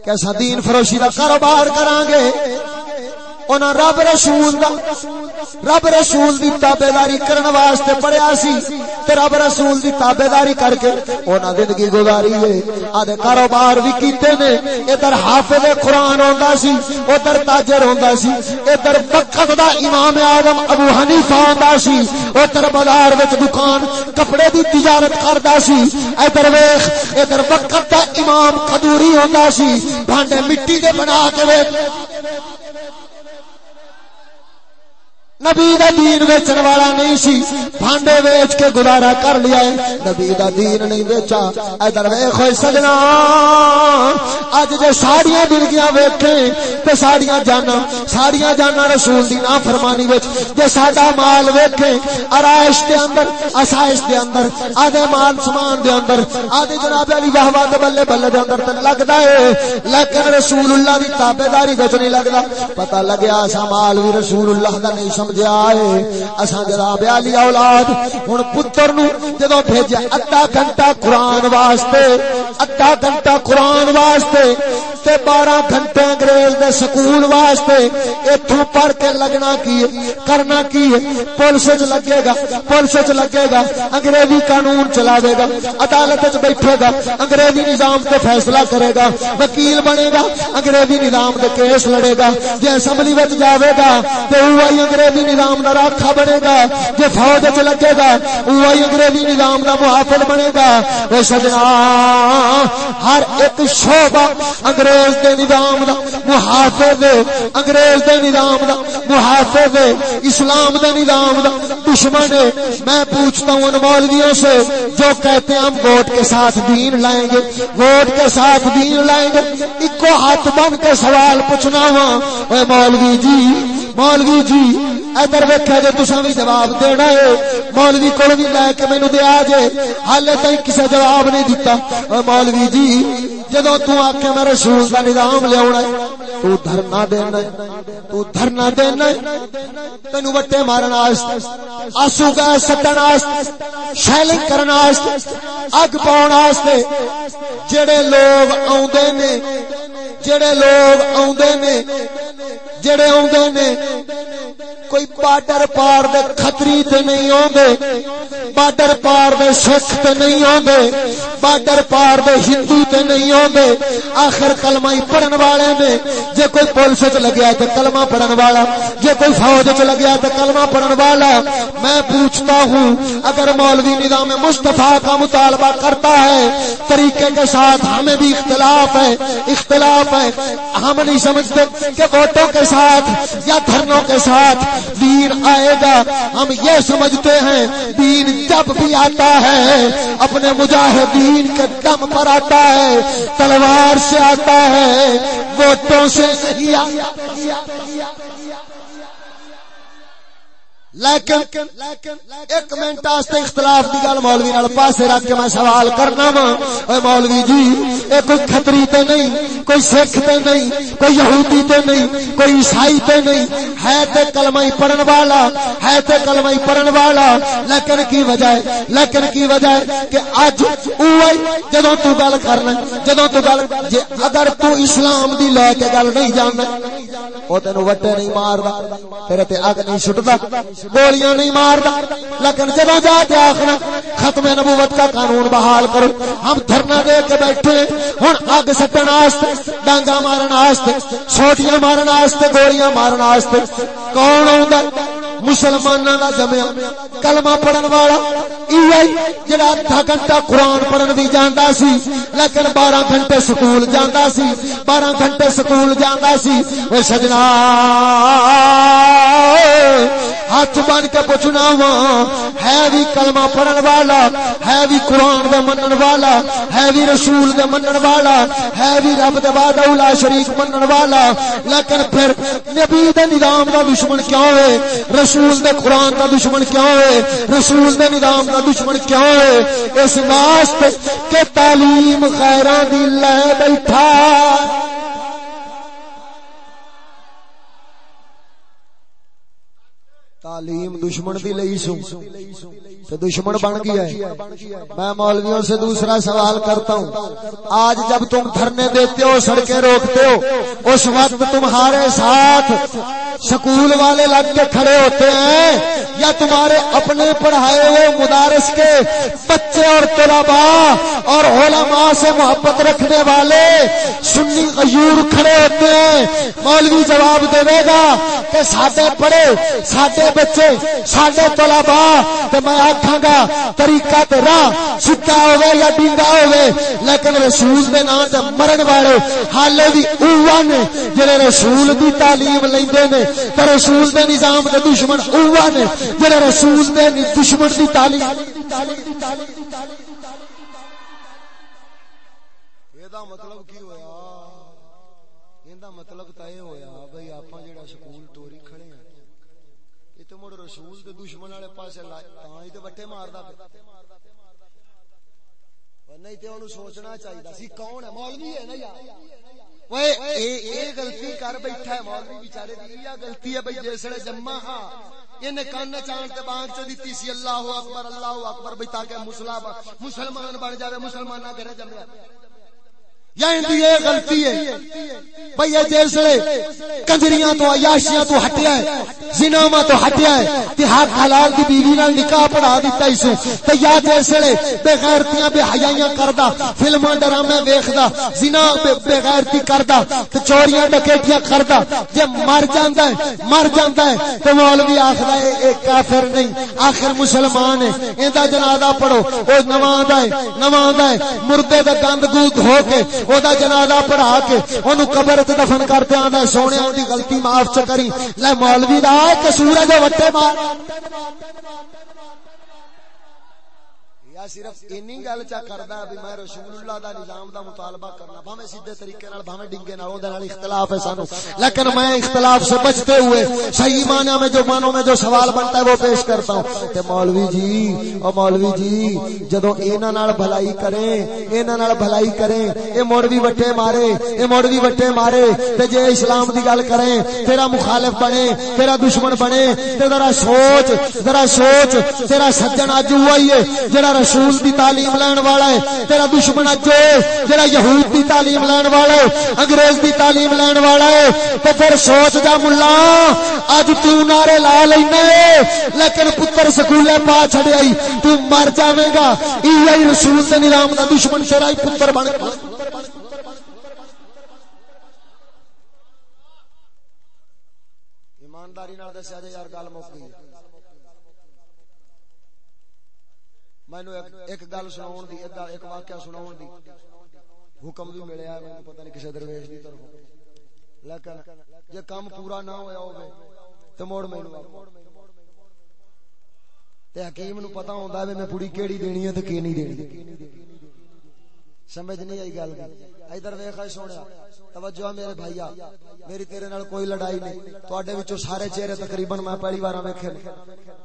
کیسا دین فروشی دا کاروبار کران گے اونا رب رسول دا، رب رسول دی تابعداری کرن واسطے پڑھیا سی تے رب رسول دی تابعداری کر کے اونا زندگی گزاری ہے۔ آدے کاروبار بھی کیتے نے، ادھر حافظ قرآن ہوندا سی، ادھر تاجر ہوندا سی، ادھر وقت دا امام اعظم ابو حنیفہ ہوندا سی۔ ادھر بازار وچ دکان، کپڑے دی تجارت کردا سی؟ ادھر ویکھ ادھر وقت دا امام قدوری ہوندا سی، بھانڈے مٹی دے بنا کے ویکھ۔ نبی دا دین ویچن والا نہیں سی، بھانڈے ویچ کے گزارا کر لیا ہے۔ نبی دا دین نہیں ویچا۔ ادھر ویخ سجنا۔ اج جے ساڑیاں دلگیاں ویکھے تے ساڑیاں جانا۔ ساڑیاں جانا رسول دی نافرمانی وچ جے ساڈا مال ویکھے آرائش دے اندر اسائش دے اندر، آدھے مال سامان دے اندر، آدھے جناب علی واہ واہ بلے بلے دے اندر تے لگدا ہے۔ لیکن رسول اللہ دی تابعداری وچ نہیں لگدا۔ پتہ لگیا سا مال وی رسول اللہ دا نہیں سمجھ سمجھا ہے۔ اساں جناب علی اولاد، ہن پتر نو جدوں بھیجیا ادھا گھنٹہ قرآن واسطے ادھا گھنٹہ قرآن واسطے تے بارہ گھنٹے انگریز دے سکول واسطے، ایتھوں پڑھ کے لگنا کی کرنا کی پولیس وچ لگے گا، پولیس وچ لگے گا، انگریزی قانون چلاوے گا، عدالت وچ بیٹھے گا، انگریزی نظام تے فیصلہ کرے گا، وکیل بنے گا، انگریزی نظام دے کیس لڑے گا، جے اسمبلی وچ جاوے گا، تے وہی انگریزی انگریزی نظام دا راکھا بنے گا، جے فوج وچ لگے گا وہی انگریزی نظام دا محافظ بنے گا۔ اے سجنا ہر ایک شعبہ انگریز دے نظام دا محافظ انگریز دے نظام دا محافظ اسلام دے نظام دا دشمن میں پوچھتا ہوں ان مولویوں سے، جو کہتے ہیں ہم ووٹ کے ساتھ دین لائیں گے، ووٹ کے ساتھ دین لائیں گے، اکو ہاتھ بن کے سوال پوچھنا ہوا اے مولوی جی مولوی جی ادھر ویکیا جی تصا بھی جواب دینا ہے۔ مولوی کو بھی لے کے مینو دیا جے۔ ہال تھی کسی جواب نہیں دتا۔ مولوی جی جدو تک میں رسول کا نظام لیا تو دھرنا دینا تو دھرنا دینا تین وٹے مارن آسو گا سٹن شیلنگ کرنے اگ پاؤ جڑے لوگ آدھے نے جڑے لوگ آدھے نے جڑے آدھے نے، کوئی بارڈر پار دے خطری تے نہیں ہوندے بارڈر پار دے سکھ تے نہیں ہوندے بارڈر پار دے ہندو تے نہیں ہوندے آخر کلمہ ہی پڑھن والے نے، جے کوئی پولیس وچ لگیا تے کلمہ پڑھن والا، جے کوئی فوج وچ لگیا تے کلمہ پڑھن والا، میں پوچھتا ہوں، اگر مولوی نظام مصطفی کا مطالبہ کرتا ہے، طریقے کے ساتھ ہمیں بھی اختلاف ہے اختلاف ہے، ہم نہیں سمجھتے کہ ووٹوں کے ساتھ یا دھرنوں کے ساتھ دین آئے گا۔ ہم یہ سمجھتے ہیں، دین جب بھی آتا ہے، اپنے مجاہدین کے دم پر آتا ہے، تلوار سے آتا ہے، ووٹوں سے نہیں آتا۔ لیکن ایک منٹ واسطے اختلاف دی گل مولوی نال، پاسے رکھ کے میں سوال کرنا وا۔ مولوی جی اے کوئی کھتری تے نہیں۔ کوئی سکھ تے نہیں، کوئی یہودی تے نہیں، کوئی عیسائی تے نہیں۔ ہے تے کلمہ ہی پڑھن والا، ہے تے کلمہ ہی پڑھن والا۔ لیکن کی وجہ ہے؟ لیکن کی وجہ ہے کہ اج اوئی جدوں تو گل کرنا، جدوں تو گل جے اگر تو اسلام دی لے کے گل نہیں جاننا او تینو وٹے نہیں ماردا، تیرے تے اگ نہیں چھٹدا گولیاں نہیں ماردا۔ لیکن جب جا کے آخنا، ختم نبوت کا قانون بحال کرو۔ ہم دھرنا دے کے بیٹھے ہوں اگ سٹن واسطے ڈانگا مارن واسطے چھوٹیاں مارن واسطے، گولیاں مارن واسطے۔ کون آ مسلمانوں کا جمیا کلمہ پڑھن والا۔ جڑا ادھا گھنٹہ قرآن پڑھن بھی جانا سی، لیکن بارہ گھنٹے سکول جانا سی۔ بارہ گھنٹے سکول جانا سی۔ سجنا۔ ہاتھ بن کے پوچھنا وا، ہے بھی کلمہ پڑھن والا؟ ہے بھی قرآن دے منن والا؟ ہے بھی رسول دے منن والا؟ ہے بھی رب دے بعد اولا شریف منن والا، لیکن پھر نبی دے نظام دا دشمن کیوں ہے رسول دے قرآن دا دشمن کیوں ہے رسول دے نظام دا دشمن کیوں ہے اس واسطے کہ تعلیم غیراں دی لے بیٹھا۔ تعلیم دشمن دی لئی سو تو دشمن بن گیا ہے۔ میں مولویوں سے دوسرا سوال کرتا ہوں۔ آج جب تم دھرنے دیتے ہو، سڑکیں روکتے ہو، اس وقت تمہارے ساتھ سکول والے لگ کے کھڑے ہوتے ہیں یا تمہارے اپنے پڑھائے ہوئے مدارس کے بچے اور طلبا اور علماء سے محبت رکھنے والے سنی غیور کھڑے ہوتے ہیں؟ مولوی جواب دے گا کہ ساڈے پڑھے، ساڈے بچے، ساڈے طلبا تے میں آکھاں گا طریقہ تے راہ سکا ہوے یا ڈینگا ہوے لیکن رسول دے نام تے مرن والے حالے بھی اوہ نے جڑے رسول دی تعلیم لیندے نے تے رسول دے نظام دے دشمن اوہ نے، جڑے رسول دے دشمن دی تعلیم مطلب کی ہویا مطلب تو یہ ہوا بھائی آپ جا سکول ٹوری کھڑے ہیں یہ تو مڑ رسول دے دشمن والے پاس ہی تو وٹے ماردا نہیں تو سوچنا چاہیے سی کون ہے؟ مولوی ہے نا یار۔ غلطی کر بیٹھا ہے مولوی بیچارے دی۔ یا غلطی ہے بھائی جسے جمع ہاں۔ کان چان تے بانگ چ سی اللہ اکبر اللہ اکبر بھائی تاکہ مسلمان بن جائے مسلمان نہ کرے جمع یا اندی یہ غلطی ہے؟ بھئی یہ جیسے کنجریاں تو عیاشیاں تو ہٹیا ہے زناما تو ہٹیا ہے، تے حق حلال دی بیوی نال نکاح پڑھا دیتا اس تے یا جیسے بے غیرتیاں، بے حیائیاں کردا فلماں ڈرامے ویکھدا، زنا بے غیرتی کردا تے چوریاں ڈکیٹیاں کردا جے مر جاندا ہے، مر جاندا ہے، تے مولوی آکھدا ہے، اے کافر نہیں، آخر مسلمان ہے۔ ایندا جنازہ پڑھو، او نماز ہے نماز ہے، مردے دا گند گود ہو کے او دا جنازہ پڑھا کے اونوں قبر تے دفن کر تے آندا سونے دی غلطی معاف چ کری لے مولوی دا کہ سورج وٹے مار یا صرف اینی گل چا کردا بھی میں رسول اللہ دا نظام دا مطالبہ کرنا، بھاویں سیدھے طریقے نال، بھاویں ڈنگے نال، اودے نال اختلاف ہے سانو۔ لیکن میں اختلاف سے بچتے ہوئے صحیح معنی میں جو مانوں میں جو سوال بنتا ہے وہ پیش کرتا ہوں۔ تے مولوی جی او مولوی جی جدوں انہاں نال بھلائی کریں انہاں نال بھلائی کریں، اے موڑ بھی وٹے مارے، اے موڑ بھی وٹے مارے، تے جے اسلام دی گل کریں، تیرا مخالف بنے، تیرا دشمن بنے، تے ذرا سوچ ذرا سوچ، تیرا سجن اج ہوا ہی ہے، جڑا رسول دی تعلیم لین والا ہے، تیرا دشمن اجے جڑا یہود دی تعلیم لین والا ہے، انگریز دی تعلیم لین والا ہے۔ تو پھر سوچ جا ملا اج تو نعرے لا لینا ہے، لیکن پتر سکولے پا چھڑیا تو مر جاویں گا۔ ای رسول دے نظام دا دشمن تیرا ہی پتر بن ایمانداری نال دسیا جے یار، گل مک گئی۔ مینو ایک گل سناون دی ایک واقعہ سناون دی حکم بھی ملیا ہے مینوں پتہ نہیں کسے درویش دی طرف لیکن جے کام پورا نہ ہویا ہوے تے موڑ مینوں تے حکیم نو پتہ ہوندا ہے میں پوری کیڑی دینی ہے تے کی نہیں دینی سمجھ نہیں آئی گل ادھر ویکھ سونیا۔ توجہ میرے بھائیا میری تیرے نال کوئی لڑائی نہیں۔ تواڈے وچوں سارے چہرے تقریباً میں پہلی بار ویکھے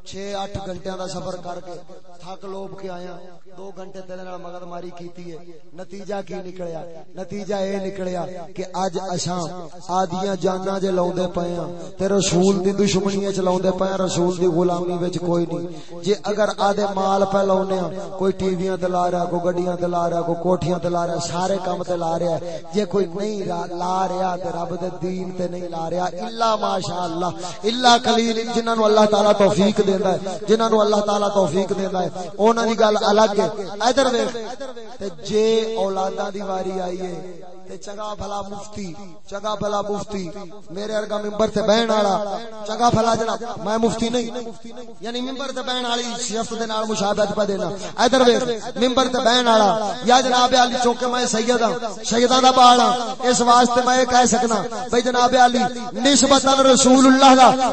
چھ اٹھ گھنٹے دا سفر کر کے تھک لوب کے آیا۔ دو گھنٹے تیرے نال مگد ماری کیتی ہے۔ نتیجہ کی نکلیا؟ نتیجہ اے نکلیا کہ اج اساں آدیاں جاناں جے لاوندے پئے ہاں۔ تے رسول دی دشمنی وچ لاوندے پئے ہاں۔ رسول دی غلامی وچ کوئی نہیں۔ جے اگر آدے مال پہ لاونے ہاں، کوئی ٹی ویاں تے لا رہا کوئی گڈیاں تے لا رہا کوئی کوٹھیاں تے لا رہا سارے کام تے لا رہا ہے۔ جے کوئی نہیں لا رہا تے رب دے دین تے نہیں لا رہا۔ الا ماشاءاللہ۔ الا قلیل۔ جنہاں نو اللہ تعالی توفیق دیندا ہے۔ جنہاں نو اللہ تعالی توفیق دیندا ہے۔ انہاں دی گل الگ ہے۔ ادھر ویکھ۔ تے جے اولاداں دی واری آئی ہے۔ تے چنگا بھلا مفتی۔ چنگا بھلا مفتی۔ میرے ارگا ممبر تے بہن والا۔ چنگا بھلا جناب۔ میں مفتی نہیں۔ یعنی ممبر تے بہن والی شفت دے نال مشابہت پہ دینا ادھر ویکھ۔ ممبر تے بہن والا۔ یا جناب علی چونکہ میں سید ہاں۔ سیداں دا بال۔ اس واسطے میں یہ کہہ سکنا بھئی جناب علی، نسبتا رسول اللہ دا،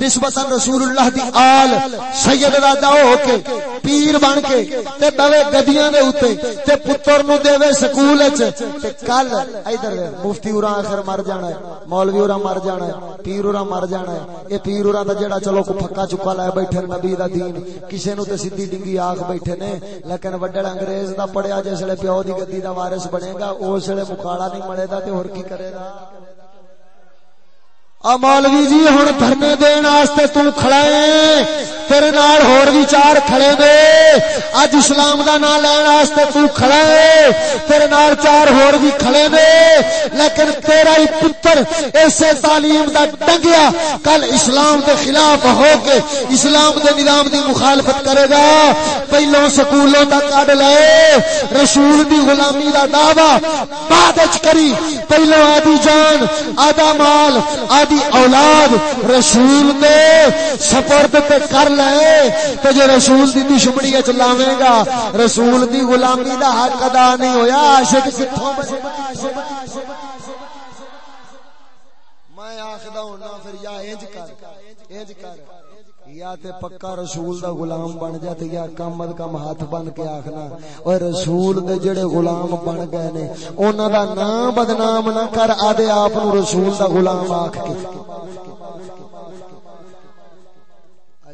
نسبتا رسول اللہ دی آل سید دا دا ہو کے، پیر بن کے، تے بوے گدیاں دے اوتے، تے پتر نو دے سکول وچ، تے کل ادھر مفتی اورا آخر مر جانا ہے، مولوی اورا مر جانا ہے، پیر اورا مر جانا ہے۔ یہ پیر اورا دا جڑا چلو کو پھکا چکا لے بیٹھے نبی دا دین، کسے نو تے سیدھی ڈنگی آکھ بیٹھے نے، لیکن وڈڑ انگریز دا پڑیا جس لے پیو دی گدی دا وارث بنے گا اس لے مکالا نہیں ملے دا تو ہو کرے گا؟ مولوی جی ہوں دھرنے دین واسطے تو کھڑا ہے تیرے نال ہور بھی چار کھڑے دے اج اسلام دا نام لین واسطے تو کھڑا ہے تیرے نال چار ہور بھی کھڑے دے لیکن تیرا ہی پتر ایسے تعلیم دا ڈنگیا کل اسلام دے خلاف ہو کے اسلام دے نظام دی مخالفت کرے گا پہلو سکولوں دا کڈ لے رسول دی غلامی دا دعوی بعد وچ کری پہلو آدی جان آدھا مال آدھا دی اولاد رسول دے سپرد تے کر لے تے جے رسول دی دشمنی اچ لاویں گا، رسول دی غلامی دا حق ادا نہیں ہویا، عاشق کتھوں میں آخدا ہونا پھر یا انج کر یا تے پکا رسول دا غلام بن جا تے یا کم از کم ہاتھ بن کے آکھنا او رسول دے جڑے غلام بن گئے نے، انہاں دا نام بدنام نہ کر آدے آپ نو رسول دا غلام آکھ کے۔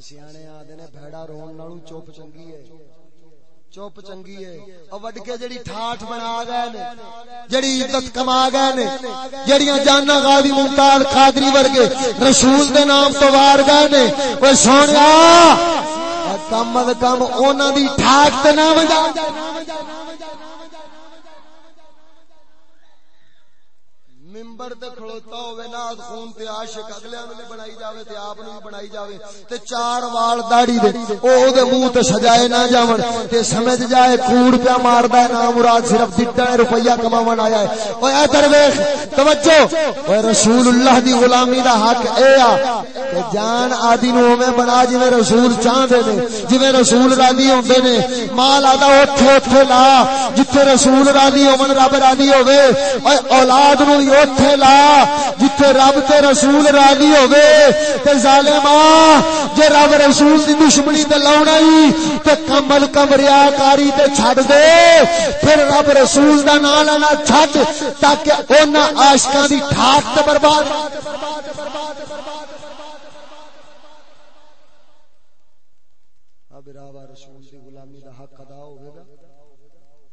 سیانے آدے نے بھڑا رون نالوں چوپ چنگی ہے۔ چپ چنگی ہے۔ او وڈ کے جڑی ٹھاٹ بنا گئے نے، جڑی عزت کما گئے نے، جڑیاں جانا غازی ممتاز قادری ورگے رسول دے نام تو وار گئے نے۔ او سونیا کم از کم انہاں دی ٹھاٹ تے نہ وجا ممبر تے کھڑوتا ہوئے، ناز خون تے عاشق اگلے نے بنائی جاوے تے آپ نے بھی بنائی جاوے۔ تے چار وال داڑھی دے، او دے منہ تے سجائے نہ جاون۔ تے سمجھ جائے کوڑ پیا ماردا ہے نا مراد صرف دٹا روپیہ کماون آیا ہے۔ اوے اے درویش، توجہ۔ اوے رسول اللہ دی غلامی دا حق اے آ۔ کہ جان آدی نو میں بنا جویں رسول چاہندے نے، جویں رسول راضی ہوندے نے۔ مال آدا اوتھے اوتھے لا، جتھے رسول راضی ہون رب راضی ہوے اوے اولاد نو اوتھے لا، جتھے رب تے رسول راضی ہوے تے ظالما جے رب رسول دی دشمنی تے لاونا ہی تے کمل کم ریاکاری تے چھڈ دے، پھر رب رسول دا نام لینا چھڈ، تاکہ انہاں عاشقاں دی ٹھاٹ تے برباد اب راوا رسول دی غلامی دا حق ادا ہوے گا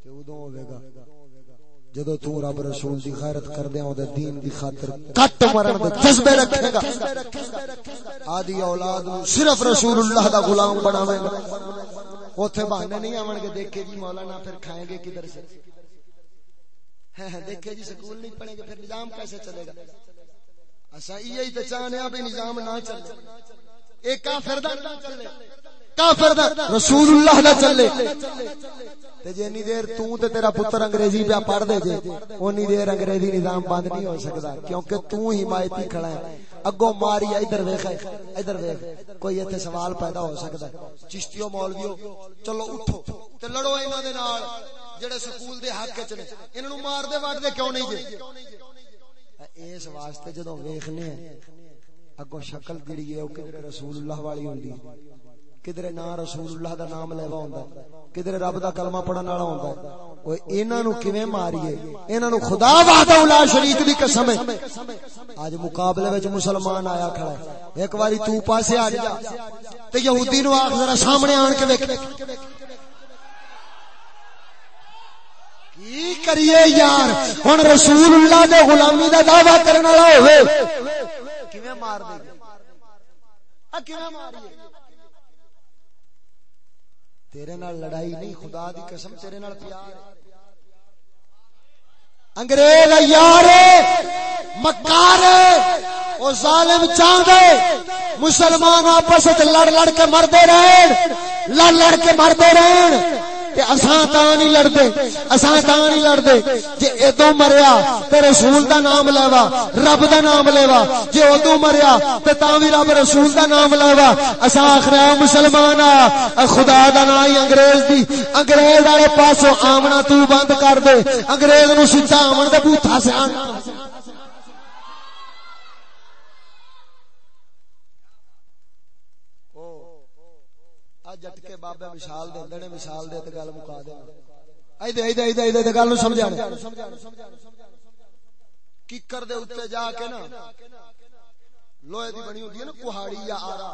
تے اودوں ہوے گا جدو تو رب رسول دی غیرت کر دیا او دین دی خاطر کٹ مرن دے جذبے رکھے گا۔ آدھی اولاد صرف رسول اللہ دا غلام بناوے گا۔ اوتھے بہانے نہیں آون گے دیکھے جی مولانا پھر کھائیں گے کدھر سے؟ دیکھے جی سکول نہیں پڑھیں گے پھر نظام کیسے چلے گا؟ اچھا یہ تو چاہنے ابھی نظام نہ چلے۔ ایک کافر دا چلے۔ کافر دا رسول اللہ دا چلے۔ تے جنی دیر تو تے تیرا پتر انگریزی پہ پڑھ دے جے، اونی دیر انگریزی نظام بند نہیں ہو سکدا کیونکہ تو حمایتی کھڑا ہے۔ اگوں ماری ادھر ویکھ ادھر ویکھ۔ کوئی ایتھے سوال پیدا ہو سکدا ہے۔ چشتیو مولویو، چلو اٹھو۔ تے لڑو انہاں دے نال، جڑے سکول دے حق وچ نے۔ انہاں نو مار دے، وڈ دے، کیوں نہیں جے؟ اس واسطے جدوں ویکھنے اگوں شکل جڑی ہے، او کدھر رسول اللہ والی ہوندی۔ کدھر نہ رسول اللہ دا نام لیوا ہوندا کدھر رب دا کلمہ پڑھن والا ہوندا اوے انہاں نو کیویں ماریے انہاں نو خدا وحدہ لا شریک دی قسم ہے اج مقابلے وچ مسلمان آیا کھڑا ہے ایک واری تو پاسے آ جا تے یہودی نو آکھ ذرا سامنے آن کے ویکھ کی کریے یار ہن رسول اللہ دے غلامی دا دعویٰ کرن والا ہوے کیویں مار دے ا کیویں ماریے تیرے نال لڑائی نہیں، خدا دی قسم تیرے نال پیار انگریز یار مکار او ظالم چاندے مسلمان آپس لڑ لڑ کے مردے رہن، لڑ لڑ کے مردے رہن۔ تے اساں تا نہیں لڑدے اساں تا نہیں لڑدے جے ادو مریا تے رسول دا نام لیوا، رب دا نام لیوا۔ جے ادو مریا تے تا وی رب رسول دا نام لیوا۔ اساں اخرا مسلمان آ خدا دا نام ہی انگریز دی۔ انگریز والے پاسوں آمنا تو بند کر دے۔ انگریز نو سچا آمن دے بوتھا سے آن جٹ کے بابے مثال دے نے مثال دے تے گل مکا دے ایدے ایدے ایدے ایدے تے گل نو سمجھا کیکر دے اوتے جا کے نا لوہے دی بنی ہوندی ہے نا کوہاڑی یا آرا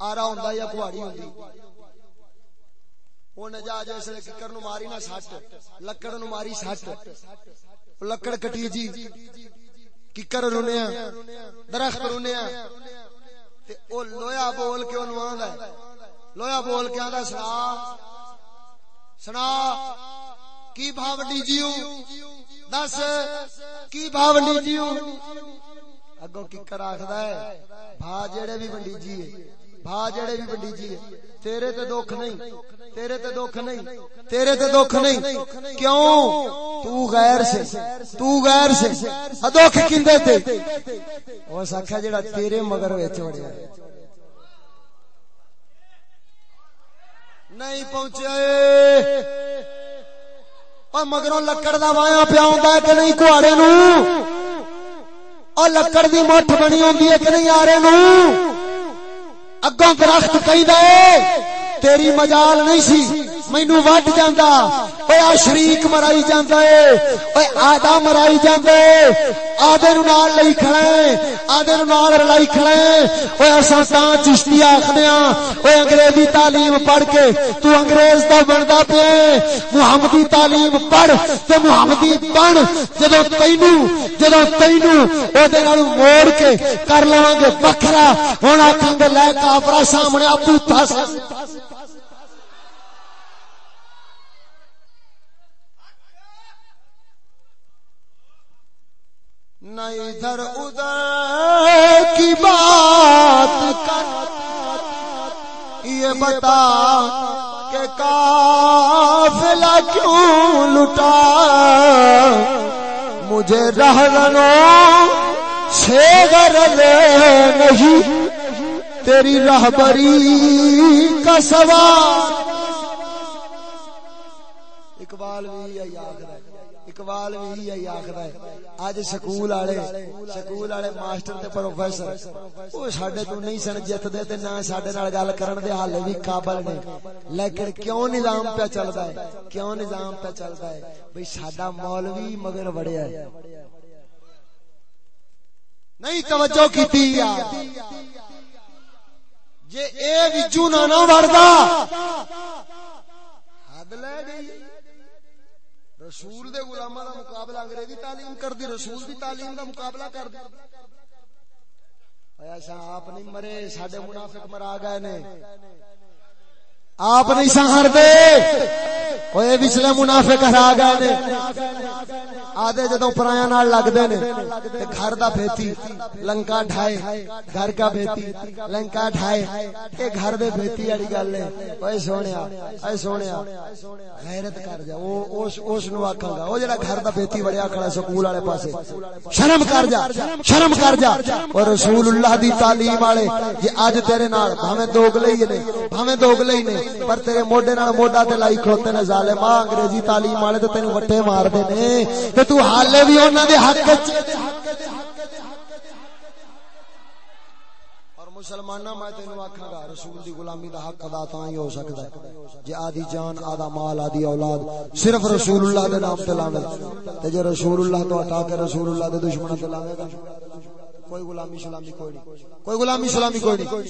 آرا ہوندا یا کوہاڑی ہوندی اونے جا نو ماری نہ سٹ لکڑ نو ماری سٹ لکڑ کٹی جی رونیا درخت رونیا تے او لویا بول کے اونوں آندا ہے لویا بول کے آدھا سنا سنا، کی بھاو ڈیجیو دس، کی بھاو ڈیجیو اگو ککر آخد ہے، بھا جڑے بھی بنڈی جی بھا جڑے بھی بنڈی جی تیرے تے دکھ نہیں، تیرے تے دکھ نہیں، تیرے تے دکھ نہیں، کیوں؟ تو غیر سے، تو غیر سے دکھ کیندے تے؟ او سکھا جڑا تیرے مگر وچ وڑیا نہیں پہنچے۔ مگروں لکڑ دا وایا پیا ہوندا ہے کہ نہیں کواڑے نو؟ اور لکڑ دی مٹھ بنی ہوندی ہے کہ نہیں آرے نو؟ اگوں درخت کہی دے تیری مجال نہیں سی۔ مینو وڈ جاندا اوے آ شریک مرائی جاندا اے اوے آدا مرائی جاندا اے آدے نو نال لئی کھڑا اے آدے نو نال لئی کھڑا اے اوے اساں تاں چشتی آکھدیاں اوے انگریزی تعلیم پڑھ کے تو انگریز دا بندا پیا محمدی تعلیم پڑھ تے محمدی بن۔ جدوں تینو جدوں تینو او دے نال موڑ کے کر لواں گے وکھرا، ہن آکھاں گے لے کافرا سامنے ابو تھا نہ ادھر ادھر کی بات کر۔ یہ بتا کہ کافلا کیوں لٹا؟ مجھے رہنوں سے غرض نہیں۔ تیری رہبری کا سوال۔ اقبال بھی یاد ہے اقبال بھی یہی آخر ہے۔ اج سکول والے سکول والے ماسٹر تے پروفیسر او ساڈے تو نہیں سن جت دے تے نہ ساڈے نال گل کرن دے حالے بھی قابل نے۔ لیکن کیوں نظام پہ چلدا ہے؟ کیوں نظام پہ چلدا ہے؟ بھئی ساڈا مولوی مگر وڑیا ہے۔ نہیں توجہ کیتی جے اے وچوں نہ نہ وڑدا، حد لے گئی۔ رسول دے غلاماں دا مقابلہ انگریزی تعلیم کر دی رسول دی تعلیم دا مقابلہ کر دی ایسا آپ نہیں مرے، ساڈے منافق مرا گئے نے۔ آپ نہیں سہار دے اوے پچھلے منافق ہرا گئے نے۔ آدھے جدوں پرایا نال لگدے نے، تے گھر دا بھیتی لنکا ڈھائے، گھر کا بھیتی لنکا ڈھائے۔ اے گھر دے بھیتی والی گل ہے۔ اوے سونیا اے سونیا، غیرت کر جا۔ او اس اس نو آکھاں گا۔ او جڑا گھر دا بھیتی وڑیا کھڑا سکول والے پاسے، شرم کر جا، شرم کر جا۔ اور رسول اللہ دی تعلیم والے جے اج تیرے نال، بھاویں دوگلے ہی نے، بھاویں دوگلے ہی نے۔ پر تیرے موڈے نال موڈا تے لائی کھڑوتے نے ظالما انگریزی تعلیم والے تے تینوں وٹے مار دے نے۔ تے تو حالے بھی انہاں دے حق وچ۔ اور مسلماناں، میں تینوں آکھاں گا، رسول دی غلامی دا حق ادا تاں ہی ہو سکدا ہے۔ جے آدھی جان، آدھا مال، آدھی اولاد، صرف رسول اللہ دے نام تے لاوے۔ تے جے رسول اللہ تو ہٹا کے رسول اللہ دے دشمناں تے لاوے گا۔ کوئی غلامی، سلامی کوئی نہیں۔ کوئی غلامی، سلامی کوئی نہیں۔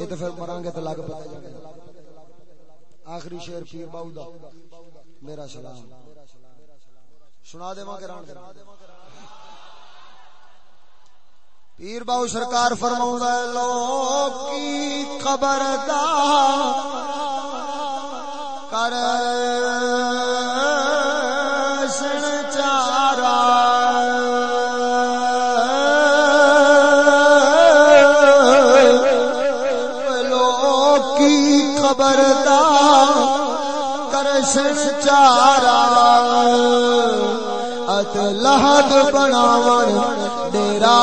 یہ تو پھر مران گے تو لگ پتا جائے آخری شیر پیر باؤ دا میرا سلام۔ سنا دے ماں کران پیر باؤ سرکار فرماؤں لوگ کی خبر دا کر سن بناون ڈیرا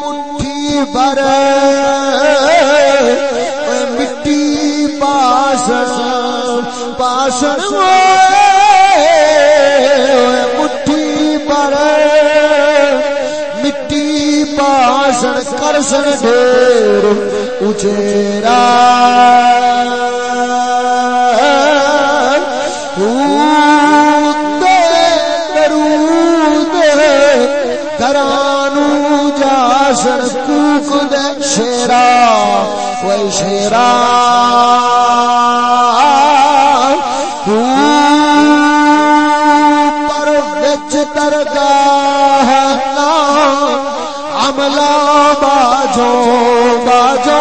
مٹھی بر مٹی پاسن پاسن مٹھی پر مٹی پاسن کرسن ڈیر اچیرا شیرا، وے شیرا۔ پر وچ درگاہ نا عملہ باجو باجو۔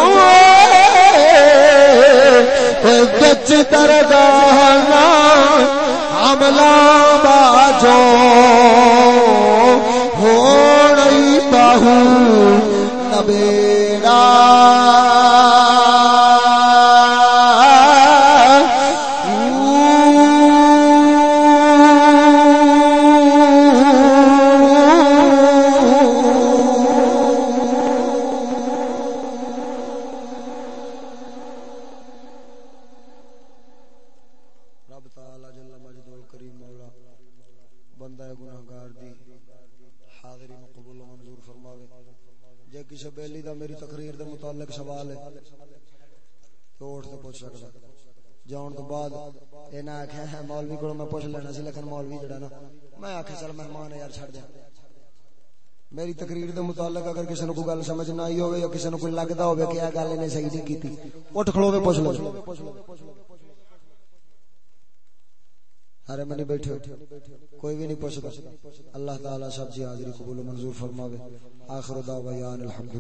وچ درگاہ نا عملہ باجو۔ ہو ہونئی باہو نبیڑا پوچھ لینا سی، لیکن مولوی جڑا نا، میں آکھے چل مہمان ہے یار چھڑ جا میری تقریر دے متعلق اگر کسی نو کوئی گل سمجھ نہ آئی ہوے یا کسی نو کوئی لگدا ہوے کہ اے گل نے صحیح نہیں کیتی، اٹھ کھلو پوچھ لو۔ سارے منی بیٹھے کوئی بھی نہیں پوچھتا اللہ تعالی سب کی حاضری قبول و منظور فرماوے۔ آخر دعویان الحمدللہ۔